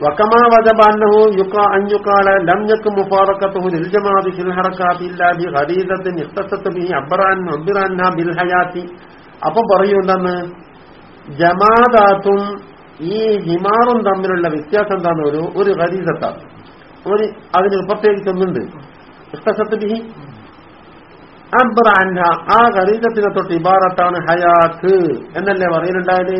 وكما وجب أنه يقع أن يقال لم يكن مفارقته للجماعة في الحركات إلا بغريزة اختصت به عبر عن عبر عنها بالحياة അപ്പം പറയുണ്ടെന്ന് ജമാദാത്തും ഈ ഹിമാറും തമ്മിലുള്ള വ്യത്യാസം എന്താണ് ഒരു ഒരു ഗരീസത്താണ് ഒരു അതിന് പ്രത്യേകിച്ചൊന്നുണ്ട് ഇഷ്ടസത്ത് ബിഹി അൻഹ. ആ ഖരീദത്തിനെ തൊട്ട് ഇബാറത്താണ് ഹയാത്ത് എന്നല്ലേ പറയുന്നുണ്ടായത്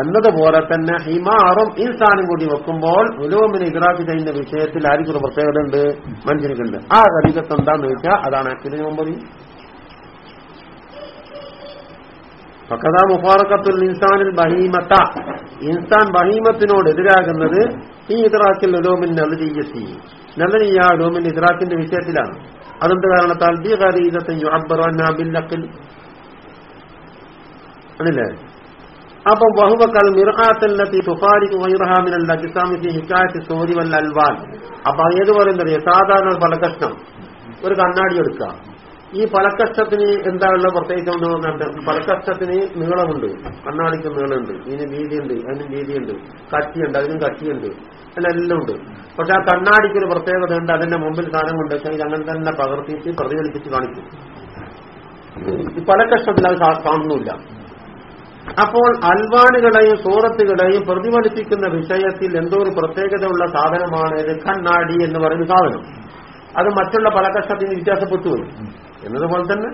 എന്നതുപോലെ തന്നെ ഹിമാറും ഇൻസാനും കൂടി വെക്കുമ്പോൾ ഉലൂമിന് ഇദ്രാക്ക് ചെയ്യുന്ന വിഷയത്തിൽ ആർക്കൊരു പ്രത്യേകത ഉണ്ട് മനുഷ്യനുണ്ട് ആ ഖരീദത്ത് എന്താന്ന് വെച്ചാൽ അതാണ് ഇതിനു മുമ്പതി ഫക്കഥ മുഫാറക്കത്തുൽ ഇൻസാനിൽ ബഹീമത്ത. ഇൻസാൻ ബഹീമത്തിനോട് എതിരാകുന്നത് ഈ ഇദ്രാക്കിൽ ഉലൂമിൻ നദരീയത്തി നദരീയ ഉലോമിൻ ഇദ്രാക്കിന്റെ വിഷയത്തിലാണ്. അതെന്ത് കാരണത്താൽ ആണല്ലേ അപ്പൊ ബഹുവക്കൽ അപ്പൊ ഏത് പറയുന്നത് സാധാരണ ഒരു പലകഷ്ണം. ഒരു കണ്ണാടി എടുക്കുക. ഈ പലക്കഷ്ടത്തിന് എന്താ ഉള്ള പ്രത്യേകിച്ച് ഒന്ന് പറഞ്ഞാൽ പലക്കഷ്ടത്തിന് നീളമുണ്ട്. കണ്ണാടിക്ക് നീളമുണ്ട്. ഇതിന് വീതിയുണ്ട്. അതിന് വീതിയുണ്ട്. കട്ടിയുണ്ട്. അതിനും കട്ടിയുണ്ട്. അതിനെല്ലാം ഉണ്ട്. പക്ഷെ ആ കണ്ണാടിക്ക് ഒരു പ്രത്യേകത ഉണ്ട്. അതിന്റെ മുമ്പിൽ സാധനം കൊണ്ട് വെച്ചാൽ അങ്ങനെ തന്നെ പകർത്തിയിട്ട് പ്രതിഫലിപ്പിച്ച് കാണിക്കും. ഈ പലക്കഷ്ടത്തിൽ അത് കാണുന്നില്ല അപ്പോൾ അൽവാനുകളെയും സൂറത്തുകളെയും പ്രതിഫലിപ്പിക്കുന്ന വിഷയത്തിൽ എന്തോ ഒരു പ്രത്യേകതയുള്ള സാധനമാണ് ഇത് കണ്ണാടി എന്ന് പറയുന്ന സാധനം. അത് മറ്റുള്ള പല കഷ്ടത്തിന് വ്യത്യാസപ്പെട്ടു എന്നതുപോലെ തന്നെ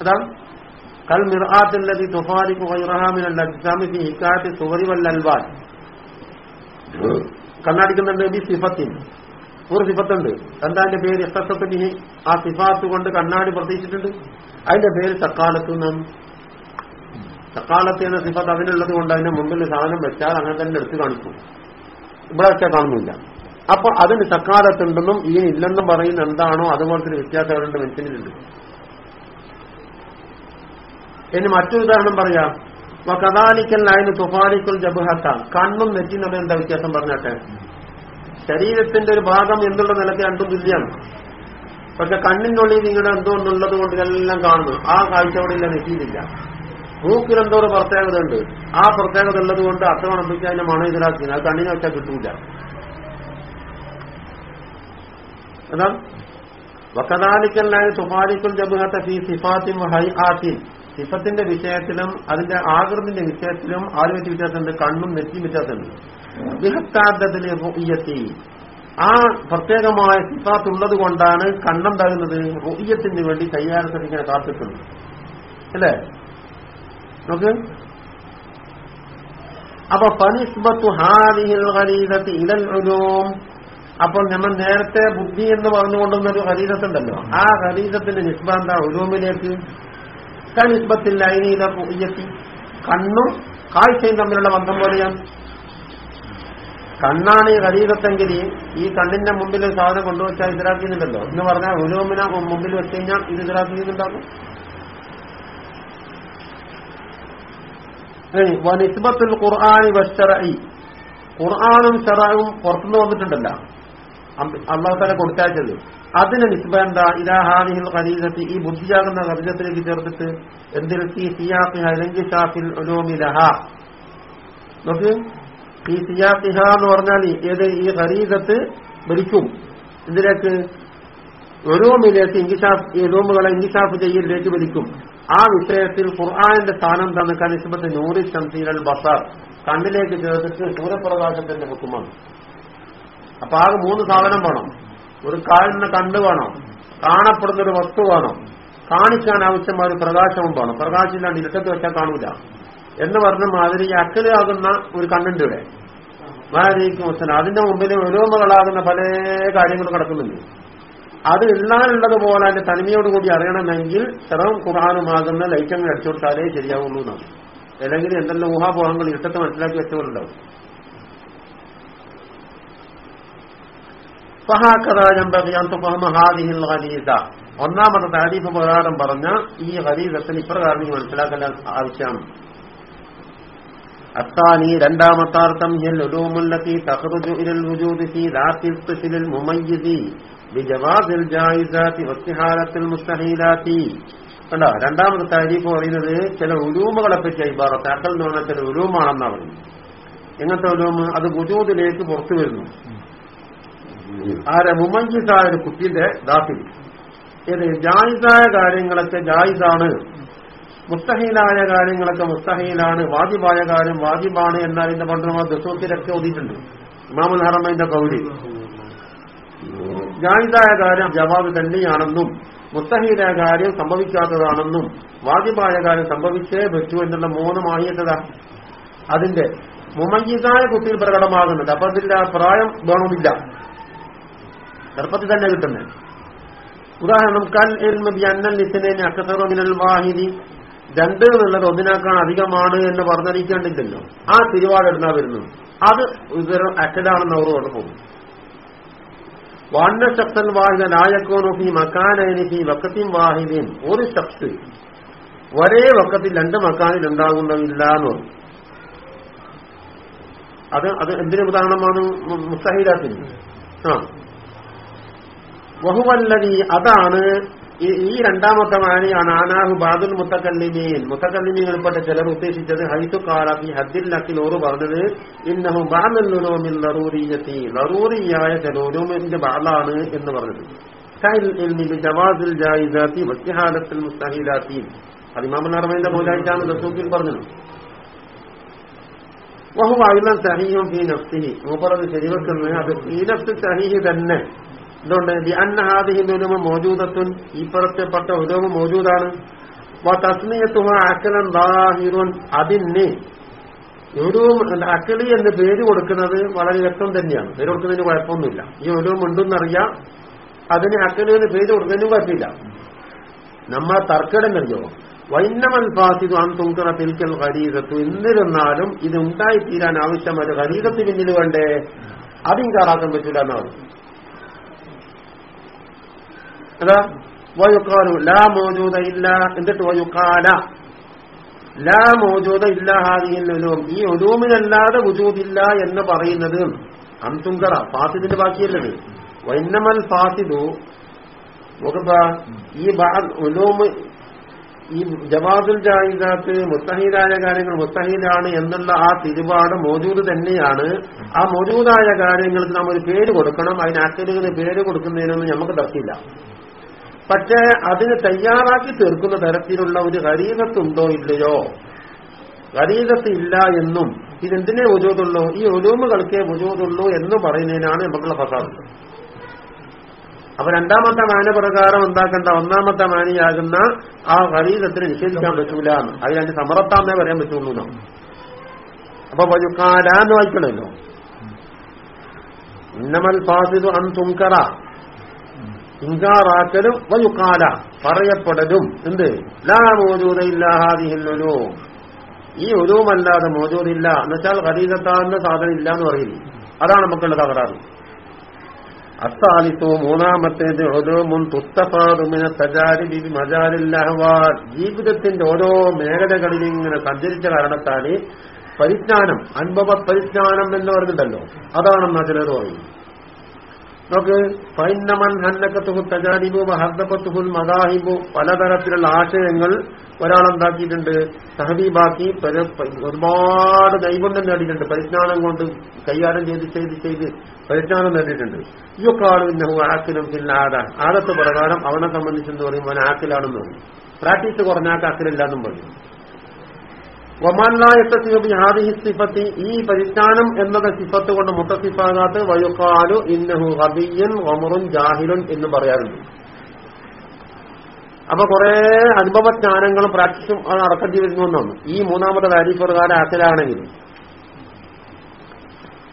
അതാണ്. കൽ മിർആത്തില്ലതി തുഫാരിഖു ഗൈറഹാ മിനൽ അജ്സാമി ഫി സുവരി വൽ അൽവാൻ. കണ്ണാടിക്കുന്നുണ്ട് ബി സിഫത്തിൻ. ഒരു സിഫത്തുണ്ട്. എന്താ അതിന്റെ പേര്? എത്തത്തിന് ആ സിഫാത്ത് കൊണ്ട് കണ്ണാടി പ്രതീക്ഷിച്ചിട്ടുണ്ട്. അതിന്റെ പേര് തക്കാലത്ത് നാം. തക്കാലത്ത് എന്ന സിഫത്ത് അതിനുള്ളത് കൊണ്ട് അതിന്റെ മുമ്പിൽ സാധനം വെച്ചാൽ അങ്ങനെ തന്നെ എടുത്ത് കാണിക്കും. ഇവിടെ വെച്ചാൽ കാണുന്നില്ല. അപ്പൊ അതിന് തക്കാലത്തുണ്ടെന്നും ഈ ഇല്ലെന്നും പറയുന്ന എന്താണോ അതുപോലത്തെ വ്യത്യാസം അവരുടെ മനുഷ്യനിലുണ്ട് ഇനി മറ്റൊരു ഉദാഹരണം പറയാം. കഥാലിക്കൽ അതിന് തുഫാലിക്കൽ ജബുഹത്ത. കണ്ണും നെറ്റി എന്താ വ്യത്യാസം പറഞ്ഞാട്ടെ? ശരീരത്തിന്റെ ഒരു ഭാഗം എന്നുള്ള നിലയ്ക്ക് രണ്ടും തുല്യാണ്. പക്ഷെ കണ്ണിനുള്ളിൽ നിങ്ങളുടെ എന്തോ എല്ലാം കൊണ്ട് ഇതെല്ലാം കാണുന്നു. ആ കാഴ്ച അവിടെ ഇല്ല നെറ്റിയിലില്ല. മൂക്കിൽ എന്തോ ഒരു പ്രത്യേകത ഉണ്ട്. ആ പ്രത്യേകത ഉള്ളത് കൊണ്ട് അത്ര വെച്ച് അതിന്റെ മണം ഇതിലാക്കി. അത് കണ്ണിനെ വെച്ചാൽ കിട്ടൂല. വക്കതാലിക്കൽ വക്കതാലിക്കല്ലായ തുഫാലിക്കൽ ജബുഹത്ത ഫി സിഫാത്തിൻ ഹൈ ആത്തിൻ. സിഫത്തിന്റെ വിഷയത്തിലും അതിന്റെ ആകൃതിന്റെ വിഷയത്തിലും ആരും വെച്ച് വ്യത്യാസമുണ്ട് കണ്ണും നെറ്റിയും വ്യത്യാസമുണ്ട്. ബൃഹത്താദത്തിലെ റുയ്യത്തി ആ പ്രത്യേകമായ സിഫാത്ത് ഉള്ളത് കൊണ്ടാണ് കണ്ണുണ്ടാകുന്നത് റുയ്യത്തിന് വേണ്ടി കയ്യാറത്തിൽ ഇങ്ങനെ കാത്തിട്ടുണ്ട് അല്ലേ? നോക്ക്. അപ്പൊ ഫനിസ്ബത്തു ഹാദിഹിൽ ഖരീദത്തി ഇലൽ അപ്പോൾ നമ്മൾ നേരത്തെ ബുദ്ധി എന്ന് പറഞ്ഞുകൊണ്ടുന്ന ഒരു ഹരീരത്തുണ്ടല്ലോ ആ ഖരീദത്തിന്റെ നിസ്ബാന്ത ഉലൂമിലേക്ക് നിസ്ബത്തിൽ അയിനിയിലെ ഉയർത്തി കണ്ണും കാഴ്ചയും തമ്മിലുള്ള ബന്ധം പോലെയാണ്. കണ്ണാണ് ഈ ഖരീദത്തെങ്കിൽ ഈ കണ്ണിന്റെ മുമ്പിൽ ഒരു സാധനം കൊണ്ടുവച്ചാൽ ഇതിലാക്കിയിട്ടുണ്ടല്ലോ എന്ന് പറഞ്ഞാൽ ഉലൂമിനെ മുമ്പിൽ വെച്ച് കഴിഞ്ഞാൽ ഇത് ഇതിലാക്കിയിട്ടുണ്ടാകും നിസ്ബത്തുൽ ഖുർആാനി ഖുർആാനും ചെറായും പുറത്തുനിന്ന് വന്നിട്ടുണ്ടല്ലോ. അള്ളാഹു തന്നെ കൊടുത്തയച്ചത്. അതിന് നിസ്ബന്ധ ഇലാഹാനിഹിൽ ഖലീസത്തി ഈ ബുദ്ധിയാകുന്ന ഖരീദത്തിലേക്ക് ചേർത്തിട്ട് എന്തിരത്തി? സിയാഖിഹ അല്ലെങ്കിൽ ഷാഫിൽ ഒലോമിലഹ നോക്ക്. ഈ സിയാഖിഹ എന്ന് പറഞ്ഞാൽ ഏത്? ഈ ഖലീസത്ത് ഭരിക്കും. ഇതിലേക്ക് ഒലോമിലേക്ക് ഇംഗിഷാഫ് ഈ ഉലൂമുകളെ ഇംഗിഷാഫ് ചെയ്യലിലേക്ക് ഭരിക്കും ആ വിഷയത്തിൽ ഖുർആാനിന്റെ സ്ഥാനം തന്നിക്കാൻ നിസ്ബത്ത് നൂറി ശംസീൽ ബസാർ. കണ്ണിലേക്ക് ചേർത്തിട്ട് സൂര്യപ്രകാശത്തിന്റെ ഹുക്കുമാണ് അപ്പൊ ആകെ മൂന്ന് സാധനം വേണം. ഒരു കാലിനെ കണ്ണ് വേണം. കാണപ്പെടുന്ന ഒരു വസ്തു വേണം. കാണിക്കാൻ ആവശ്യമായ ഒരു പ്രകാശവും വേണം. പ്രകാശമില്ലാണ്ട് ഇരുട്ടത്ത് വെച്ചാൽ കാണൂല. എന്ന് പറഞ്ഞ മാതിരി അക്കലാകുന്ന ഒരു കണ്ണിന്റെ ഇവിടെ. വസ്തുന അതിന്റെ മുമ്പിൽ ഒരോമകളാകുന്ന പല കാര്യങ്ങളും കിടക്കുന്നുണ്ട്. അത് ഇല്ലാനുള്ളത് പോലെ അതിന്റെ തനിമയോടുകൂടി അറിയണമെങ്കിൽ ചെറും കുറാനുമാകുന്ന ലൈറ്റങ്ങൾ അടിച്ചു കൊടുത്താലേ ശരിയാവുള്ളൂ എന്നാണ്. അല്ലെങ്കിൽ എന്തെല്ലാം ഊഹാപോഹങ്ങൾ ഇരുട്ടത്ത് മനസ്സിലാക്കി വെച്ചവരുണ്ടാവും. ഒന്നാമത്തെ താരീഫ് പ്രകാരം പറഞ്ഞ ഈ ഹരീദത്തിന് ഇപ്രകാരം മനസ്സിലാക്കാൻ ആവശ്യമാണ് അത്താനി മുസ്തഹീലാത്തി. കണ്ടോ? രണ്ടാമത്തെ താരീഫ് പറയുന്നത് ചില ഉലൂമുകളെ പറ്റി ഇബാറത്ത്. അക്കൽ എന്ന് പറഞ്ഞാൽ ചില ഉലൂമാണെന്നാണ് പറയുന്നത്. എങ്ങനത്തെ ഉലൂമ്? അത് വുജൂദിലേക്ക് പുറത്തു വരുന്നു. ആരെ മുമഞ്ചിസായ ഒരു കുട്ടിന്റെ ദാത്തിൽ ഇത് ജായിസായ കാര്യങ്ങളൊക്കെ ജായിസാണ്. മുസ്തഹീലായ കാര്യങ്ങളൊക്കെ മുസ്തഹീലാണ്. വാജിബായ കാര്യം വാജിബാണ് എന്നാൽ ഇതിന്റെ പണ്ട് ദസൂത്തിലൊക്കെ ഒതിയിട്ടുണ്ട് ഇമാമുൽ ഹറമൈന്റെ കൗരി ജായിസായ കാര്യം ജവാബ് തന്നെയാണെന്നും മുസ്തഹീലായ കാര്യം സംഭവിക്കാത്തതാണെന്നും വാജിബായ കാര്യം സംഭവിച്ചേ പറ്റൂ എന്നുള്ള മൂന്ന് ആയിട്ടതാ അതിന്റെ. മുമയ്യതായ കുട്ടിയിൽ പ്രകടമാകുന്നുണ്ട്. അപ്പൊ അതിന്റെ പ്രായം വേണമെന്നില്ല ചെറുപ്പത്തിൽ തന്നെ കിട്ടുന്നത് ഉദാഹരണം കൽ മിനൽ വാഹിദി. രണ്ട് എന്നുള്ളത് ഒന്നിനേക്കാൾ അധികമാണ് എന്ന് പറഞ്ഞറിയിക്കേണ്ടില്ലല്ലോ. ആ തിരുവാടെടുന്നാ വരുന്നു അത് അക്കലാണെന്ന് അവർ കൊണ്ട് പോകും. വാണ്ണ ശക്തൻ വാഹിദ ലായക്കോനു ഫി മക്കാനൈനി ഫി വക്കത്തിൻ വാഹിദീൻ. ഒരു ശക്തി ഒരേ വക്കത്തിൽ രണ്ട് മക്കാനിൽ ഉണ്ടാകുന്നതില്ല എന്ന് പറഞ്ഞു അത് അത് എന്തിനു ഉദാഹരണമാണ്? മുസ്തഹിദാത്തിന് ആ. വഹുവല്ലതി അതാണ് ഈ- രണ്ടാമത്തെ മാനിയാണ് ആനാഹു ബാദുൽ മുത്തക്കല്ലിമീൻ മുത്തക്കല്ലിമീങ്ങളിൽപ്പെട്ട ചിലർ ഉദ്ദേശിച്ചത് ഹൈത്തു കാലത്ത് ഹദ്ദിൽ ലക്കിൽ ഓറ് പറഞ്ഞത് ഇന്നഹു ബാദുലോമിൽ ലറൂറിയത്തി. ലറൂറിയായ ചിലോരുമിന്റെ ബാലാണ് എന്ന് പറഞ്ഞത്. ജവാസിൽ ഇൽമി ബിജവാസിൽ ജായിസാത്തി വസ്യഹാലത്തിൽ മുസ്തഹീലാത്തി. അത് ഇമാമുൽ അറബൈന്റെ മൂലായിട്ടാണ് ദസൂക്കിൽ പറഞ്ഞത്. വഹു അയിലം സഹീഹും ഫീ നഫ്സിഹി. മൂപ്പറത് അത് നഫ്സ് സഹീഹി തന്നെ. എന്തുകൊണ്ട് അന്നഹാദിഹിൻ ഉലമ മോജൂദത്തുൻ ഈ പറച്ചപ്പെട്ട ഉലുമ മോജൂദാണ്. ദാഹിറുൻ അതിന് ഉലൂം അക്കലി എന്ന് പേര് കൊടുക്കുന്നത് വളരെ വ്യക്തം തന്നെയാണ്. പേര് കൊടുക്കുന്നതിന് കുഴപ്പമൊന്നുമില്ല. ഈ ഒരു ഉണ്ടെന്നറിയാം അതിന് അക്കലി എന്ന് പേര് കൊടുക്കുന്നതിന് കുഴപ്പമില്ല. നമ്മ തർക്കടങ്ങറിയോ വൈന്നമൽ ഫാസിദു അൻ തുങ്കറ തിൽക്കൽ ഖരീദത്തു എന്നിരുന്നാലും ഇത് ഉണ്ടായിത്തീരാൻ ആവശ്യമായ ഖരീദത്തിന് ഖരീദത്ത് പിന്നിൽ വേണ്ടേ? അത് ഇൻകാറാക്കാൻ പറ്റില്ല എന്നാണ്. അതാ വയുക്കാലു ലാ മോജൂദ ഇല്ല എന്നിട്ട് വയുക്കാല ലാ മോജൂദ ഇല്ല ഹാദിഹിൽ ഉലൂം. ഈ ഉലൂമിനല്ലാതെ വുജൂദില്ല എന്ന് പറയുന്നത് അന്തുങ്കറ ഫാസിദിന്റെ ബാക്കിയല്ലത് വൈന്നമൽ ഫാസിദു ഈ ഈ ജവാദുൽ ജാഹിദാത്ത് മുത്തഹീദായ കാര്യങ്ങൾ മുത്തഹീദാണ് എന്നുള്ള ആ തിരുപാട് മോജൂദ് തന്നെയാണ്. ആ മോജൂദായ കാര്യങ്ങൾക്ക് നമ്മൾ പേര് കൊടുക്കണം. അതിന് പേര് കൊടുക്കുന്നതിനൊന്നും നമുക്ക് തർക്കില്ല. പക്ഷേ അതിന് തയ്യാറാക്കി തീർക്കുന്ന തരത്തിലുള്ള ഒരു ഹരീതത്തുണ്ടോ ഇല്ലയോ? ഹരീതത്ത് ഇല്ല എന്നും ഇതെന്തിനേ വജൂതുള്ളൂ ഈ ഒലൂമുകൾക്കേ വജൂതുള്ളൂ എന്ന് പറയുന്നതിനാണ് നമുക്കുള്ള ഫസാദ്. അപ്പൊ രണ്ടാമത്തെ മാന പ്രകാരം എന്താക്കേണ്ട? ഒന്നാമത്തെ മാനിയാകുന്ന ആ ഹരീതത്തിന് നിഷേധിക്കാൻ പറ്റൂല എന്ന്. അത് അതിന് സമറത്താന്നേ പറയാൻ പറ്റുള്ളൂ അപ്പൊ വയുക്കാലാന്ന് വായിക്കണമല്ലോ ഇന്നമൽ ഫാസിദു അൻ തുങ്കറ. ഇൻകാറാക്കലും വയുക്കാല പറയപ്പെടലും എന്ത്? ലാ മോജൂദ ഇല്ലാഹാദിഹില്ലൊലു ഈ ഒരുവുമല്ലാതെ മോജൂദില്ല. എന്നുവെച്ചാൽ ഖരീദത്താന്ന സാധനം ഇല്ല എന്ന് പറയില്ല? അതാണ് നമുക്കുള്ള തകരാറ്. അത്താലിത്തു മൂന്നാമത്തേത് ഒലോമുൻ തുത്തഫാറുമിന തജാരി മജാരില്ലഹവാൽ ജീവിതത്തിന്റെ ഓരോ മേഖലകളിൽ ഇങ്ങനെ സഞ്ചരിച്ച കാരണത്താൽ പരിജ്ഞാനം അനുഭവ പരിജ്ഞാനം എന്ന് പറഞ്ഞിട്ടല്ലോ അതാണെന്നാ ചിലർ പറയും നോക്ക് ഫൈനമൻ ഹന്നക്കത്തുഹു തജാരിബു ഹർദപ്പത്തുഹുൽ മദാഹിബു. പലതരത്തിലുള്ള ആശയങ്ങൾ ഒരാളെന്താക്കിയിട്ടുണ്ട്? സഹദീബാക്കി ഒരുപാട് നൈപുണ്യം നേടിയിട്ടുണ്ട്. പരിജ്ഞാനം കൊണ്ട് കൈകാര്യം ചെയ്ത് ചെയ്ത് ചെയ്ത് പരിജ്ഞാനം നേടിയിട്ടുണ്ട്. യുക്കാളും പിന്നെ ആക്കിലും പിന്നെ ആദ. ആദത്ത് പ്രകാരം അവനെ സംബന്ധിച്ചെന്ന് പറയും? അവൻ ആക്കിലാണെന്ന് പറയും. പ്രാക്ടീസ് കുറഞ്ഞാക്ക് ആക്കിലില്ല എന്നും പറയും. സിഫത്തി ഈ പരിജ്ഞാനം എന്നത് സിഫത്ത് കൊണ്ട് മുത്തസിഫാകാത്ത് വയുക്കാലു ഇന്നഹു റബിയൻ ഒമറുൻ ജാഹിലുൻ എന്ന് പറയാറുണ്ട്. അപ്പൊ കുറെ അനുഭവജ്ഞാനങ്ങളും പ്രാക്ടീസും അടക്കേണ്ടി വരുന്നു എന്നാണ്. ഈ മൂന്നാമത്തെ വാരി പ്രകാരം അക്കലാണെങ്കിൽ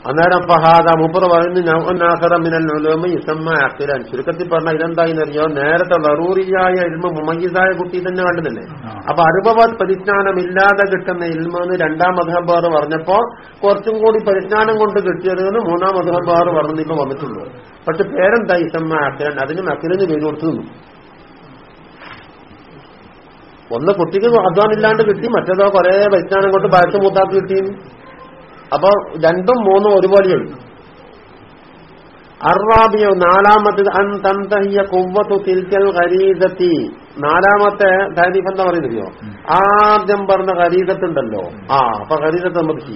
അന്നേരം ഫഹാദ മുപ്പത് പറയുന്നു നൗനാസറമിനൽ ഉലോമ ഇസമ്മ അക്കിലാൻ ചുരുക്കത്തിൽ പറഞ്ഞ ഇതെന്തായിന്നറിയോ നേരത്തെ വറൂറിയായ ഇൽമ മുമയ്യതായ കുട്ടി തന്നെ കണ്ടതല്ലേ അപ്പൊ അനുഭവ പരിജ്ഞാനമില്ലാതെ കിട്ടുന്ന ഇൽമെന്ന് രണ്ടാം മധബാർ പറഞ്ഞപ്പോ കുറച്ചും കൂടി പരിജ്ഞാനം കൊണ്ട് കിട്ടിയത് എന്ന് മൂന്നാം മധബാർ പറഞ്ഞിപ്പോ വന്നിട്ടുള്ളൂ. പക്ഷെ പേരെന്താ ഇസമ്മ അക്കിലാൻ അതിന് അക്കിലിന് പേര് കൊടുത്തു. ഒന്ന് കുട്ടിക്ക് അധ്വാനില്ലാണ്ട് കിട്ടി മറ്റേതോ കുറെ പരിജ്ഞാനം കൊണ്ട് പഴച്ചു മൂത്താക്കി കിട്ടി. അപ്പൊ രണ്ടും മൂന്നും ഒരുപോലെയുണ്ട്. അറാബിയോ നാലാമത്തേത് അൻ തന്തഹിയ കുവ്വത്തു തിൽക്കൽ ഖരീദത്തി. നാലാമത്തെ താരീഫ് എന്താ പറയുന്നറിയോ ആദ്യം പറഞ്ഞ ഖരീദത്തുണ്ടല്ലോ. ആ അപ്പൊ ഖരീദത്ത് സംബന്ധിച്ച്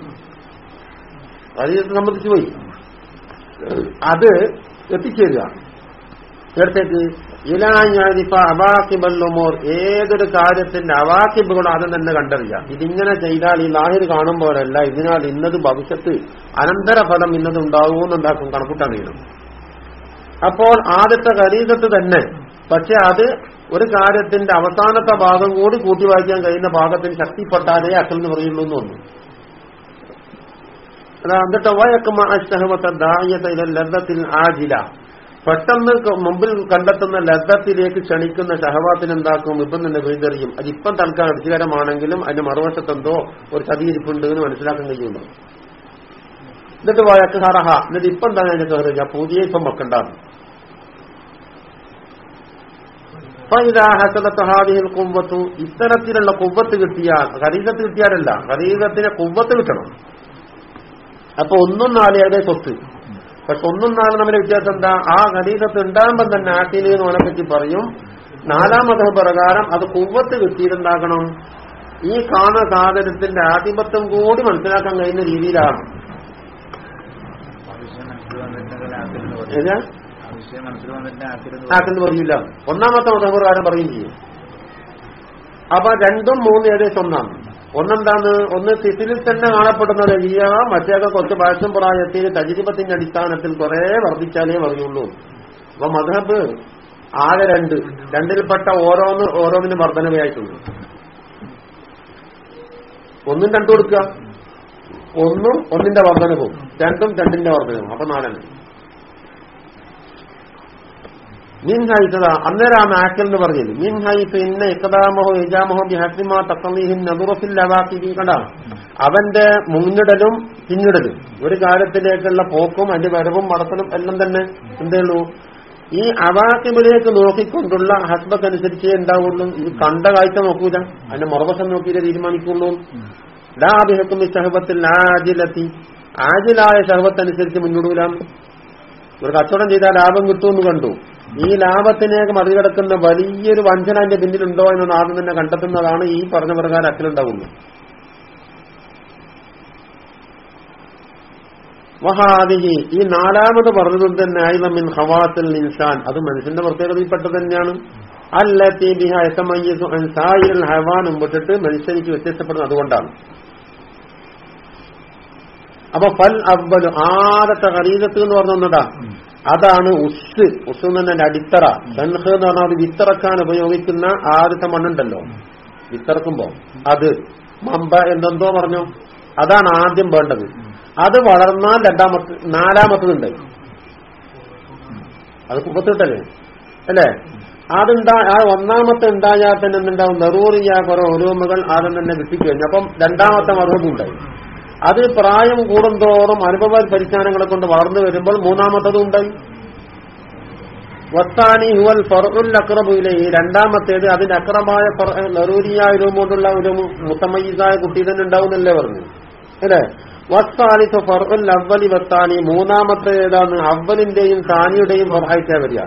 ഖരീദത്ത് സംബന്ധിച്ച് പോയി. അത് എത്തിച്ചേരുക. ഇടത്തേക്ക് ഇലാഞ്ഞാതിപ്പ അവാക്കിബല്ലുമോർ ഏതൊരു കാര്യത്തിന്റെ അവാക്കിബുകൾ ആദ്യം തന്നെ കണ്ടറിയാം ഇതിങ്ങനെ ചെയ്താൽ ഈ ലാഹിർ കാണുമ്പോഴല്ല ഇതിനാൽ ഇന്നത് ഭവിഷ്യത്ത് അനന്തരഫലം ഇന്നത് ഉണ്ടാകുമെന്നുണ്ടാക്കും കണക്കൂട്ടാൻ വീണം അപ്പോൾ ആദ്യത്തെ കരീതത്ത് തന്നെ. പക്ഷെ അത് ഒരു കാര്യത്തിന്റെ അവസാനത്തെ ഭാഗം കൂടി കൂട്ടി വായിക്കാൻ കഴിയുന്ന ഭാഗത്തിന് ശക്തിപ്പെട്ടാലേ അക്കൽ എന്ന് പറയുള്ളൂ എന്ന് തോന്നുന്നു. അതാ എന്നിട്ട് വയക്കമഹവത്തെ പെട്ടെന്ന് മുമ്പിൽ കണ്ടെത്തുന്ന ലബ്ധത്തിലേക്ക് ക്ഷണിക്കുന്ന ഷഹവാത്തിന് എന്താക്കും ഇപ്പം തന്നെ വീതെറിയും ഇപ്പം തൽക്കാലം അടിച്ചുകരമാണെങ്കിലും അതിന്റെ മറുവശത്തെന്തോ ഒരു ചതിയിരിപ്പുണ്ട് എന്ന് മനസ്സിലാക്കാൻ കഴിയുന്നു എന്നിട്ട് വഴക്ക് ഹറഹ. എന്നിട്ട് ഇപ്പം തന്നെ അതിന്റെ കയറില്ല പുതിയ ഇപ്പം വെക്കണ്ടാകും കുമ്പത്തു ഇത്തരത്തിലുള്ള കുവ്വത്ത് കിട്ടിയാൽ ഖരീദത്ത് കിട്ടിയാലല്ല. ഖരീദത്തിന് കുവ്വത്ത് കിട്ടണം. അപ്പൊ ഒന്നും നാലേടെ സ്വത്ത്. പക്ഷെ ഒന്നും നാലും നമ്മുടെ വ്യത്യാസം എന്താ? ആ ഖലീഫത്ത് ഉണ്ടാകുമ്പോൾ തന്നെ ആക്കിൽ എന്ന് ഓനെ പറ്റി പറയും. മത പ്രകാരം അത് കുവ്വത്ത് കിട്ടിയിട്ടുണ്ടാക്കണം ഈ കാണ സാധനത്തിന്റെ ആധിപത്യം കൂടി മനസ്സിലാക്കാൻ കഴിയുന്ന രീതിയിലാണ്. ആക്കെന്ന് പറയില്ല. ഒന്നാമത്തെ മതപ്രകാരം പറയും ചെയ്യും. അപ്പൊ രണ്ടും മൂന്നും ഏകദേശം ഒന്നാണ്. ഒന്നെന്താണ്? ഒന്ന് തിസിലിൽ തന്നെ കാണപ്പെടുന്ന രചിയ മറ്റേക്ക് കുറച്ച് വയസ്സും പ്രായത്തിൽ തജിരിപത്തിന്റെ അടിസ്ഥാനത്തിൽ കുറെ വർദ്ധിച്ചാലേ പറയുള്ളൂ. അപ്പൊ മധബ് ആകെ രണ്ട്. രണ്ടിൽപ്പെട്ട ഓരോന്ന് ഓരോന്നിനും വർധനവയായിട്ടുണ്ട് ഒന്നും രണ്ടു കൊടുക്കുക ഒന്നും ഒന്നിന്റെ വർധനവും രണ്ടും രണ്ടിന്റെ വർധനവും അപ്പൊ നാലെണ്ണം. മിൻ ഹൈത്തത അന്നേരാണ് ആക്കൽ എന്ന് പറഞ്ഞത്. മിൻ ഇന്ന ഇക്കദാമഹോ ഇജാമഹോ ബിഹസിമ തക്കലീഹിൻ നദുറഫിൽ ലവാക്കിബി കണ്ട അവന്റെ മുന്നിടലും പിന്നിടലും ഒരു കാര്യത്തിലേക്കുള്ള പോക്കും അതിന്റെ വരവും മടത്തലും എല്ലാം തന്നെ എന്തേയുള്ളൂ. ഈ അവാക്കിബിലേക്ക് നോക്കിക്കൊണ്ടുള്ള ഹസ്ബക്കനുസരിച്ചേ ഉണ്ടാവുള്ളൂ. ഇത് കണ്ട കാഴ്ച നോക്കൂല. അതിന്റെ മറുവശം നോക്കിയിട്ടേ തീരുമാനിക്കുള്ളൂ. ഡാ ലാഭിഹക്കും ഈ സഹബത്തിൽ ആജിലെത്തി ആജിലായ സഹബത്തനുസരിച്ച് മുന്നിടൂല ഒരു കച്ചവടം ചെയ്താൽ ലാഭം കിട്ടുമെന്ന് കണ്ടു. ഈ ലാഭത്തിനെ മറികടക്കുന്ന വലിയൊരു വഞ്ചന അതിന്റെ പിന്നിലുണ്ടോ എന്ന് ആദ്യം തന്നെ കണ്ടെത്തുന്നതാണ് ഈ പറഞ്ഞ പ്രകാരം അച്ഛനുണ്ടാവുന്നത്. വഹാദിഹി ഈ നാലാമത് പറഞ്ഞതും തന്നെ ആയിലമിൻ ഹവാത്തിൽ ഇൻസാൻ. അത് മനുഷ്യന്റെ പ്രത്യേകതയിൽപ്പെട്ടത് തന്നെയാണ്. അല്ലത്തി ബിഹ സായിരൽ ഹവാനും വിട്ടിട്ട് മനുഷ്യനിക്ക് വ്യത്യസ്തപ്പെടുന്നത് അതുകൊണ്ടാണ്. അപ്പൊ ഫൽ അബ്ബലു ആദ്യത്തെ ഖരീദത്ത് എന്ന് പറഞ്ഞാ അതാണ് ഉസ്. ഉസ് എന്ന് പറഞ്ഞാൽ അടിത്തറ. ബൻഹ് എന്ന് പറഞ്ഞാൽ ഒരു വിത്തറക്കാൻ ഉപയോഗിക്കുന്ന ആദ്യത്തെ മണ്ണുണ്ടല്ലോ. വിത്തറക്കുമ്പോ. അത്. മമ്പ എന്തെന്തോ പറഞ്ഞു. അതാണ് ആദ്യം വേണ്ടത്. അത് വളർന്നാൽ രണ്ടാമത്തെ നാലാമത്തതുണ്ട്. അത് കുപ്പത്തിട്ടല്ലേ അല്ലേ? അതുണ്ടാ ആ ഒന്നാമത്തെ ഉണ്ടായാൽ തന്നെ എന്തുണ്ടാവും? നെറൂറിയ കുറെ ഒരൂമുകൾ ആദ്യം തന്നെ വിട്ടിക്കഴിഞ്ഞു അപ്പം രണ്ടാമത്തെ മറുപടി ഉണ്ടായി. അത് പ്രായം കൂടുന്തോറും അനുഭവ പരിജ്ഞാനങ്ങളെ കൊണ്ട് വളർന്നു വരുമ്പോൾ മൂന്നാമത്തതും ഉണ്ടായി വസ്താനി ഹുവൽ ഫറുൽ അക്രബുയിലെ ഈ രണ്ടാമത്തേത് അതിന്റെ അക്രമായ നെറൂരിയായ കൊണ്ടുള്ള ഒരു മുത്തമയ്യസായ കുട്ടി തന്നെ ഉണ്ടാവുന്നല്ലേ പറഞ്ഞു. അല്ലേ? വസ്താലിഫ് ഫറുൽ അവലി വസ്താനി മൂന്നാമത്തെ ഏതാണ് അവലിന്റെയും താനിയുടെയും ഫറായിട്ടാ വരിക.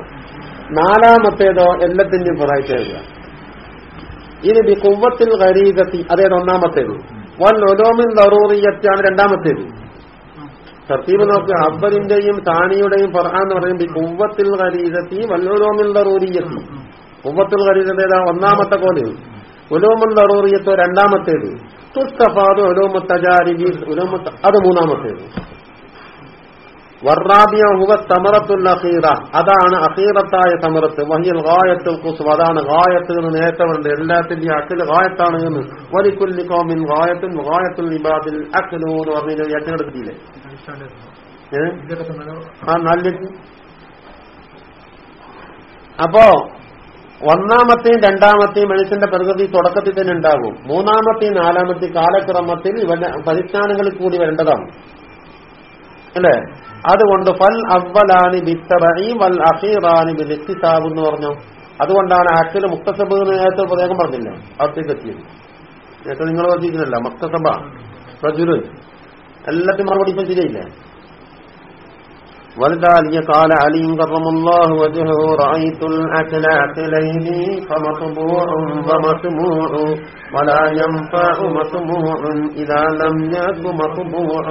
നാലാമത്തേതോ എല്ലാത്തിന്റെയും ഫറായിട്ടാ വരിക. ഇനി കുവ്വത്തിൽ ഖരീദത്തി അതേത് ഒന്നാമത്തേത്? വൽ ഒലോമിൻ ദറൂറിയത്താണ് രണ്ടാമത്തേത്. തർത്തീബ് നോക്കുക അബ്ബലിന്റെയും താനിയുടെയും ഫർഹാൻ എന്ന് പറയുമ്പോൾ കുവ്വത്തിൽ കരീരത്തി വല്ലോലോമിൽ ദറൂറിയത്തി. കുവ്വത്തിൽ ഖരീദത്ത് ഏതാ? ഒന്നാമത്തെ പോലെ. ഉലോമുൽ ദറൂറിയത്തോ രണ്ടാമത്തേത്. തുസ്തഫാദ് ഉലോമു തജാരിബി അത് മൂന്നാമത്തേത്. അതാണ് അഹീറത്തായ സമരത്ത് വഹിയൽ ഗായത്തുൽ കുസും അതാണ് ഗായത്ത് എന്ന് പറഞ്ഞത് എല്ലാത്തിന്റെയും അക്കൽ ഗായത്താണ് എന്ന്. വലിക്കുല്ലി കോമിൻ ഗായത്തുൻ ഗായത്തുൽ നിബാദിൽ അക്കലു എന്ന് പറഞ്ഞ ഏറ്റെടുത്തില്ലേ ആ നല്ല അപ്പോ ഒന്നാമത്തെയും രണ്ടാമത്തെയും മനുഷ്യന്റെ പ്രകൃതി തുടക്കത്തിൽ തന്നെ ഉണ്ടാകും. മൂന്നാമത്തെയും നാലാമത്തെയും കാലക്രമത്തിൽ ഇവന്റെ പരിജ്ഞാനങ്ങളിൽ കൂടി വരേണ്ടതാണ്. അല്ലേ? അതുകൊണ്ട് ഫൽ അവലാനി ബിത്തറീ വൽ അഖീറാനി ബിലിക്തിസാബ് എന്ന് പറഞ്ഞു അതുകൊണ്ടാണ് ആക്ച്വലി മുക്തസബ് എന്ന് നേരത്തെ പ്രത്യേകം പറഞ്ഞില്ല അവിടത്തേക്ക് എത്തിയത് നേരത്തെ നിങ്ങൾ പറഞ്ഞിരുന്നല്ല മുക്തസഭ റജുല് എല്ലാത്തിനും മറുപടി ഇപ്പം ശരിയില്ലേ ولذلك قال علي كرم الله وجهه رأيت الأكل أكلين فمطبوع ومسموع ولا ينفع مسموع إذا لم يك مطبوع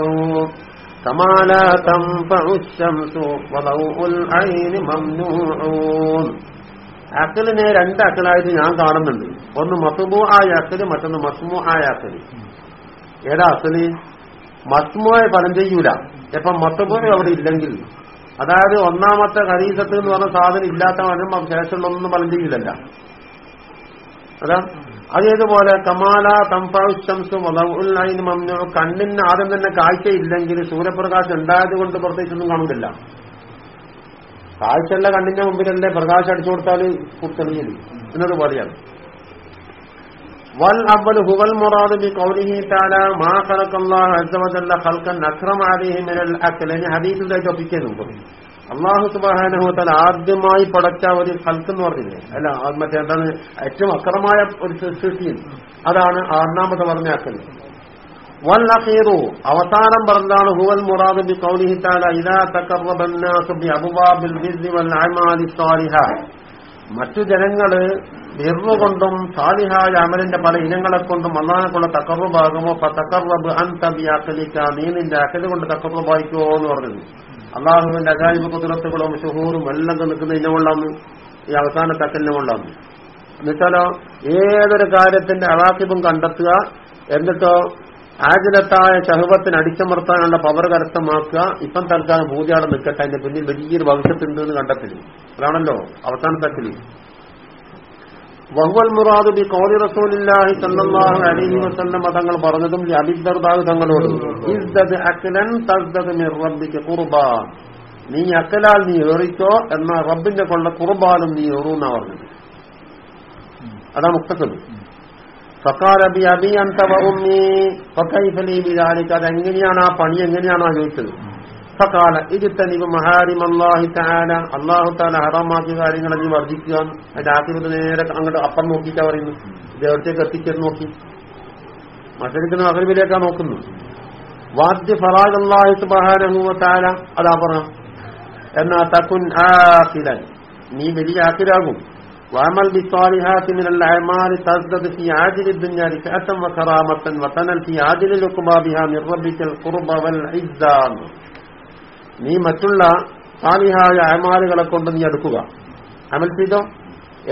كما لا تنفع الشمس وضوء العين ممنوع അക്കലിനെ രണ്ട് അക്കലായിട്ട് ഞാൻ കാണുന്നുണ്ട് ഒന്ന് മസുബു ആയ അക്കല് മറ്റൊന്ന് മസ്മു ആയ അക്കല് ഏതാ അക്കല് മസ്മുവായ ഫലം ചെയ്യൂല ഇപ്പൊ മസുബു അവിടെ ഇല്ലെങ്കിൽ അതായത് ഒന്നാമത്തെ ഹരീസത്ത് എന്ന് പറഞ്ഞ സാധനം ഇല്ലാത്ത വരുമ്പം ശേഷമുള്ളൊന്നും ഫലം ചെയ്യില്ലല്ല അതാ അതേതുപോലെ കമാല തംഫാംസും മമ്നു കണ്ണിന് ആദ്യം തന്നെ കാഴ്ചയില്ലെങ്കിൽ സൂര്യപ്രകാശം ഉണ്ടായത് കൊണ്ട് പ്രത്യേകിച്ചൊന്നും കാണുന്നില്ല. കാഴ്ചയുള്ള കണ്ണിന്റെ മുമ്പിലല്ലേ പ്രകാശം അടിച്ചു കൊടുത്താൽ തെളിയില്ല എന്നത് പോലെയാണ് വൽ അവൽ ഹുവൽ മുറാദ് ബി ഖൗലിഹി തആല മാ ഖലഖല്ലാഹു അസ്സ വജല്ല ഖൽഖൻ അക്റമ അലൈഹി മിനൽ ഹദീസിലായിട്ട് ഒപ്പിക്കുന്നുണ്ട് അള്ളാഹു സുബാനഹുത്താൽ ആദ്യമായി പടച്ച ഒരു ഹൽക്ക് എന്ന് പറഞ്ഞില്ലേ? അല്ല മറ്റേ എന്താണ് ഏറ്റവും അക്രമമായ ഒരു സൃഷ്ടിയിൽ. അതാണ് ആറാമത് പറഞ്ഞ അക്കൽ വല്ലഖീറു അവസാനം പറഞ്ഞാണ് ഹുവൽ മുറാദ് ബി ഖൗലിഹി തആല ബി ബിർരി വൽ മറ്റു ജനങ്ങൾ ബിർറു കൊണ്ടും സാലിഹായ അമലിന്റെ പല ഇനങ്ങളെ കൊണ്ടും അള്ളാഹെ കൊണ്ട് ഭാഗമോ തക്കറബ് അൻ തബി അക്കലിക്ക നീ നിന്റെ അക്കലുകൊണ്ട് കൊണ്ട് തക്കറുബായിക്കുമോ എന്ന് പറഞ്ഞു അള്ളാഹുവിന്റെ അജായിബ് കുതിരത്തുകളും ഷുഹൂറും എല്ലാം നിൽക്കുന്ന ഇനമുള്ളാന്ന് ഈ അവസാന തക്കലിനെ കൊണ്ടാന്ന് എന്നുവെച്ചാലോ ഏതൊരു കാര്യത്തിന്റെ അവാക്കിബും കണ്ടെത്തുക എന്നിട്ടോ ആചരത്തായ ശഹുവത്തിന് അടിച്ചമർത്താനുള്ള പവർ കരസ്ഥമാക്കുക ഇപ്പം തൽക്കാലം പൂജയാടെ നിൽക്കട്ടെ. അതിന്റെ പിന്നിൽ വലിയൊരു ഭവിഷ്യത്തുണ്ട് എന്ന് കണ്ടെത്തൽ അതാണല്ലോ തക്കൽ വഹ്വൽ മുറാദ് ബി കോലി റസൂലില്ലാഹി സല്ലല്ലാഹു അലൈഹി വസല്ലം തങ്ങൾ പറഞ്ഞതും അബിദർദാവ് തങ്ങളോട്. ഇസ്ദദ് അക്ലൻ തസ്ദദ് മിർ റബ്ബിക ഖുർബ നീ അക്കലാൽ നീ ഏറിക്കോ എന്ന റബ്ബിന്റെ കൊള്ള കുർബാനും നീ ഏറൂന്നാ പറഞ്ഞത്. അതാ മുക്തസത് ഫക്കാൽ അബി അബി ഉമ്മി. വഉമ്മി ഫകൈഫ ലീ ബിദാലിക അതെങ്ങനെയാണ് ആ പണി എങ്ങനെയാണോ ചോദിച്ചത്? ഫക്കാല ഇജ്തനിബ് മഹാരിം അല്ലാഹി തആല അല്ലാഹു തആല ഹറാമാക്കിയ കാര്യങ്ങളെ നീ വർദ്ധിക്കുക അതിന്റെ ആക്കിയത് നേരെ അങ്ങോട്ട് അപ്പുറം നോക്കിയിട്ടാ പറയുന്നു ഇത് എവിടത്തേക്ക് എത്തിച്ചെന്ന് നോക്കി മറ്റൊരിക്കുന്ന മകരിബിലേക്കാ നോക്കുന്നു വാദ്യ ഫറാജ് അല്ലാഹി സുബ്ഹാനഹു വ തആല അതാ പറഞ്ഞ എന്നാ തകുൻ ആഖിലൻ നീ വലിയ ആഖിലാകും وعمل بالصالحات من الأعمال تزدد في عاجل الدنيا رفعة وكرامة وتنل في عاجل العقبى بها من ربك القرب والعزة നീ മറ്റുള്ള സാലിഹായ അമാലുകളെ കൊണ്ട് നീ അടുക്കുക അമൽ ചെയ്തോ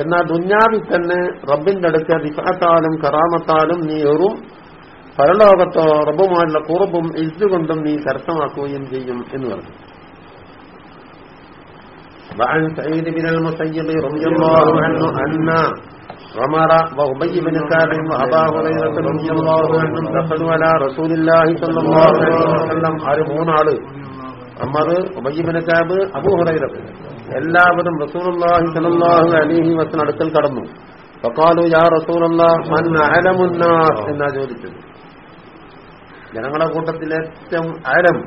എന്നാൽ ദുന്യാവിൽ തന്നെ റബ്ബിന്റെ അടുക്ക റിഫത്താലും കറാമത്താലും നീ ഏറും പരലോകത്തോ റബ്ബുമായുള്ള കുറബും ഇതുകൊണ്ടും നീ കരസ്ഥമാക്കുകയും ചെയ്യും എന്ന് പറഞ്ഞു وعن سعيد بن المسيب رضي الله عنه أن عمر وأبي بن كعب وأبا هريرة رضي الله عنهم دخلوا على رسول الله صلى الله عليه وسلم ആര് മൂന്നാള് അമർ ഉബയ്യബിന് കാബ് എല്ലാവരും റസൂലുള്ളാഹി സ്വല്ലല്ലാഹു അലൈഹി വസല്ലം അടുക്കൽ കടന്നു. ഫഖാലു യാ അലമുന്നാസ് എന്നാ ചോദിച്ചത്. ജനങ്ങളുടെ കൂട്ടത്തിൽ ഏറ്റവും അലം.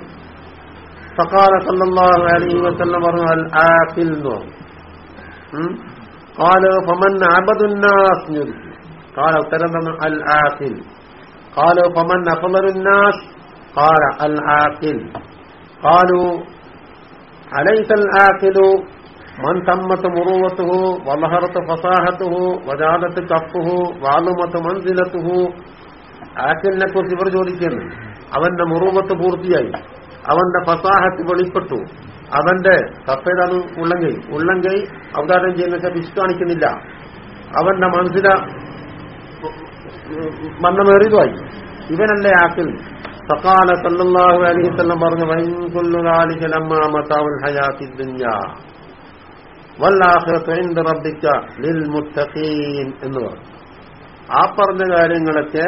ഫഖാല സല്ലല്ലാഹു അലൈഹി വസല്ലം പറഞ്ഞു അൽ ആഖിൽ فمن الناس ഖാല ഉത്തരം അൽ ആഖിൽ ഖാല അൽ ആഖിൽ قالوا أليس الآكل من تمت مروته وظهرت فصاحته وجادت كفه وعلمت منزلته ആക്കിലിനെ കുറിച്ച് ഇവർ ചോദിക്കുന്നു അവന്റെ മുറുവത്ത് പൂർത്തിയായി അവന്റെ ഫസാഹത്ത് വെളിപ്പെട്ടു അവന്റെ കപ്പേതാണ് ഉള്ളങ്കൈ ഉള്ളങ്കൈ അവതാരം ചെയ്യുന്ന പിശു കാണിക്കുന്നില്ല അവന്റെ മനസ്സില മണ്ണമേറിയതുമായി ഇവനല്ലേ ആക്കിൽ فقال صلى الله عليه وسلم പറഞ്ഞു وإن كل ذلك لما متاع الحياة الدنيا والآخرة عند ربك للمتقين എന്ന് പറഞ്ഞു ആ പറഞ്ഞ കാര്യങ്ങളൊക്കെ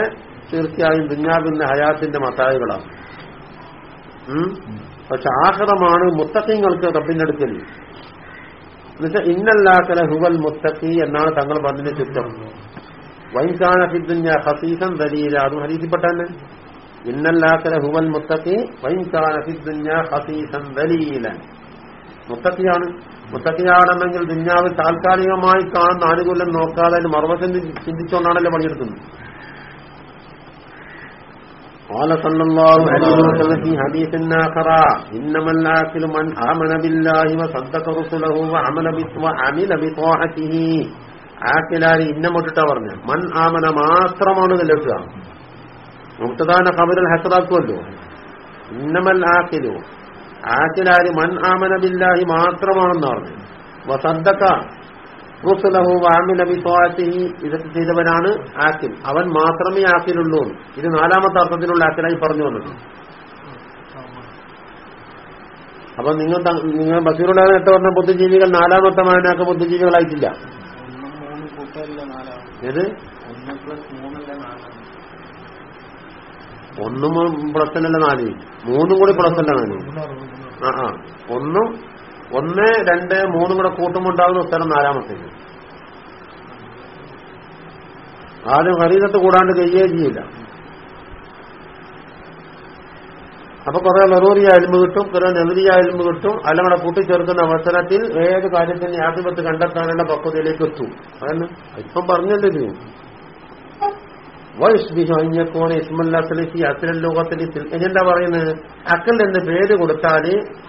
തീർച്ചയായും ദുഞ്ഞാവിന്റെ ഹയാത്തിന്റെ മത്തായികളാണ് ഉം? പക്ഷെ ആഹ്റമാണ് മുത്തക്കിങ്ങൾക്ക് റബ്ബിന്റെ അടുക്കൽ എന്നുവെച്ചാൽ ഇന്നല്ലാക്കല ഹുവൽ മുത്തക്കി എന്നാണ് തങ്ങൾ പറഞ്ഞതിന് ചുറ്റം വൈകാന ഫിദ്ദുഞ്ഞ ഹസീസൻ ദലീല അതും ഹരീതിപ്പെട്ടന്നെ ഇന്നല്ലാക്കല ഹുവൽ മുത്തക്കി വൈകാന ഫിദ്ദുഞ്ഞ ഹസീസൻ ദലീലൻ മുത്തക്കിയാണ് മുത്തക്കിയാണെന്നെങ്കിൽ ദുഞ്ഞാവ് താൽക്കാലികമായി കാണുന്ന ആനുകൂല്യം നോക്കാതെ അതിന് മറുവശം ചിന്തിച്ചുകൊണ്ടാണല്ലോ പണിയെടുക്കുന്നത് قال صلى الله عليه وسلم في حديث آخر إنما الآكل من آمن بالله وصدق رسله وعمل بط- وعمل بطاعته ആക്കിലാരി ഇന്നമൊട്ടിട്ടാ പറഞ്ഞ മൻ ആമന മാത്രമാണ് നിലക്കുക മുക്തദാന ഖബറിൽ ഹസറാക്കുമല്ലോ ഇന്നമൽ ആക്കിലു ആക്കിലാരി മൻ ആമന ബില്ലാഹി മാത്രമാണെന്ന് പറഞ്ഞു വസദ്ദക്ക റുസുലഹു വാമില ബിത്വാഅത്തിഹി ഇതൊക്കെ ചെയ്തവനാണ് ആക്കിൽ അവൻ മാത്രമേ ആക്കിലുള്ളൂ ഇത് നാലാമത്തെ അർത്ഥത്തിലുള്ള ആക്കിലായി പറഞ്ഞു വന്നത്. അപ്പൊ നിങ്ങൾ നിങ്ങൾ ബഷീറുള്ള നേട്ടം പറഞ്ഞ ബുദ്ധിജീവികൾ നാലാമത്തെ മാനാക്ക ബുദ്ധിജീവികളായിട്ടില്ല. ഏത് ഒന്ന് പ്ലസ് മൂന്നല്ല നാലാണ് ഒന്നും പ്ലസ് അല്ല നാല്. മൂന്നും കൂടി പ്ലസ് അല്ല നാല്. ആ ആ. ഒന്നും ഒന്ന് രണ്ട് മൂന്നും കൂടെ കൂട്ടുമുണ്ടാകുന്ന ഉത്തരം നാലാമത്തേക്ക് ആദ്യം ഹരീതത്ത് കൂടാണ്ട് കഴിയേ ചെയ്യില്ല. അപ്പൊ കുറെ ലറൂറിയ അലിമ്പ് കിട്ടും കുറെ നെവരിയ അലിമ്പ് കിട്ടും. അല്ല കൂടെ കൂട്ടിച്ചേർക്കുന്ന അവസരത്തിൽ ഏത് കാര്യത്തിന് ആധിപത്യം കണ്ടെത്താനുള്ള പക്വതയിലേക്ക് എത്തും. അതന്നെ ഇപ്പം പറഞ്ഞല്ലേ ഇത് ഇസ്മല്ലി അസലൽ ലോകത്തിൽ എന്താ പറയുന്നത്? അക്കൽ എന്ന് പേര് കൊടുത്താൽ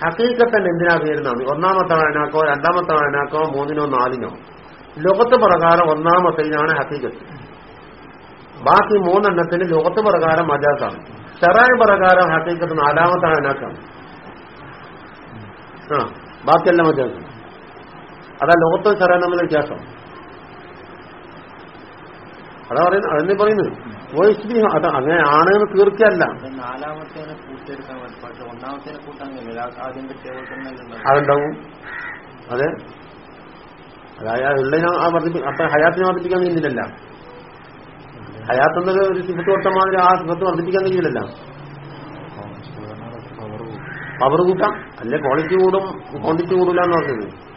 ഹക്കീക്കത്തൻ എന്തിനാ പേരുന്നാണ് ഒന്നാമത്തെ വായനാക്കോ രണ്ടാമത്തെ വായനാക്കോ മൂന്നിനോ നാലിനോ? ലോകത്ത് പ്രകാരം ഒന്നാമത്തേനാണ് ഹക്കീക്കത്ത്. ബാക്കി മൂന്നെണ്ണത്തിന് ലോകത്ത് പ്രകാരം മജാസാണ്. ഷെറായ പ്രകാരം ഹക്കീക്കത്ത് നാലാമത്തെ വായനാക്കാണ് ആ ബാക്കിയെല്ലാം മജാസാണ്. അതാ ലോകത്തും ഷെറാൻ തമ്മിൽ വ്യത്യാസം. അതാ പറയുന്നത് അതെന്നെ പറയുന്നത്. വോയിസ് അത് അങ്ങനെ ആണെന്ന് തീർച്ചയല്ല അതുണ്ടാവും. അതെ. അതായത് ഉള്ളതിനെ ആ വർദ്ധിപ്പി അപ്പൊ ഹയാത്തിനെ വർദ്ധിപ്പിക്കാൻ കഴിയുന്നില്ലല്ല. ഹയാത്ത് എന്നൊരു ഒരു സിഫത്ത് കൊടുത്ത മാതിരി ആ സിഫത്ത് വർദ്ധിപ്പിക്കാൻ കഴിയില്ലല്ല പവർ കൂട്ടാം. അല്ലെ ക്വാളിറ്റി കൂടും ക്വാണ്ടിറ്റി കൂടില്ല എന്ന് പറഞ്ഞത്.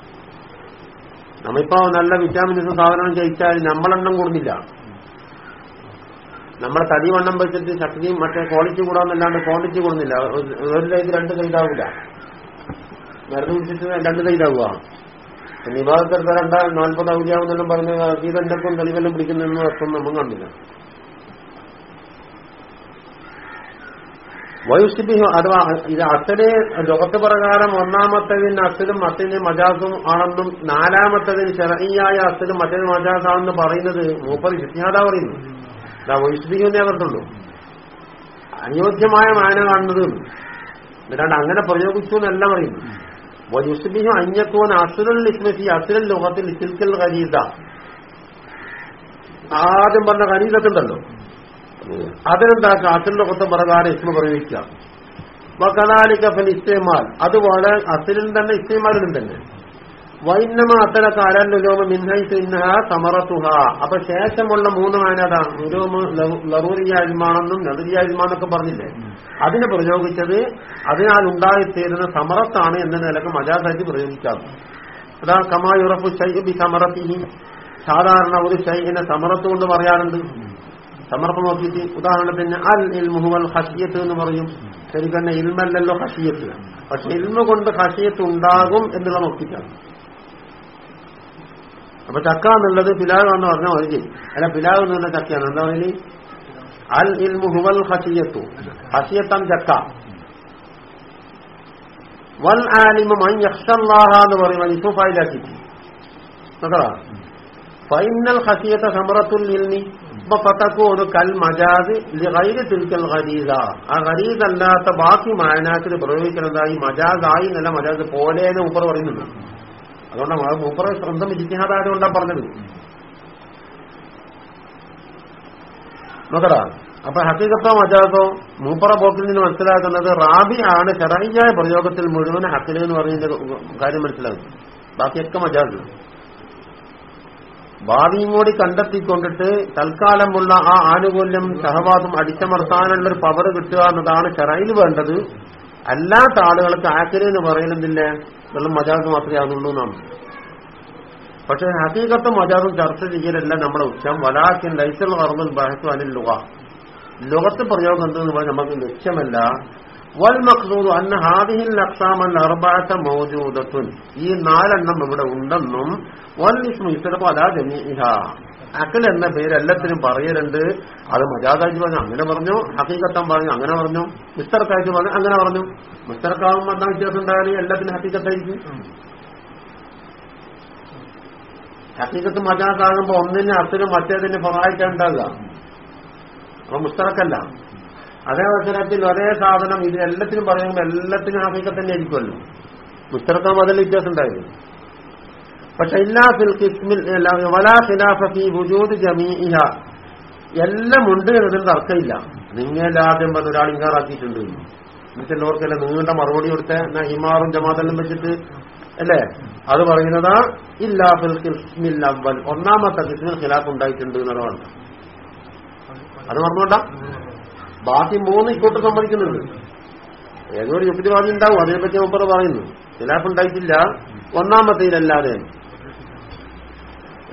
നമ്മിപ്പോ നല്ല വിറ്റാമിൻസ് സാധനം കഴിച്ചാൽ നമ്മളെണ്ണം കൂടുന്നില്ല. നമ്മളെ തടി വണ്ണം വെച്ചിട്ട് ശക്തിയും മറ്റേ ക്വാളിറ്റി കൂടാന്നല്ലാണ്ട് ക്വാണ്ടിറ്റി കൂടുന്നില്ല. ഒരു- ലൈക്ക് രണ്ട് കൈതാവില്ല മരുന്ന് കുടിച്ചിട്ട് രണ്ട് കൈതാവുക നിവാസത്തെ രണ്ടാ നാൽപ്പത് ഔദ്യാവെന്നെല്ലാം പറഞ്ഞ ഗീതെന്റെപ്പം തെളിവെല്ലാം പിടിക്കുന്നതെന്ന് അർത്ഥം നമ്മൾ കണ്ടില്ല. വയുസ്ബിഹു അഥവാ ഇത് അസൽ ലോകത്ത് പ്രകാരം ഒന്നാമത്തതിന് അസലും മറ്റതിന് മജാസും ആണെന്നും നാലാമത്തതിന് ചെറിയായ അസലും മറ്റേത് മജാസാണെന്ന് പറയുന്നത് മൂപ്പത് ശിഷ്യാത പറയുന്നു. വയുസ്ബിഹു എന്നേ പറഞ്ഞുള്ളൂ അനുയോജ്യമായ മാന കാണുന്നത് എന്നിട്ടാണ്ട് അങ്ങനെ പ്രയോഗിച്ചു എന്നല്ല പറയുന്നു വയുസ്ബിഹു അഞ്ഞക്കോൻ അസുരൽ ഇസ്മസി അസുരൽ ലോകത്തിൽ ചിൽക്കൽ ഖരീദ ആദ്യം പറഞ്ഞ ഖരീദത്തുണ്ടല്ലോ അതിനെന്താക്കുക അസുൽ ലോകത്തെ പ്രകാരം ഇസ്മ പ്രയോഗിക്കുക. വകദാലിക ഫൽ ഇസ്തേമാൽ. അതുപോലെ അസുരൻ തന്നെ ഇസ്തേമാലിലും തന്നെ. വൈന്നമ ഇന്നഹ അപ്പൊ ശേഷമുള്ള മൂന്ന് മാനതാണ് ഉലോമ് ലറൂരിയാജ്മാണെന്നും നദുരിയാജ്മാണെന്നൊക്കെ പറഞ്ഞില്ലേ? അതിനെ പ്രയോഗിച്ചത് അതിനാൽ ഉണ്ടായിത്തീരുന്ന സമറത്താണ് എന്ന നിലയ്ക്ക് മജാസായിട്ട് പ്രയോഗിക്കാം അതാ കമായുറപ്പ് ശൈബി സമറത്തിനി സാധാരണ ഒരു ശൈഖിനെ സമറത്ത് കൊണ്ട് പറയാറുണ്ട്. സമർപ്പം നോക്കിയിട്ട് ഉദാഹരണത്തിന് അൽ ഇൽമുഹുവൽ ഹഷിയത്ത് എന്ന് പറയും. ശരിക്കും തന്നെ ഇൽമല്ലല്ലോ ഹഷിയത്ത് പക്ഷെ ഇൽമ കൊണ്ട് ഹഷിയത്ത് ഉണ്ടാകും എന്നുള്ള നോക്കിയിട്ടാണ്. അപ്പൊ ചക്ക എന്നുള്ളത് പിലാവ് എന്ന് പറഞ്ഞാൽ മതി. അല്ല പിലാവ് എന്ന് പറഞ്ഞ ചക്കയാണ്. എന്താ പറയുന്നത് അൽ ഇൽമുഹുവൽ ഹസിയത്തു ഹഷിയത്താൻ ചക്ക. വൽ ആലിമു മൻ യഖ്ഷല്ലാഹ എന്ന് പറയുമ്പോൾ ഇസുഫായിലാക്കിയിട്ട് കേട്ടോ ഫൈനൽ ഹസിയത്തെ സമറത്തുൽ ഇൽമി. അപ്പൊ പത്തക്കൂന് കൽ മജാദ് ഗൈര് തിൽക്കൽ ഖരീദ ആ ഖരീദ് അല്ലാത്ത ബാക്കി മായനാത്തിൽ പ്രയോഗിക്കുന്നതായി മജാദായി എന്നല്ല മജാദ് പോലെ എന്ന് മൂപ്പർ പറയുന്നുണ്ട്. അതുകൊണ്ടാണ് മൂപ്പർ സ്വന്തം കൊണ്ടാണ് പറഞ്ഞത്. നോക്കടാ അപ്പൊ ഹക്കീകത്തോ മജാസോ മൂപ്പറ പോക്കിൽ നിന്ന് മനസ്സിലാക്കുന്നത് റാബി ആണ് ചെറിയ പ്രയോഗത്തിൽ മുഴുവൻ ഹക്കിൽ എന്ന് പറയുന്ന കാര്യം മനസ്സിലാകും. ബാക്കിയൊക്കെ മജാസ് ഭാവിയും കൂടി കണ്ടെത്തിക്കൊണ്ടിട്ട് തൽക്കാലമുള്ള ആ ആനുകൂല്യം സഹവാദം അടിച്ചമർത്താനുള്ള ഒരു പവർ കിട്ടുക എന്നതാണ് ചെറയിൽ വേണ്ടത്. അല്ലാത്ത ആളുകൾക്ക് ആക്കൽ എന്ന് പറയുന്നതില്ല വെള്ളം മജാസ് മാത്രമേ ആകുന്നുള്ളൂ എന്നാണ്. പക്ഷെ ഹക്കീകത്തും മജാസും ചർച്ച ചെയ്യലല്ല നമ്മുടെ ഉച്ചം. വലാക്കിൻ ലൈസൽ കറന്നുൽ ബഹസു അനിൽ ലുക ലോകത്ത് പ്രയോഗം എന്തെന്ന് പറഞ്ഞാൽ നമുക്ക് ലക്ഷ്യമല്ല. വൽ മഖ്സൂദ് അന്ന ഹാദിഹിൽ അക്സാമൽ അർബാത്ത മൗജൂദത്തുൻ. ഈ നാലെണ്ണം ഇവിടെ ഉണ്ടെന്നും. വൽ ഇസ്മു ഇസ്ലം അലാ ജമീഇഹ. അക്കൽ എന്ന പേര് എല്ലാത്തിനും പറയലുണ്ട്. അത് മജാദാജ് പറഞ്ഞു അങ്ങനെ പറഞ്ഞു. ഹക്കീകത്തം പറഞ്ഞു അങ്ങനെ പറഞ്ഞു. മിസ്റ്റർക്കാജ് പറഞ്ഞു അങ്ങനെ പറഞ്ഞു. മിസ്റ്റർക്കാവുമ്പോൾ എന്താ വ്യത്യാസം ഉണ്ടായാലും എല്ലാത്തിനും ഹക്കീകത്തായിരിക്കും ഹക്കീകത്ത് മജാദാകുമ്പോ ഒന്നിന് മറ്റേതിനെ മറ്റേതിന് ഉണ്ടാകുക അപ്പൊ മുസ്തറക്കല്ല. അതേ അവസരത്തിൽ ഒരേ സാധനം ഇത് എല്ലാത്തിനും പറയുമ്പോൾ എല്ലാത്തിനും ഹക്കീക്കത്ത് തന്നെ ആയിരിക്കുമല്ലോ. മുസ്തറക്കാൻ അതിൽ വ്യത്യാസം ഉണ്ടായിരുന്നു പക്ഷെ ഇല്ലാ ഫിൽ കിസ്മിൽ വലാ ഖിലാഫ ഫീ വുജൂദ് എല്ലാം ഉണ്ട് എന്നതിൽ തർക്കമില്ല. ആദ്യം പറഞ്ഞ ഒരാൾ ഇങ്ങാറാക്കിയിട്ടുണ്ട് ചിലവർക്കല്ല നീണ്ട മറുപടി കൊടുത്ത എന്നാ ഹിമാറും ജമാതെല്ലാം വെച്ചിട്ട് അല്ലേ? അത് പറയുന്നതാ ഇല്ലാ ഫിൽ കിസ്മിൽ അവൽ ഒന്നാമത്തെ കിസ്മിൽ ഖിലാഫ് ഉണ്ടായിട്ടുണ്ട് എന്നുള്ളതാണ് അത് പറഞ്ഞോണ്ട ബാക്കി മൂന്ന് ഇക്കോട്ട് സമ്മതിക്കുന്നുണ്ട്. ഏതോ ഒരു യുക്തിവാദി ഉണ്ടാവും അതിനെപ്പറ്റി മുപ്പറ പറയുന്നു. ഖിലാഫ് ഉണ്ടായിട്ടില്ല. ഒന്നാമത്തേലല്ലാതെ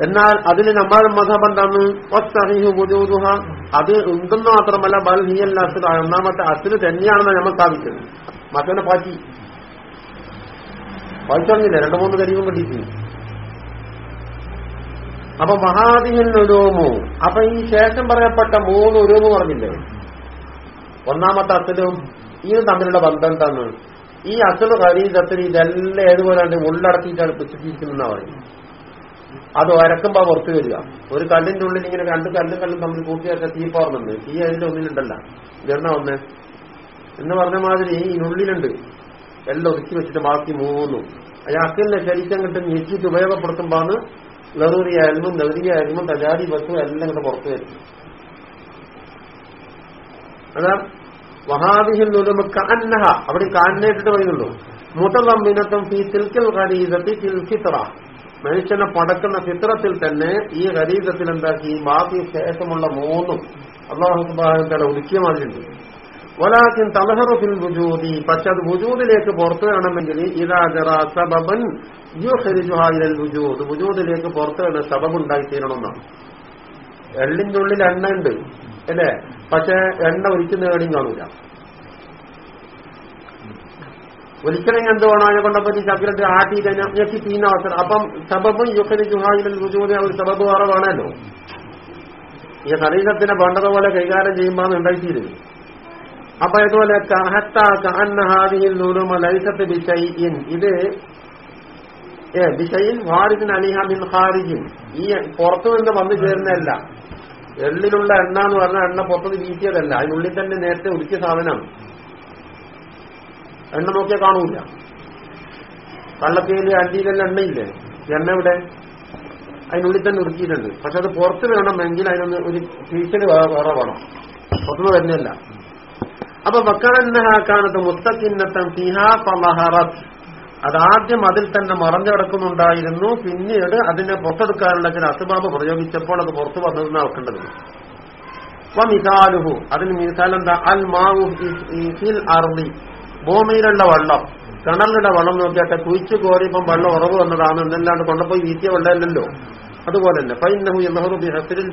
എന്നാൽ അതിന് നമ്മൾ മതം എന്താണ്? അത് ഉണ്ടെന്ന് മാത്രമല്ല ബൽ ഹിയൽ അസുൽ ഒന്നാമത്തെ അസുൽ തന്നെയാണെന്ന് നമ്മൾ സ്ഥാപിച്ചത്. മസനെ പാറ്റി വായിച്ചറിഞ്ഞില്ല രണ്ടു മൂന്ന് കരിവും കണ്ടിട്ടുണ്ട് അപ്പൊ മഹാദിഹിൽ ഉരൂമു അപ്പൊ ഈ ശേഷം പറയപ്പെട്ട മൂന്ന് ഉരൂമ് പറഞ്ഞില്ലേ? ഒന്നാമത്തെ അസലും ഇത് തമ്മിലുള്ള ബന്ധം എന്താണ്? ഈ അസൽ ഖരീദത്തിന് ഇതെല്ലാം ഏതുപോലെ ഉള്ളടക്കിയിട്ടാണ് പിടിച്ചിരിക്കുന്ന പറയും അത് വരക്കുമ്പോ പുറത്തു വരിക. ഒരു കല്ലിന്റെ ഉള്ളിൽ ഇങ്ങനെ രണ്ട് കല്ലും കല്ലും തമ്മിൽ കൂട്ടിയാക്കാൻ തീ പാർന്നുണ്ട് തീ അതിന്റെ ഒന്നിലുണ്ടല്ല ഇതെണ്ണ ഒന്ന് എന്ന് പറഞ്ഞ മാതിരി ഈ ഉള്ളിലുണ്ട്. എല്ലാം ഒതുക്കി വെച്ചിട്ട് ബാക്കി മൂന്നും. അയാൾക്കിന്റെ ശരീരം കിട്ടും ഞെക്കിയിട്ട് ഉപയോഗപ്പെടുത്തുമ്പോന്ന് ലറൂറിയായാലും നെറിയായാലും തജാരി ബസ്സും എല്ലാം കൂടെ പുറത്തു വരും അതാ വഹാദിഹിൽ നുലുമക്ക് അന്നഹ അവിടെ കാലിനേറ്റിട്ട് പറയുന്നുള്ളൂ. മുതലമ്മിനത്തും ഫി തിൽക്കൽ ഖരീദത്തി തിൽ ഫിത്ര മനുഷ്യനെ പടക്കുന്ന ചിത്രത്തിൽ തന്നെ ഈ ഹരീതത്തിൽ എന്താക്കി ബാക്കി ശേഷമുള്ള മൂന്നും അള്ളാഹു സുബാഹുത്തല ഒതുക്കിയ മാതിരിയുണ്ട്. വലാക്കിൻ ഭുജൂതി ഫിൽ വുജൂദി. പക്ഷെ അത് ഭുജൂതിലേക്ക് പുറത്തു വരണമെങ്കിൽ ഇതാ ജറ സബബൻ യുഹരിജുഹായിരൽ വുജൂദ്. വുജൂദിലേക്ക് പുറത്തു വരുന്ന സബബ് എന്നാണ് എള്ളിന്റെ ഉള്ളിൽ എണ്ണ ഉണ്ട് അല്ലേ? പക്ഷെ എണ്ണ ഒരിക്കുന്ന കേടിയും കാണൂല. ഒരിക്കലും എന്ത് വേണം അതിനെ കൊണ്ടപ്പറ്റി ചക്രത്തിൽ ആട്ടി ഞെക്കി തീന്ന അവസരം. അപ്പം സബബും യുഹരി ജുഹായിലും രുചൂതി ഒരു സബബ് വേറെ വേണമല്ലോ. ഈ ശരീരത്തിനെ വേണ്ടതുപോലെ കൈകാര്യം ചെയ്യുമ്പോൾ ഉണ്ടായിത്തീരുന്നു അപ്പൊ ഇതുപോലെ ലൈസത്ത് ബിഷൈൻ ഇത് ബിഷൈൻ ഹാരിജിൻ അലിഹ ഹാരിജിൻ ഈ പുറത്തു നിന്ന് വന്നു ചേരുന്നതല്ല. എള്ളിലുള്ള എണ്ണ എന്ന് പറഞ്ഞാൽ എണ്ണ പുറത്തുനിന്ന് വീശിയതല്ല. അതിനുള്ളിൽ തന്നെ നേരത്തെ ഉരുക്കിയ സാധനമാണ് എണ്ണ നോക്കിയാൽ കാണൂല. കള്ളത്തേൽ അണ്ടിയിലെല്ലാം എണ്ണയില്ലേ? എണ്ണ ഇവിടെ അതിനുള്ളിൽ തന്നെ ഉരുക്കിയിട്ടുണ്ട്. പക്ഷെ അത് പുറത്ത് വേണമെങ്കിൽ അതിനൊന്ന് ഒരു ഫീച്ചർ വേറെ വേണം. പുറത്തുനിന്ന് വരുന്നില്ല അപ്പൊ വക്കറന്നഹാക്കാനത്ത് മുത്തക്കിന്നത്തം സിഹാ ഫലഹറത്ത് അതാദ്യം അതിൽ തന്നെ മറഞ്ഞു കിടക്കുന്നുണ്ടായിരുന്നു. പിന്നീട് അതിനെ പുറത്തെടുക്കാനുള്ള ചില അസുബാബ് പ്രയോഗിച്ചപ്പോൾ അത് പുറത്തു വന്നതെന്ന് വെക്കേണ്ടത്. മിസാലുഹു അതിന് മിസാൽ എന്താ അൽ മാവു ഫിൽ അർദി. ഭൂമിയിലുള്ള വെള്ളം കിണറിലുള്ള വെള്ളം നോക്കിയാട്ടെ കുഴിച്ചു കോരിയപ്പം വെള്ളം ഉറവ് വന്നതാണ് എന്നല്ലാണ്ട് കൊണ്ടുപോയി വീട്ടിയ വെള്ളമല്ലല്ലോ. അതുപോലെ തന്നെ യഹറു ബി ഹസരിൽ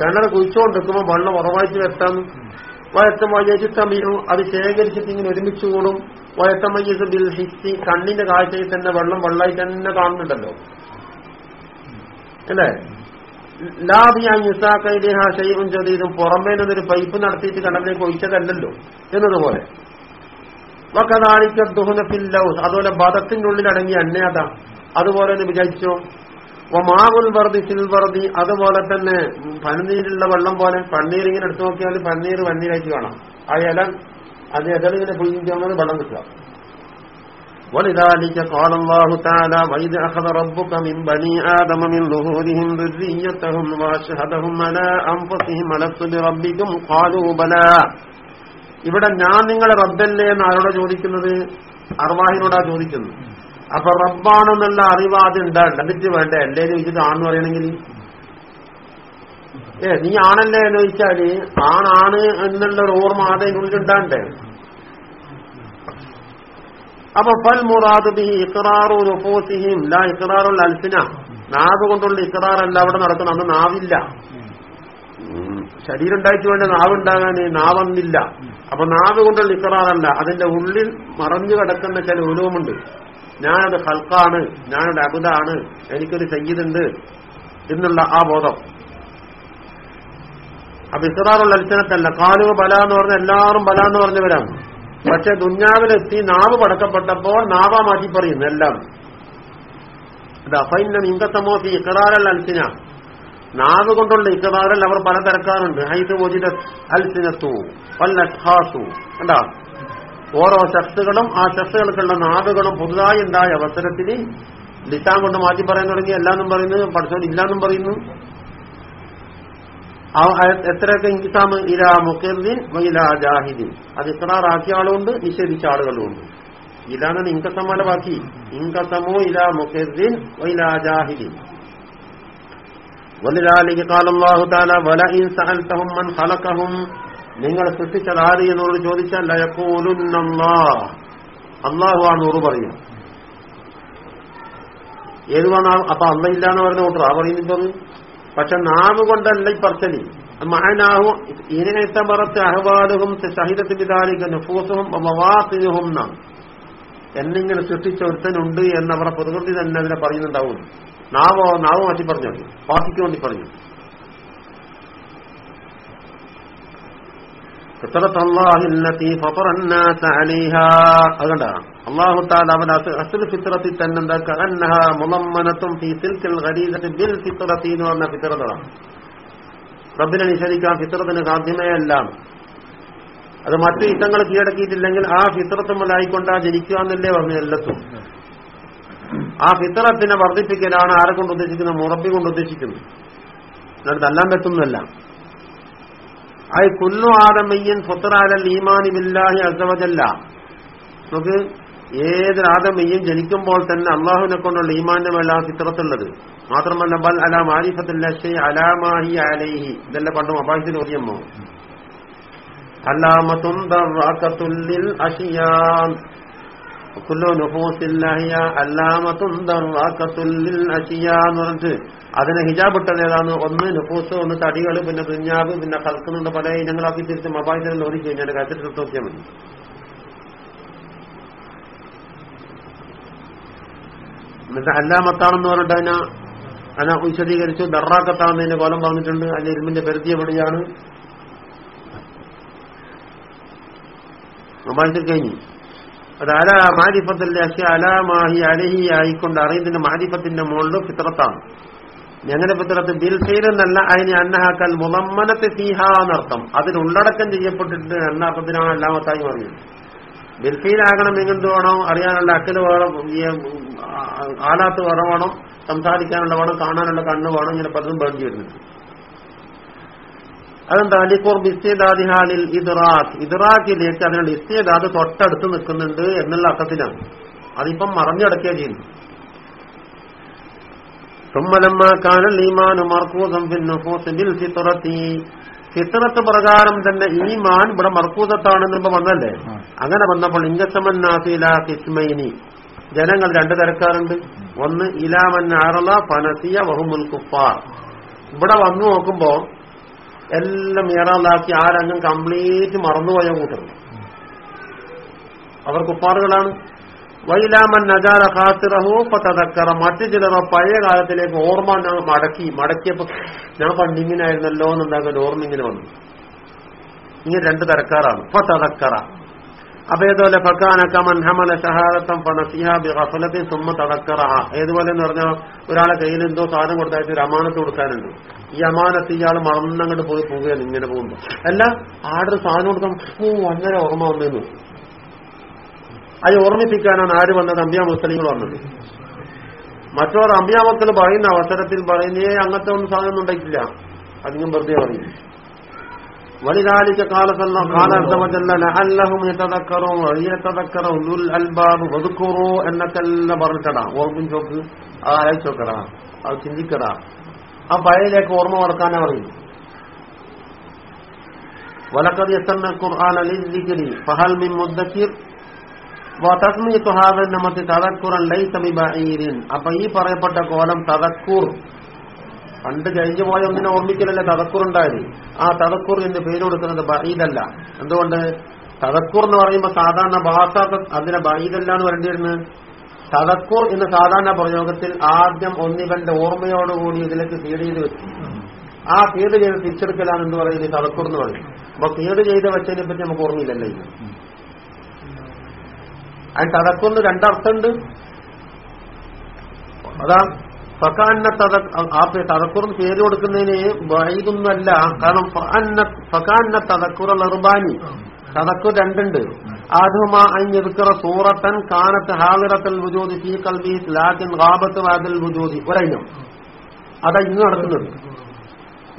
കിണർ കുഴിച്ചുകൊണ്ടിരിക്കുമ്പോൾ വെള്ളം ഉറവായിട്ട് വെട്ടാന്ന് വയത്തമയ്യു അത് ശേഖരിച്ചിട്ട് ഇങ്ങനെ ഒരുമിച്ച് കൂടും. വയത്തമയ്യസ് ബിൽ ഹിസ്റ്റി കണ്ണിന്റെ കാഴ്ചയിൽ തന്നെ വെള്ളം വെള്ളമായി തന്നെ കാണുന്നുണ്ടല്ലോ. അല്ലേ? ലാഭിയാ ശൈവും ചെറിയതും പുറമേ നിന്നൊരു പൈപ്പ് നടത്തിയിട്ട് കടലിലേക്ക് ഒഴിച്ചതല്ലല്ലോ. എന്നതുപോലെ. വക്കതാളിക്ക ദുഹനഫില്ലൗസ് അതുപോലെ ബദത്തിനുള്ളിൽ അടങ്ങിയ എണ്ണയതാ അതുപോലെ തന്നെ വിചാരിച്ചോ മാവുൽ വർദ്ധി സിൽവർദ്ധി അതുപോലെ തന്നെ പനിനീരുള്ള വെള്ളം പോലെ പന്നീർ ഇങ്ങനെ എടുത്തു നോക്കിയാൽ പന്നീർ പന്നീരായിട്ട് കാണാം ആ ഇല അത് എതളിങ്ങനെ പുഴിഞ്ഞാൽ വെള്ളം കിട്ടുക ولذلك قال الله تعالى وإذ أخذ ربك من بني آدم من ظهورهم ذريتهم وأشهدهم على أنفسهم ألست بربكم قالوا بلى ഇവിടെ ഞാൻ നിങ്ങളെ റബ്ബല്ലേ എന്ന് ആരോടാ ചോദിക്കുന്നത്? അർവാഹിനോടാ ചോദിക്കുന്നത്. അപ്പൊ റബ്ബാണെന്നുള്ള അറിവ് ആദ്യം ഉണ്ടാകണ്ട. എന്നിട്ട് വേണ്ട? എല്ലേ ചോദിച്ചിട്ട് ആണെന്ന് പറയണമെങ്കിൽ ഏ നീ ആണല്ലേ എന്ന് ചോദിച്ചാൽ ആണാണ് എന്നുള്ള ഒരു ഓർമ്മ അതിനുള്ളിൽ ഉണ്ടാണ്ടേ അപ്പൊ പൽ മുറാദ് ബി റുഫോസിഹിം റുഫൂസിഹിം ലാ ഇഖറാറുൽ അൽസിന. നാവ് കൊണ്ടുള്ള ഇക്കറാറല്ല അവിടെ നടക്കുന്നത്. അന്ന് നാവില്ല. ശരീരം ഉണ്ടായിട്ട് വേണ്ട നാവ് ഉണ്ടാകാൻ നാവന്നില്ല. അപ്പൊ നാവ് കൊണ്ടുള്ള നിക്കറാറല്ല അതിന്റെ ഉള്ളിൽ മറഞ്ഞു കിടക്കുന്ന ചില ഉലവുമുണ്ട് ഞാനത് ഹൽക്കാണ് ഞാനത് അബുദാണ് എനിക്കൊരു സയ്യിദുണ്ട് എന്നുള്ള ആ ബോധം. അപ്പൊ ഇസ്രാറുള്ള അൽസനത്തല്ല കാലുക ബല എന്ന് പറഞ്ഞ എല്ലാവരും ബല എന്ന് പറഞ്ഞു പറഞ്ഞവരാണ്. പക്ഷെ ദുഞ്ഞാവിലെത്തി നാവ് പടക്കപ്പെട്ടപ്പോൾ നാവ മാറ്റി പറയുന്നു എല്ലാം. അഫൈന ഇങ്കത്തമോഫി ഇക്കറാറുള്ള അൽസിന. നാവ് കൊണ്ടുള്ള ഇക്കറാറിൽ അവർ പല തിരക്കാറുണ്ട്. ഹൈത്ത് മോചിത അൽസിനത്തു വല്ലു കണ്ടാ? ഓരോ ശക്സുകളും ആ ശക്സുകൾക്കുള്ള നാവുകളും പുതുതായി ഉണ്ടായ അവസരത്തിൽ ലിസാൻ കൊണ്ട് മാറ്റി പറയാൻ തുടങ്ങി. എല്ലാന്നും പറയുന്നു പഠിച്ചോണ്ട് ഇല്ലാന്നും പറയുന്നു. എത്രയൊക്കെ ഇൻസാം ഇലാ മുഖിർദിൻ ഇലാ ജാഹിദിൻ അത് ഇക്രാറാക്കിയ ആളുണ്ട് നിഷേധിച്ച ആളുകളുണ്ട്. ഇതാണ് ഇൻകസമാണ് ബാക്കി. ഇൻകസമോ ഇലാ മുഖിർദിൻ ഇലാ ജാഹിദിൻ ولذلك قال الله تعالى ولئن سألتهم من خلقهم നിങ്ങൾ സൃഷ്ടിച്ചത് ആര് എന്നോട് ചോദിച്ചാൽ ലയക്കൂലുന്നല്ലാഹ് അള്ളാഹു ആ നൂറ് പറയും ഏത് വന്നാ അപ്പൊ അല്ല ഇല്ലാന്ന് പറഞ്ഞ കൂട്ടർ ആ പറയുന്നത് പക്ഷെ നാവ് കൊണ്ടല്ല ഈ പറച്ചലി മഹനാഹു ഇതിനേറ്റ പറത്ത് അഹ്വാലുഹും സഹിതത്തിലാലിക നുഫൂസും മവാത്തിനുഹും എന്നാണ് എന്നിങ്ങനെ സൃഷ്ടിച്ച ഒരുത്തനുണ്ട് എന്നവരുടെ പ്രകൃതി തന്നെ അതിനെ പറയുന്നുണ്ടാവും നാമോ നാവ് മാറ്റി പറഞ്ഞു. പാർട്ടിക്ക് വേണ്ടി പറഞ്ഞു. അതുകൊണ്ട് അള്ളാഹു താല അവൻ ഫിത്രത്തിൽ തന്നെ മുളമ്മനത്തും പറഞ്ഞ ഫിത്രതാണ് റബ്ബിനെ നിഷേധിക്കാൻ ഫിത്രത്തിന് സാധ്യമേ അത് മറ്റു ഇത്തങ്ങൾ കീഴടക്കിയിട്ടില്ലെങ്കിൽ ആ ഫിത്രത്തുമ്മലായിക്കൊണ്ടാ ജനിക്കുക എന്നല്ലേ പറഞ്ഞു എല്ലാത്തും. ആ ഫിത്തറത്തിനെ വർദ്ധിപ്പിക്കലാണ് ആരെ കൊണ്ട് ഉദ്ദേശിക്കുന്നത്? മുറബി കൊണ്ട് ഉദ്ദേശിക്കുന്നത്. എന്നിട്ട് തല്ലാൻ പറ്റുന്നല്ല ഐ കുല്ലു ആദമയ്യൻ ഫുത്തറാലൽ ഈമാനി ബില്ലാഹി അസവജല്ല നമുക്ക് ഏതൊരു ആദമയ്യും ജനിക്കുമ്പോൾ തന്നെ അള്ളാഹുവിനെ കൊണ്ടുള്ള ഈമാന്റെ മേല ഫിത്രത്തുള്ളത് മാത്രമല്ല ബൽ അല മാരിഫത്തില്ല അലാമാഹി അലൈഹി. ഇതെല്ലാം പണ്ട് മൊബൈൽ ഓറിയമ്മോ അല്ലാമത്തും പറഞ്ഞിട്ട് അതിനെ ഹിജാബ് ഇട്ടത് ഏതാണ്? ഒന്ന് നുഫൂസ് ഒന്ന് തടികൾ പിന്നെ ദുഞ്ഞാബ് പിന്നെ കൽക്കുന്നുണ്ട് പല ഇനങ്ങളാക്കി തിരിച്ച് മൊബൈലിൽ ഓടി കഴിഞ്ഞാൽ കാര്യത്തിൽ നോക്കിയാൽ മതി. എന്നിട്ട് അല്ലാമത്താണെന്ന് പറഞ്ഞിട്ട് അതിനെ അതിനെ വിശദീകരിച്ചു. ദർറാക്കത്താണെന്നതിന്റെ കോലം പറഞ്ഞിട്ടുണ്ട്. അതിന്റെ ഇരുമിന്റെ പരിധി എവിടെയാണ്? മൊബൈലിൽ കഴിഞ്ഞു. അത് അല മാരിഫത്തിന്റെ അശ്യ അലാമാഹി അലഹി ആയിക്കൊണ്ട് അറിയുന്നതിന്റെ മാരിഫത്തിന്റെ മുകളിൽ ഫിത്രത്താണ് ഞങ്ങളുടെ ഫിത്രത്ത് ബിൽ എന്നല്ല അതിന് അന്നഹാക്കൽ മുളമ്മനത്തെ ഫീഹ എന്നർത്ഥം. അതിൽ ഉള്ളടക്കം ചെയ്യപ്പെട്ടിട്ട് എന്ന അർത്ഥത്തിനാണ് അല്ലാമത്തായി പറഞ്ഞത് ബിൽഫീലാകണം എങ്ങനെ വേണം? അറിയാനുള്ള അക്കൽ വേണം ആലാത്ത് വേണം സംസാരിക്കാനുള്ള വേണം കാണാനുള്ള കണ്ണ് വേണം ഇങ്ങനെ പലതും വേണ്ടി വരുന്നുണ്ട്. അതെന്താ അലിഖോർ ബിസ്തേദാദിഹാലിൽ ഇദ്റാഖ് ഇദ്റാഖിലേക്ക് അതിനുള്ള ഇസ്തേദാദ് തൊട്ടടുത്ത് നിൽക്കുന്നുണ്ട് എന്നുള്ള അർത്ഥത്തിലാണ് അതിപ്പം മറഞ്ഞടക്കുക ചെയ്യുന്നു ثم كان الايمان مركوزا في النفوس بالفطرة ഫിത്രത്ത് പ്രകാരം തന്നെ ഈമാൻ ഇവിടെ മർക്കൂസത്താണെന്ന് ഇപ്പൊ വന്നല്ലേ അങ്ങനെ വന്നപ്പോൾ ഇംഗസമന്നാസില കിസ്മൈനി ജനങ്ങൾ രണ്ടു തരക്കാരുണ്ട് ഒന്ന് ഇലാമൻ അറള ഫനസിയ വഹുമുൽ കുഫാർ ഇവിടെ വന്നു നോക്കുമ്പോ എല്ലാം ഏറാതാക്കി ആ രംഗം കംപ്ലീറ്റ് മറന്നുപോയ കൂട്ടരുണ്ട് അവർ കുപ്പാറുകളാണ് വൈലാമൻ നജാര ഖാത്തിറഹു പതക്കറ മറ്റു ചിലർ പഴയ കാലത്തിലേക്ക് ഓർമ്മ ഞാൻ മടക്കി മടക്കിയപ്പോ ഞാൻ പണ്ടിങ്ങനായിരുന്നല്ലോ എന്നുണ്ടാക്കാൻ ഓർമ്മ ഇങ്ങനെ വന്നു. ഇങ്ങനെ രണ്ട് തരക്കാരാണ്. പതക്കറ അപ്പൊ ഏതുപോലെ ഫക്കാനക്കമൻ ഹമല ഷഹാദത്തം ഫനസിഹ ബി ഗഫലത്തിൽ സുമ്മ തടക്കറ ഏതുപോലെ എന്ന് പറഞ്ഞാൽ ഒരാളെ കയ്യിൽ എന്തോ സാധനം കൊടുത്തായിട്ട് ഒരു അമാനത്ത് കൊടുക്കാനുണ്ട്. ഈ അമാനത്ത് ഇയാൾ മറന്നങ്ങോട്ട് പോയി പോവുകയാണ് ഇങ്ങനെ പോകുന്നു അല്ല ആടൊരു സാധനം കൊടുക്കാൻ ഓ അങ്ങനെ ഓർമ്മ വന്നിരുന്നു. അത് ഓർമ്മിപ്പിക്കാനാണ് ആര് വന്നത്? അമ്പിയ മുസ്ലിങ്ങൾ വന്നത്. മറ്റോ അമ്പിയ മക്കൾ പറയുന്ന അവസരത്തിൽ പറയുന്നേ അങ്ങനത്തെ ഒന്നും സാധനം ഉണ്ടായിട്ടില്ല. അധികം വെറുതെ പറയും. ولذلك قال صلى الله قال عز وجل لعلهم يتذكرون ويتذكر أولو الألباب واذكروا എന്നൊക്കെല്ലാം പറഞ്ഞിട്ടടാ ഓർമ്മ ചോക്ക് ആ അയച്ചോക്കടാ അത് ചിന്തിക്കടാ ആ പഴയലേക്ക് ഓർമ്മ മറക്കാനാ പറയും ولقد يسرنا القرآن للذكر فهل من مدكر وتسمية هذا النمط تذكرا ليس ببعير അപ്പൊ ഈ പറയപ്പെട്ട കോലം തദക്കൂർ പണ്ട് കഴിഞ്ഞു പോയ ഒന്നിനെ ഓർമ്മിക്കലല്ലേ തദക്കൂർ ഉണ്ടായത് ആ തദക്കൂർ എന്ന് പേര് കൊടുക്കുന്നത് ബഹീദല്ല എന്തുകൊണ്ട്? തദക്കൂർ എന്ന് പറയുമ്പോൾ സാധാരണ ഭാഷ അതിനെ ബഹീദല്ല എന്ന് പറയേണ്ടി വരുന്നത്. തദക്കൂർ എന്ന സാധാരണ പ്രയോഗത്തിൽ ആദ്യം ഒന്നിവന്റെ ഓർമ്മയോടുകൂടി ഇതിലേക്ക് ഫീഡ് ചെയ്ത് വെച്ചു. ആ ഫീഡ് ചെയ്ത് തിരിച്ചെടുക്കലാണ് എന്ന് പറയുന്നത് തദക്കൂർ എന്ന് പറയും അപ്പൊ ഫീഡ് ചെയ്ത് വെച്ചതിനെ പറ്റി നമുക്ക് ഓർമ്മയില്ലല്ലേ ഇത്. അതിന് തടക്കൂർന്ന് രണ്ടർത്ഥമുണ്ട്. അതാ ഫക്കാന്ന പേര് കൊടുക്കുന്നതിന് വൈകുന്നല്ല. കാരണം ഫക്കാന്ന തതക്കുറ നിർബാനി തതക്കു രണ്ടുണ്ട്. ആദ്യമ അഞ്ഞെടുക്കറ സൂറത്തൻ കാനത്ത് ഹാവിറത്തൽ ഭുജോതി ഫീ കൽബി ലാക്കിൻ റാബത്ത് വാദൽ ഭുജോതി ഒരൈനം. അതാ ഇന്ന് നടക്കുന്നത്.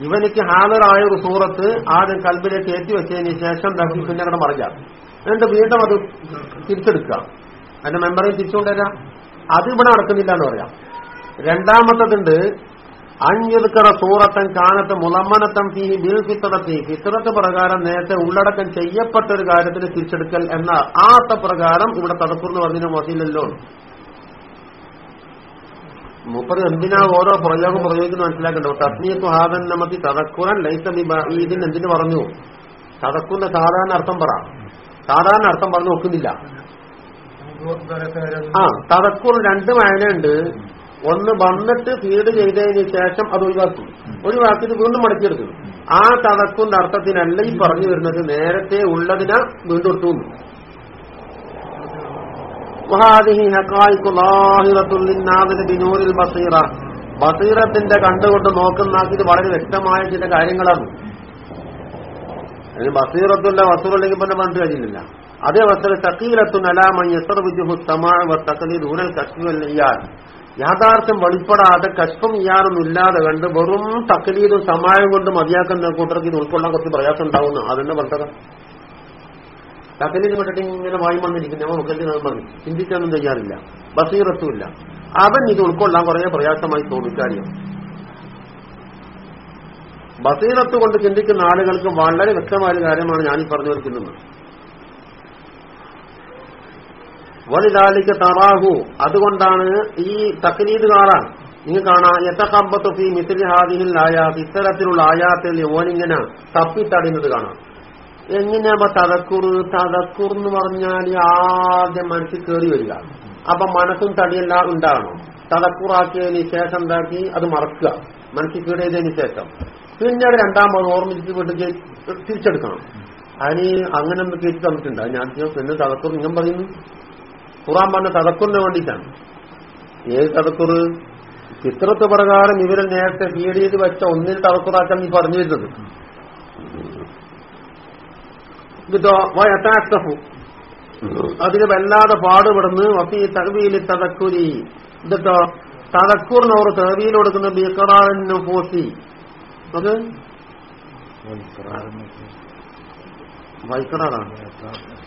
ഇവനിക്ക് ഹാലറായ ഒരു സൂറത്ത് ആദ്യം കൽബിലേക്ക് ഏറ്റി വെച്ചതിന് ശേഷം ദഹി പിന്നെ മറിയാം. എന്നിട്ട് വീണ്ടും അത് തിരിച്ചെടുക്കുക. അതിന്റെ മെമ്മറിയും തിരിച്ചുകൊണ്ടുവരാം. അത് ഇവിടെ നടക്കുന്നില്ല എന്ന് പറയാം. രണ്ടാമത്തതുണ്ട് അഞ്ഞുതുക്കറ സൂറത്തൻ കാനത്ത് മുളമ്മനത്തം ഫീ ബിൽ ഫിത്തറത്തി. ഫിത്തറത്ത് പ്രകാരം നേരത്തെ ഉള്ളടക്കം ചെയ്യപ്പെട്ട ഒരു കാര്യത്തിന് തിരിച്ചെടുക്കൽ എന്ന ആത്ത പ്രകാരം ഇവിടെ തടസ്സെന്ന് പറഞ്ഞു മതിയില്ലല്ലോ മൂപ്പര് എന്തിനാ ഓരോ പ്രയോഗം പ്രയോഗിക്കുന്നത് മനസ്സിലാക്കണ്ടോ? തസ്നീയത്തു ഹാദൻ നമതി തതക്കുറൻ ലൈസ ഇതിന് എന്തിനു പറഞ്ഞു? തടക്കുന്ന സാധാരണ അർത്ഥം പറ. സാധാരണ അർത്ഥം പറഞ്ഞു നോക്കുന്നില്ല. ആ തതക്കുർ രണ്ട് വായനയുണ്ട് ഒന്ന് വന്നിട്ട് ഫീഡ് ചെയ്തതിന് ശേഷം അത് ഒഴിവാക്കി. ഒഴിവാക്കിയിട്ട് വീണ്ടും മടക്കിയെടുക്കുന്നു ആ തതക്കുന്റെ അർത്ഥത്തിനല്ല ഈ പറഞ്ഞു വരുന്നത്. നേരത്തെ ഉള്ളതിനെ വീണ്ടും എടുത്തു വഹാദിഹി ഹഖായിഖു ലാഹിറത്തുൽ ബിനൂരിൽ ബസീറ. ബസീറത്തിന്റെ കണ്ടുകൊണ്ട് നോക്കുന്ന ഇത് വളരെ വ്യക്തമായ ചില കാര്യങ്ങളാണ്. അതിന് ബസീറത്തുള്ള വസ്തുണ്ടെങ്കിൽ പിന്നെ പറഞ്ഞിട്ട് അതേ വസ്തു തക്കീലത്തുൻ അലാമൻ യസർവിജുഹു സമാ തക്കലീൽ ഊനൽ കശ്മീൽ ഇയാൾ യാഥാർത്ഥ്യം വെളിപ്പെടാതെ കഷ്പം ഇയാറൊന്നും ഇല്ലാതെ കണ്ട് വെറും തക്കലീതും സമായം കൊണ്ട് മതിയാക്കുന്ന കൂട്ടർക്ക് ഇത് ഉൾക്കൊള്ളാൻ കുറച്ച് പ്രയാസം ഉണ്ടാവുന്നു. അതെന്നെ പറഞ്ഞത് തക്കലീത് പെട്ടിട്ട് ഇങ്ങനെ വായി വന്നിരിക്കുന്ന മുഖത്തിൽ മതി ചിന്തിക്കാനൊന്നും ചെയ്യാറില്ല. ബസീറത്തുമില്ല. അവൻ ഇത് ഉൾക്കൊള്ളാൻ കുറെ പ്രയാസമായി തോന്നിക്കാര്യം ബസീറത്ത് കൊണ്ട് ചിന്തിക്കുന്ന ആളുകൾക്ക് വളരെ വ്യക്തമായ കാര്യമാണ് ഞാനീ പറഞ്ഞു വരുന്നത് വലിതാലിക്ക് തറാഹു. അതുകൊണ്ടാണ് ഈ തക്ലീദ് കാണാൻ നിങ്ങൾ കാണാ. എത്തക്കമ്പത്ത് ഫി മിസ്ലി ഹാദിഹിൽ ആയാത്ത്. ഇത്തരത്തിലുള്ള ആയാത്തിൽ ഓനിങ്ങനെ തപ്പിത്തടിയുന്നത് കാണാം. എങ്ങനെയാ തതക്കുർ തതക്കുർ എന്ന് പറഞ്ഞാൽ ആദ്യം മനസ്സിൽ കയറി വരിക. അപ്പൊ മനസ്സും തടിയെല്ലാം ഉണ്ടാകണം. തതക്കുറാക്കിയതിന് ശേഷം എന്താക്കി? അത് മറക്കുക. മനസ്സിൽ കയറിയതിന് ശേഷം. പിന്നെ അത് രണ്ടാമത് ഓർമ്മിച്ച് വീട്ടിൽ തിരിച്ചെടുക്കണം. അതിന് അങ്ങനെ ഒന്ന് കേട്ട് തന്നിട്ടുണ്ട്. ഞാൻ പിന്നെ തതക്കുർ നിങ്ങൾ പറയുന്നു. ഖുറാൻ പറഞ്ഞ തതക്കുറിന് വേണ്ടിയിട്ടാണ്. ഏത് തതക്കുറ് ചിത്രത്ത് പ്രകാരം ഇവർ നേരത്തെ ഫീഡ് ചെയ്ത് വെച്ച ഒന്നിൽ തതക്കുറാക്കാൻ നീ പറഞ്ഞു വരുന്നത്. അതിന് വല്ലാതെ പാടുപെടുന്നു. വഫി തകവിയിൽ തതക്കുരി എന്നിട്ടോ തതക്കൂറിന് അവർ തകവിയിൽ കൊടുക്കുന്ന ബിക്കറാറിന് പോസി അത്? വൈക്കറാണ്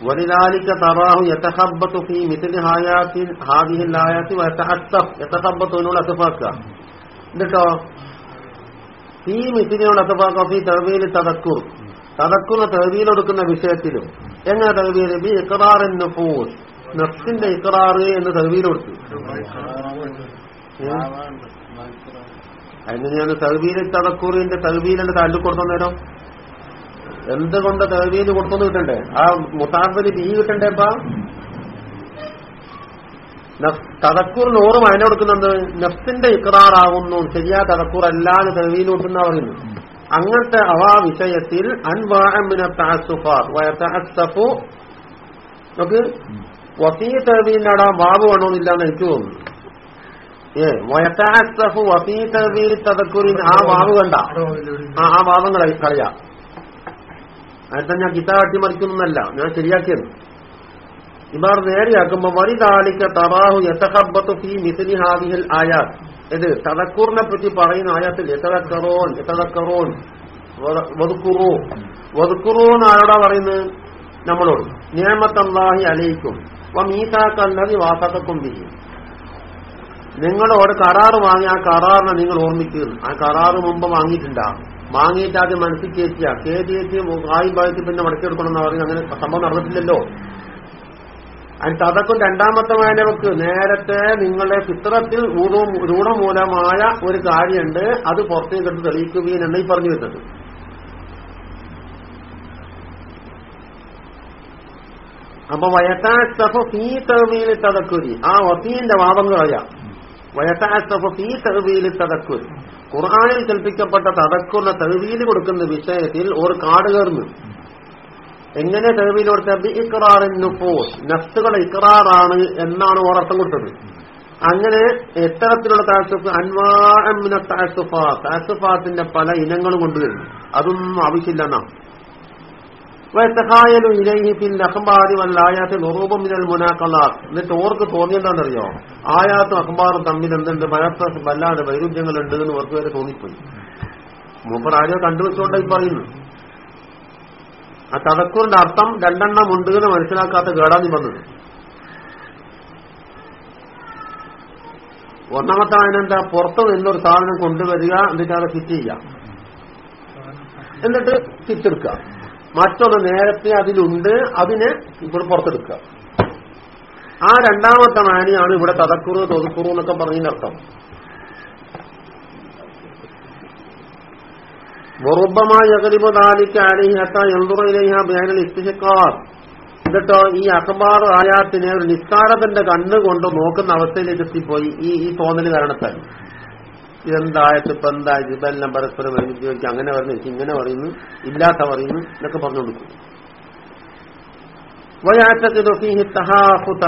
വലിലാലിക്ക തറാഹു യതഹബ്ബത്തു ഫീ മിത്ലി ഹായാത്തിൽ ഹാദിഹിൽ ആയാത്തി വയത്തഹത്തഫ് യതഹബ്ബത്തുവിനോട് അസഫാക്കുക എന്നിട്ടോ? ഫീ മിത്ലിനോട് അസഫാക്കുക ഫീ തെവീൽ തതക്കൂർ തതക്കുന്ന തെവീലെടുക്കുന്ന വിഷയത്തിലും എങ്ങനെ തെവീൽ ബി ഇക്കറാറിൻ നുഫൂസ്. നഫ്സിന്റെ ഇക്കറാറ് എന്ന് തെവീലെടുത്തു എങ്ങനെയാണ് തെവീൽ തതക്കൂറിന്റെ തെവീലിന്റെ തല്ലിക്കൊടുത്ത നേരം എന്തുകൊണ്ട് തഹവീൽ കൊടുത്തു കിട്ടണ്ടേ? ആ മുസാഫിന് ബി കിട്ടണ്ടേപ്പാ തതക്കൂർ നൂറ് മഴ കൊടുക്കുന്നുണ്ട്. നഫ്സിന്റെ ഇക്രാറാകുന്നു ശരിയാ തതക്കൂർ അല്ലാതെ തഹവീൽ കൊടുക്കുന്ന പറയുന്നു അങ്ങനത്തെ അവ വിഷയത്തിൽ നോക്ക്. വസീ തഹവീലിനടാ ബാബു വേണമെന്നില്ല എന്ന് എനിക്ക് തോന്നുന്നു. ഏ വയത്താസഫു വസീ തഹവീൽ തതക്കൂറിന് ആ വാവ് കണ്ട. ആ ആ വാദം കളയാ. അതിനെ ഞാൻ കിതാബ് അട്ടിമറിക്കുന്നല്ല ഞാൻ ശരിയാക്കിയത്. ഇമാർ നേരെയാക്കുമ്പോ വരിതാലിക്ക തറാഹു യഥഹബത്ത് ഫി മിസിലി ഹാദിഹിൽ ആയാത്ത് ഇത് തതക്കൂറിനെ പറ്റി പറയുന്ന ആയത്തിൽ എത്തതക്കറോൻ എത്തതക്കറോൻ വതുക്കുറു വതുക്കുറു എന്നാരോടാ പറയുന്നത്? നമ്മളോട്. നിയമത്തല്ലാഹി അലയിക്കും മീസാക്കല്ലതി വാസക്കും ചെയ്യും നിങ്ങളോട് കരാറ് വാങ്ങി ആ കരാറിനെ നിങ്ങൾ ഓർമ്മിക്കുന്നു ആ കരാറ് മുമ്പ് വാങ്ങിയിട്ടുണ്ടാകും. വാങ്ങിയിട്ട് ആദ്യം മനസ്സിൽ കയറ്റിയ കയറ്റിയേറ്റ് ആയി ഭാഗത്ത് പിന്നെ മടക്കിയെടുക്കണം എന്ന് പറഞ്ഞ് അങ്ങനെ സംഭവം നടന്നിട്ടില്ലല്ലോ. അതിന് അതൊക്കെ രണ്ടാമത്തെ വേനവക്ക് നേരത്തെ നിങ്ങളുടെ ചിത്രത്തിൽ രൂഢമൂലമായ ഒരു കാര്യമുണ്ട്. അത് പുറത്തേക്ക് എടുത്ത് തെളിയിക്കുകയും എന്ന് ഈ പറഞ്ഞു വരുന്നത്. അപ്പൊ വയത്താസ്തഫ ഫീ തെവീൽ തതക്കുരി. ആ വസീന്റെ വാദം കളയാം വയത്താസ്തഫ ഫീ തെവീൽ തതക്കുരി. ഖുർആാനിൽ കൽപ്പിക്കപ്പെട്ട തടക്കുന്ന തെവീൽ കൊടുക്കുന്ന വിഷയത്തിൽ ഒരു കാട് കയറുന്നു. എങ്ങനെ തെവീൽ കൊടുത്തത് ഇക്റാറിൻ നുഫൂസ് നഫ്സുകൾ ഇക്റാറാണ് എന്നാണ് ഓരർത്ഥം കൊടുത്തത്. അങ്ങനെ എത്തരത്തിലുള്ള താസുഫ് അൻവാഅമിന താസുഫാ താസുഫാത്തിന്റെ പല ഇനങ്ങളും കൊണ്ടുവരുന്നു. അതൊന്നും ആവശ്യമില്ലെന്നാ വയത്തഹായലു ഇലൈഹി ഫിൽ അഖ്ബാരി വൽ ആയാത്തി നുറൂബും മിനൽ എന്നിട്ട് ഓർക്ക് തോന്നിയെന്താണെന്നറിയോ ആയാത്തും അഖ്ബാറും തമ്മിൽ എന്തുണ്ട്? പരസ്പരം വല്ലാതെ വൈരുദ്ധ്യങ്ങൾ ഉണ്ട് എന്ന് ഓർക്ക് വരെ തോന്നിപ്പോയി. മൂപ്പർ ആരോ കണ്ടുവെച്ചുകൊണ്ടായി പറയുന്നു ആ തടക്കൂറിന്റെ അർത്ഥം രണ്ടെണ്ണം ഉണ്ട് എന്ന് മനസ്സിലാക്കാത്ത കേടാന്നി വന്നത് ഒന്നാമത്തെ അതിനെന്താ പുറത്ത് നിന്നൊരു സാധനം കൊണ്ടുവരിക എന്നിട്ട് അത് ഫിറ്റ് ചെയ്യുക. എന്നിട്ട് തിരിച്ചെടുക്കുക മറ്റൊന്ന് നേരത്തെ അതിലുണ്ട്. അതിനെ ഇവിടെ പുറത്തെടുക്കുക. ആ രണ്ടാമത്തെ മാനിയാണ് ഇവിടെ തതക്കുറു തൊതുക്കുറു എന്നൊക്കെ പറഞ്ഞതിന്റെ അർത്ഥം. വെറുബമായി അകരിബ് താലിക്ക് അലിഹത്ത എന്തുറയിലേഹ ബേനൽ ഇസ്തിഹക്കാർ എന്നിട്ടോ ഈ അഖബാർ ആയാത്തിനെ ഒരു നിസ്കാരത്തിന്റെ കണ്ണുകൊണ്ട് നോക്കുന്ന അവസ്ഥയിലേക്ക് എത്തിപ്പോയി ഈ ഈ തോന്നൽ കാരണത്താൽ. ഇതെന്തായിട്ട് ഇപ്പൊ എന്തായത് ഇതെല്ലാം പരസ്പരം ഒരുമിച്ച് വെച്ച് അങ്ങനെ പറഞ്ഞു എനിക്ക് ഇങ്ങനെ പറയുന്നു ഇല്ലാത്ത പറയുന്നു എന്നൊക്കെ പറഞ്ഞു കൊടുക്കും വയാറ്റത്തിലൊക്കെ ഈ തഹാഫുത്ത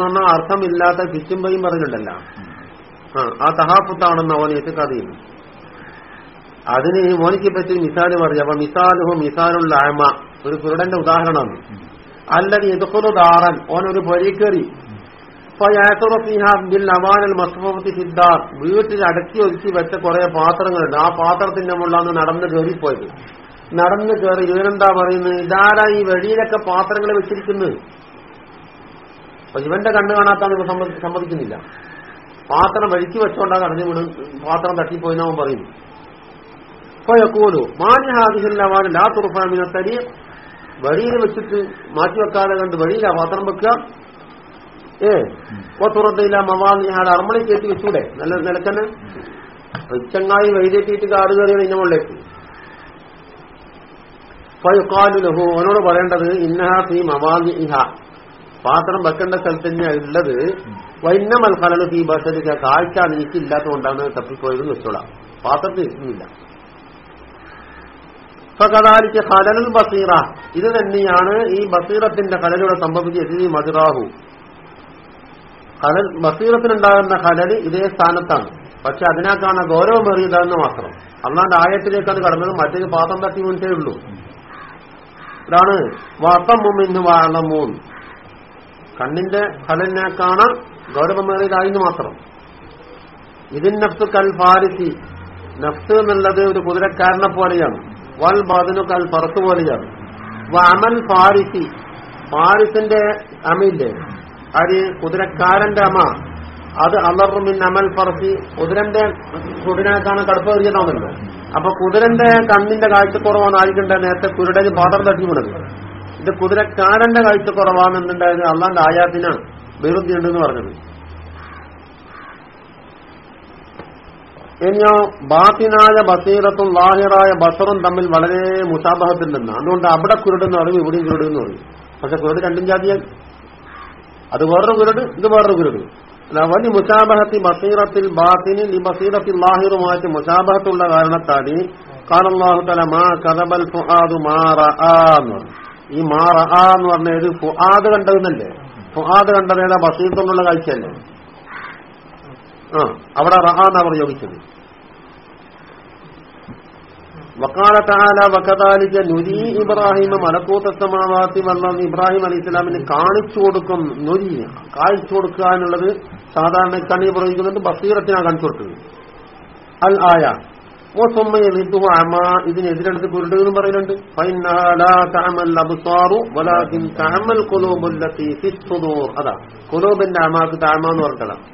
പറഞ്ഞാൽ അർത്ഥമില്ലാത്ത കിച്ചുമ്പയും പറഞ്ഞിട്ടുണ്ടല്ലോ. ആ തഹാഫുത്താണെന്ന് അവൻ ഏറ്റുകഥയുന്നു അതിന് മോനിക്ക് പറ്റി മിസാൽ പറയും അപ്പൊ മിസാലുഹു മിസാലുള്ള ആമ ഒരു കുരുടന്റെ ഉദാഹരണമാണ്. അല്ലത് എതുക്കൊരു ദാറൻ ഓനൊരു അവാനൽ വീട്ടിൽ അടക്കി ഒതുക്കി വെച്ച കുറെ പാത്രങ്ങളുണ്ട്. ആ പാത്രത്തിന്റെ മുകളിലാണ് നടന്ന് കയറിപ്പോയത്. നടന്ന് കയറി ഇവനെന്താ പറയുന്നത്? ഇതാരാ ഈ വഴിയിലൊക്കെ പാത്രങ്ങൾ വെച്ചിരിക്കുന്നത്? അപ്പൊ ഇവന്റെ കണ്ണ് കാണാത്താണ് ഇവ സമ്മതി- സമ്മതിക്കുന്നില്ല. പാത്രം വഴിക്ക് വെച്ചോണ്ടാ കടഞ്ഞു വീണ് പാത്രം തട്ടിപ്പോയിന്ന് അവൻ പറയുന്നു. ഫയക്കൂലു മാന്യഹാദിഹില്ലവാൻ ലാ തരി വഴിയിൽ വെച്ചിട്ട് മാറ്റി വെക്കാതെ കണ്ട് വഴിയിലാ പാത്രം വെക്കുക. ഏ തുറന്നില്ല മവാന്നിഹാട് അറമണി കയറ്റി വെച്ചൂടെ? നല്ല നിലക്കന്നെ? ചങ്ങായി വൈദ്യത്തിയിട്ട് കാട് കയറിയാണ് ഇന്ന മുകളിലേക്ക്. ഫയുക്കാലു ലഹു അവനോട് പറയേണ്ടത് ഇന്നഹ ഫീ മവാന്നി ഇഹ പാത്രം വെക്കേണ്ട സ്ഥലത്ത് തന്നെയാണ് ഉള്ളത്. വൈന്നമൽ മത്സരങ്ങൾ ഫീ ബസലിക്ക കാഴ്ച നീക്കില്ലാത്തതുകൊണ്ടാണ് തപ്പിപ്പോയതെന്ന് വെച്ചോളാം. പാത്രത്തിൽ ഇരിക്കുന്നില്ല. ഫകദാലിക്ക് ഖലലുൽ ബസീറ. ഇത് തന്നെയാണ് ഈ ബസീറത്തിന്റെ ഖലലൂടെ സംഭവിച്ചത് എത്തി മധുറാഹു ഖലൽ ബസീറത്തിനുണ്ടാകുന്ന ഖലൽ ഇതേ സ്ഥാനത്താണ്. പക്ഷെ അതിനേക്കാണ് ഗൗരവമേറിയതെന്ന് മാത്രം. അന്നാണ്ട് ആയത്തിലേക്കാണ് കടന്നത് മറ്റൊരു പാത്രം തട്ടി മുൻപേ ഉള്ളൂ. ഇതാണ് വാത്തമ്മിന്ന് വാളമൂൻ കണ്ണിന്റെ ഖലലിനേക്കാണ് ഗൗരവമേറിയതായിന്ന് മാത്രം. ഇതിൻ നഫ്സ് കൽ ഫാരിസി. നഫ്സ് എന്നുള്ളത് ഒരു കുതിരക്കാരനെ പോലെയാണ്. വൽ ബാദിനു കൽ പറത്ത് പോലെയാണ്. വമൽ ഫാരിസി. ഫാരിസിന്റെ അമയില്ലേ ആര് കുതിരക്കാരന്റെ അമ്മ. അത് അലറുമിൻ അമൽ പറത്തി കുതിരന്റെ കുടിനേക്കാണ് കടുപ്പ് കയറിയതാണല്ലോ അപ്പൊ കുതിരന്റെ കണ്ണിന്റെ കാഴ്ചക്കുറവാണ് ആയിരിക്കണ്ടേ നേരത്തെ കുരുടന് പാത്രം തട്ടി വിടുന്നത് ഇത് കുതിരക്കാരന്റെ കാഴ്ചക്കുറവാണെന്നുണ്ടായത് അള്ളാന്റെ ആയാത്തിന് വിരുദ്ധി ഉണ്ടെന്ന് പറഞ്ഞത്. ഇനിയോ ബാത്തിനായ ബസീറത്തും ലാഹിറായ ബസറും തമ്മിൽ വളരെ മുസാബഹത്തുണ്ടെന്ന് അതുകൊണ്ട് അവിടെ കുരുടെന്ന് പറയും ഇവിടെയും കുരുടെന്ന് പറയും. പക്ഷെ കുരുട് രണ്ടും ജാതിയായി അത് വേറൊരു കുരുട് ഇത് വേറൊരു കുരുട് വലിയ മുസാബഹത്തി ബസീറത്തിൽ ബാത്തിന് ഈ ബസീറത്തിൽ ലാഹിറുമായിട്ട് മുസാബഹത്തുള്ള കാരണത്താൽ കാലല്ലാഹു തല മാ കഥബൽ ഫുആദു മാറ എന്ന് ഈ മാറ എന്ന് പറഞ്ഞത് ഫുആദ് കണ്ടതെന്നല്ലേ? ഫുആദ് കണ്ടതേതാ ബസീറത്തുള്ള കാഴ്ചയല്ലേ? ആ അവിടെ റഹ എന്നാ പ്രയോഗിച്ചത്? വക്കാല താല വക്കതാലിക്ക് നുരി ഇബ്രാഹിം മലക്കൂത്തമാവാത്തി വന്ന ഇബ്രാഹിം അലി ഇസ്ലാമിന് കാണിച്ചു കൊടുക്കും നുരി. കാണിച്ചു കൊടുക്കുക എന്നുള്ളത് സാധാരണ കണ്ണി പ്രയോഗിക്കുന്നുണ്ട് ബസീറത്തിനാണ് കാണിച്ചു കൊടുക്കുന്നത് അൽ ആയ. ഓ സൊമ്മയെ വിദ്വ അമ ഇതിനെതിരെടുത്ത് കുരുട് എന്നും പറയുന്നുണ്ട്. അതാ കൊലോബിന്റെ അമാക്ക് താമ എന്ന് പറഞ്ഞിട്ടതാണ്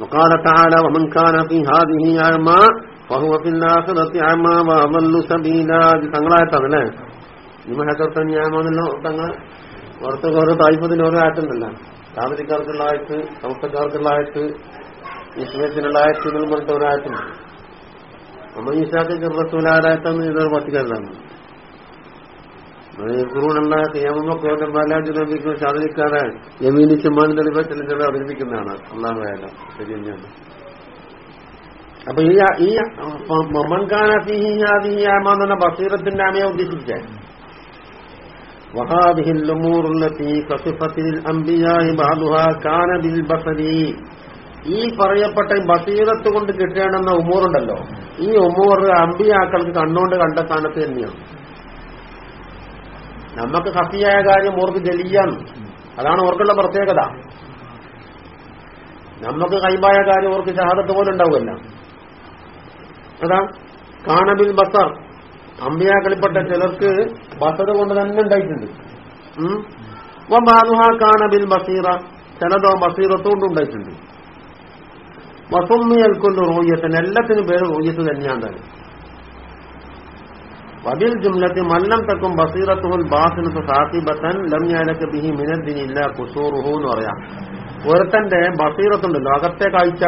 وقال تعالى ومن كان في هذه أعمى فهو في الآخرة أعمى وأضل سبيلا ഇത് തങ്ങളായിട്ടാണല്ലേ നിങ്ങൾ ഹക്കർത്തൻ ഞാമെന്നല്ലോ തങ്ങൾ പുറത്ത് ഓരോ തായ്പത്തിന് ഓരോ ആയിട്ടുണ്ടല്ലോ താമസിക്കാർക്കുള്ള ആയിട്ട് സമസ്തക്കാർക്കുള്ള ആയിട്ട് ഇസ്മത്തിനുള്ള ആയിട്ട് എന്നും പറഞ്ഞിട്ട് ഓരോ ആയിട്ടുണ്ട് അമ്മ ഈശാക്ക് റസൂലാരായിട്ടെന്ന് ഇതൊരു പത്തിക്കാരനാണ് ഖുറൂണുള്ള നിയമമൊക്കെ ബാലാജുനബിക്കും സാധനിക്കാതെ യമീനി ചെമ്മാൻ തെളിവ് ചില ചില അവതരിപ്പിക്കുന്നതാണ് അള്ളാഹു വേല ശരി തന്നെയാണ് അപ്പൊ ഈ ഈ മമൻകാനെന്ന ബസീറത്തിന്റെ അമയെ ഉദ്ദേശിച്ചേ وهذه الأمور التي كصفت الأنبياء بعضها كان بالبصر ഈ പറയപ്പെട്ട ബസീറത്ത് കൊണ്ട് കിട്ടേണ്ടെന്ന ഉമൂറുണ്ടല്ലോ ഈ ഉമൂർ അമ്പിയാക്കൾക്ക് കണ്ണുകൊണ്ട് കണ്ട സ്ഥാനത്ത് തന്നെയാണ് നമുക്ക് ഹസിയായ കാര്യം ഓർക്ക് ജലിയാണ് അതാണ് ഓർക്കുള്ള പ്രത്യേകത. നമുക്ക് കൈബായ കാര്യം ഓർക്ക് ഷഹാദത്ത് പോലെ ഉണ്ടാവുമല്ല അതാ കാണബിൽ ബസർ. അമ്പിയാക്കളിൽപ്പെട്ട ചിലർക്ക് ബസർ കൊണ്ട് തന്നെ ഉണ്ടായിട്ടുണ്ട്. ഉം. കാണബിൽ ബസീറ. ചിലതോ ബസീറത്തോണ്ട് ഉണ്ടായിട്ടുണ്ട്. വസുമ്മിയൽ റോയ്യത്തിന് റൂയ്യത്തിന് എല്ലാത്തിനും പേര് റോയ്യത്ത് തന്നെയാണ് തന്നെ വബിൽ ജുംലത്തി മല്ലം തക്കും ബസീറത്തുൽ ബാസിനത്ത് സാത്തിബത്തൻ ലം യാലക്ക് ബിഹി മിനദ്ദിനില്ല കുസൂറുഹു എന്ന് പറയാം. ഒരുത്തന്റെ ബസീറത്തുണ്ടല്ലോ അകത്തെ കാഴ്ച.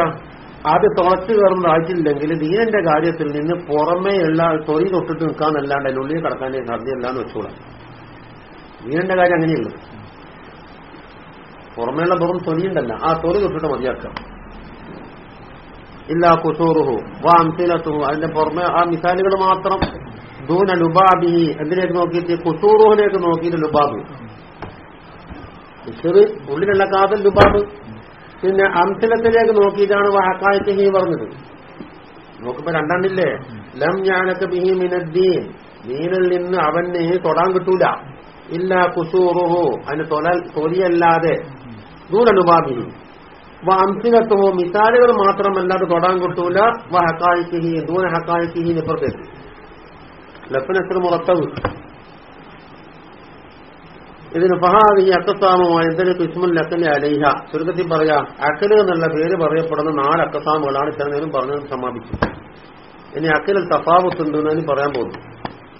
അത് തുളച്ചു കയറുന്ന ആഴ്ചയില്ലെങ്കിൽ ദീനന്റെ കാര്യത്തിൽ നിന്ന് പുറമേയുള്ള തൊഴിൽ തൊട്ടിട്ട് നിൽക്കാന്നല്ലാണ്ട് അതിന്റെ ഉള്ളിൽ കടക്കാനേ സാധ്യമല്ല എന്ന് വെച്ചോളാം ദീനന്റെ കാര്യം അങ്ങനെയുള്ളൂ പുറമേയുള്ള വെറും തൊലിയുണ്ടല്ല ആ തൊലി തൊട്ടിട്ട് മതിയാക്കാം. ഇല്ല കുസൂറുഹു വാ അംസിലത്തുഹു അതിന്റെ പുറമെ ആ മിസാലുകൾ മാത്രം. ദൂന ലുബാബിഹി എന്തിനേക്ക് നോക്കിയിട്ട്? കുസൂറുഹിലേക്ക് നോക്കിയിട്ട് ലുബാബ്. ഉള്ളിലുള്ള കാതൽ ലുബാബ്. പിന്നെ അംസലത്തിലേക്ക് നോക്കിയിട്ടാണ് വാക്കായത്തെ ഹീ പറഞ്ഞത്. നോക്കുമ്പോ രണ്ടെണ്ണില്ലേ? ലം ഞാനൊക്കെ ബിഹി മിനദ്ദീൻ. ദീനിൽ നിന്ന് അവന് തൊടാൻ കിട്ടൂല. ഇല്ല കുസൂറുഹു. അതിന് തൊല തൊലിയല്ലാതെ. ദൂന വ അംസിലത്തുഹു മിസാലുകൾ മാത്രമല്ലാതെ തൊടാൻ കിട്ടൂല. വ ദൂന ഹക്കായിക്കിഹി ഇപ്പുറത്തേക്ക് ലഫനത്തിൽ മുറത്തവ് ഇതിന് ഫഹാദി അക്കസാമുമായി എന്തൊരു ഇസ്മുൽ ലക്കലി അലൈഹ ചുരുക്കത്തിൽ പറയാം അക്കൽ എന്നുള്ള പേര് പറയപ്പെടുന്ന നാല് അക്കസാമുകളാണ് ഇത്ര നേരം പറഞ്ഞത് സമാപിച്ചത് ഇനി അക്കലിൽ ഉണ്ടെന്ന് പറയാൻ പോകുന്നു.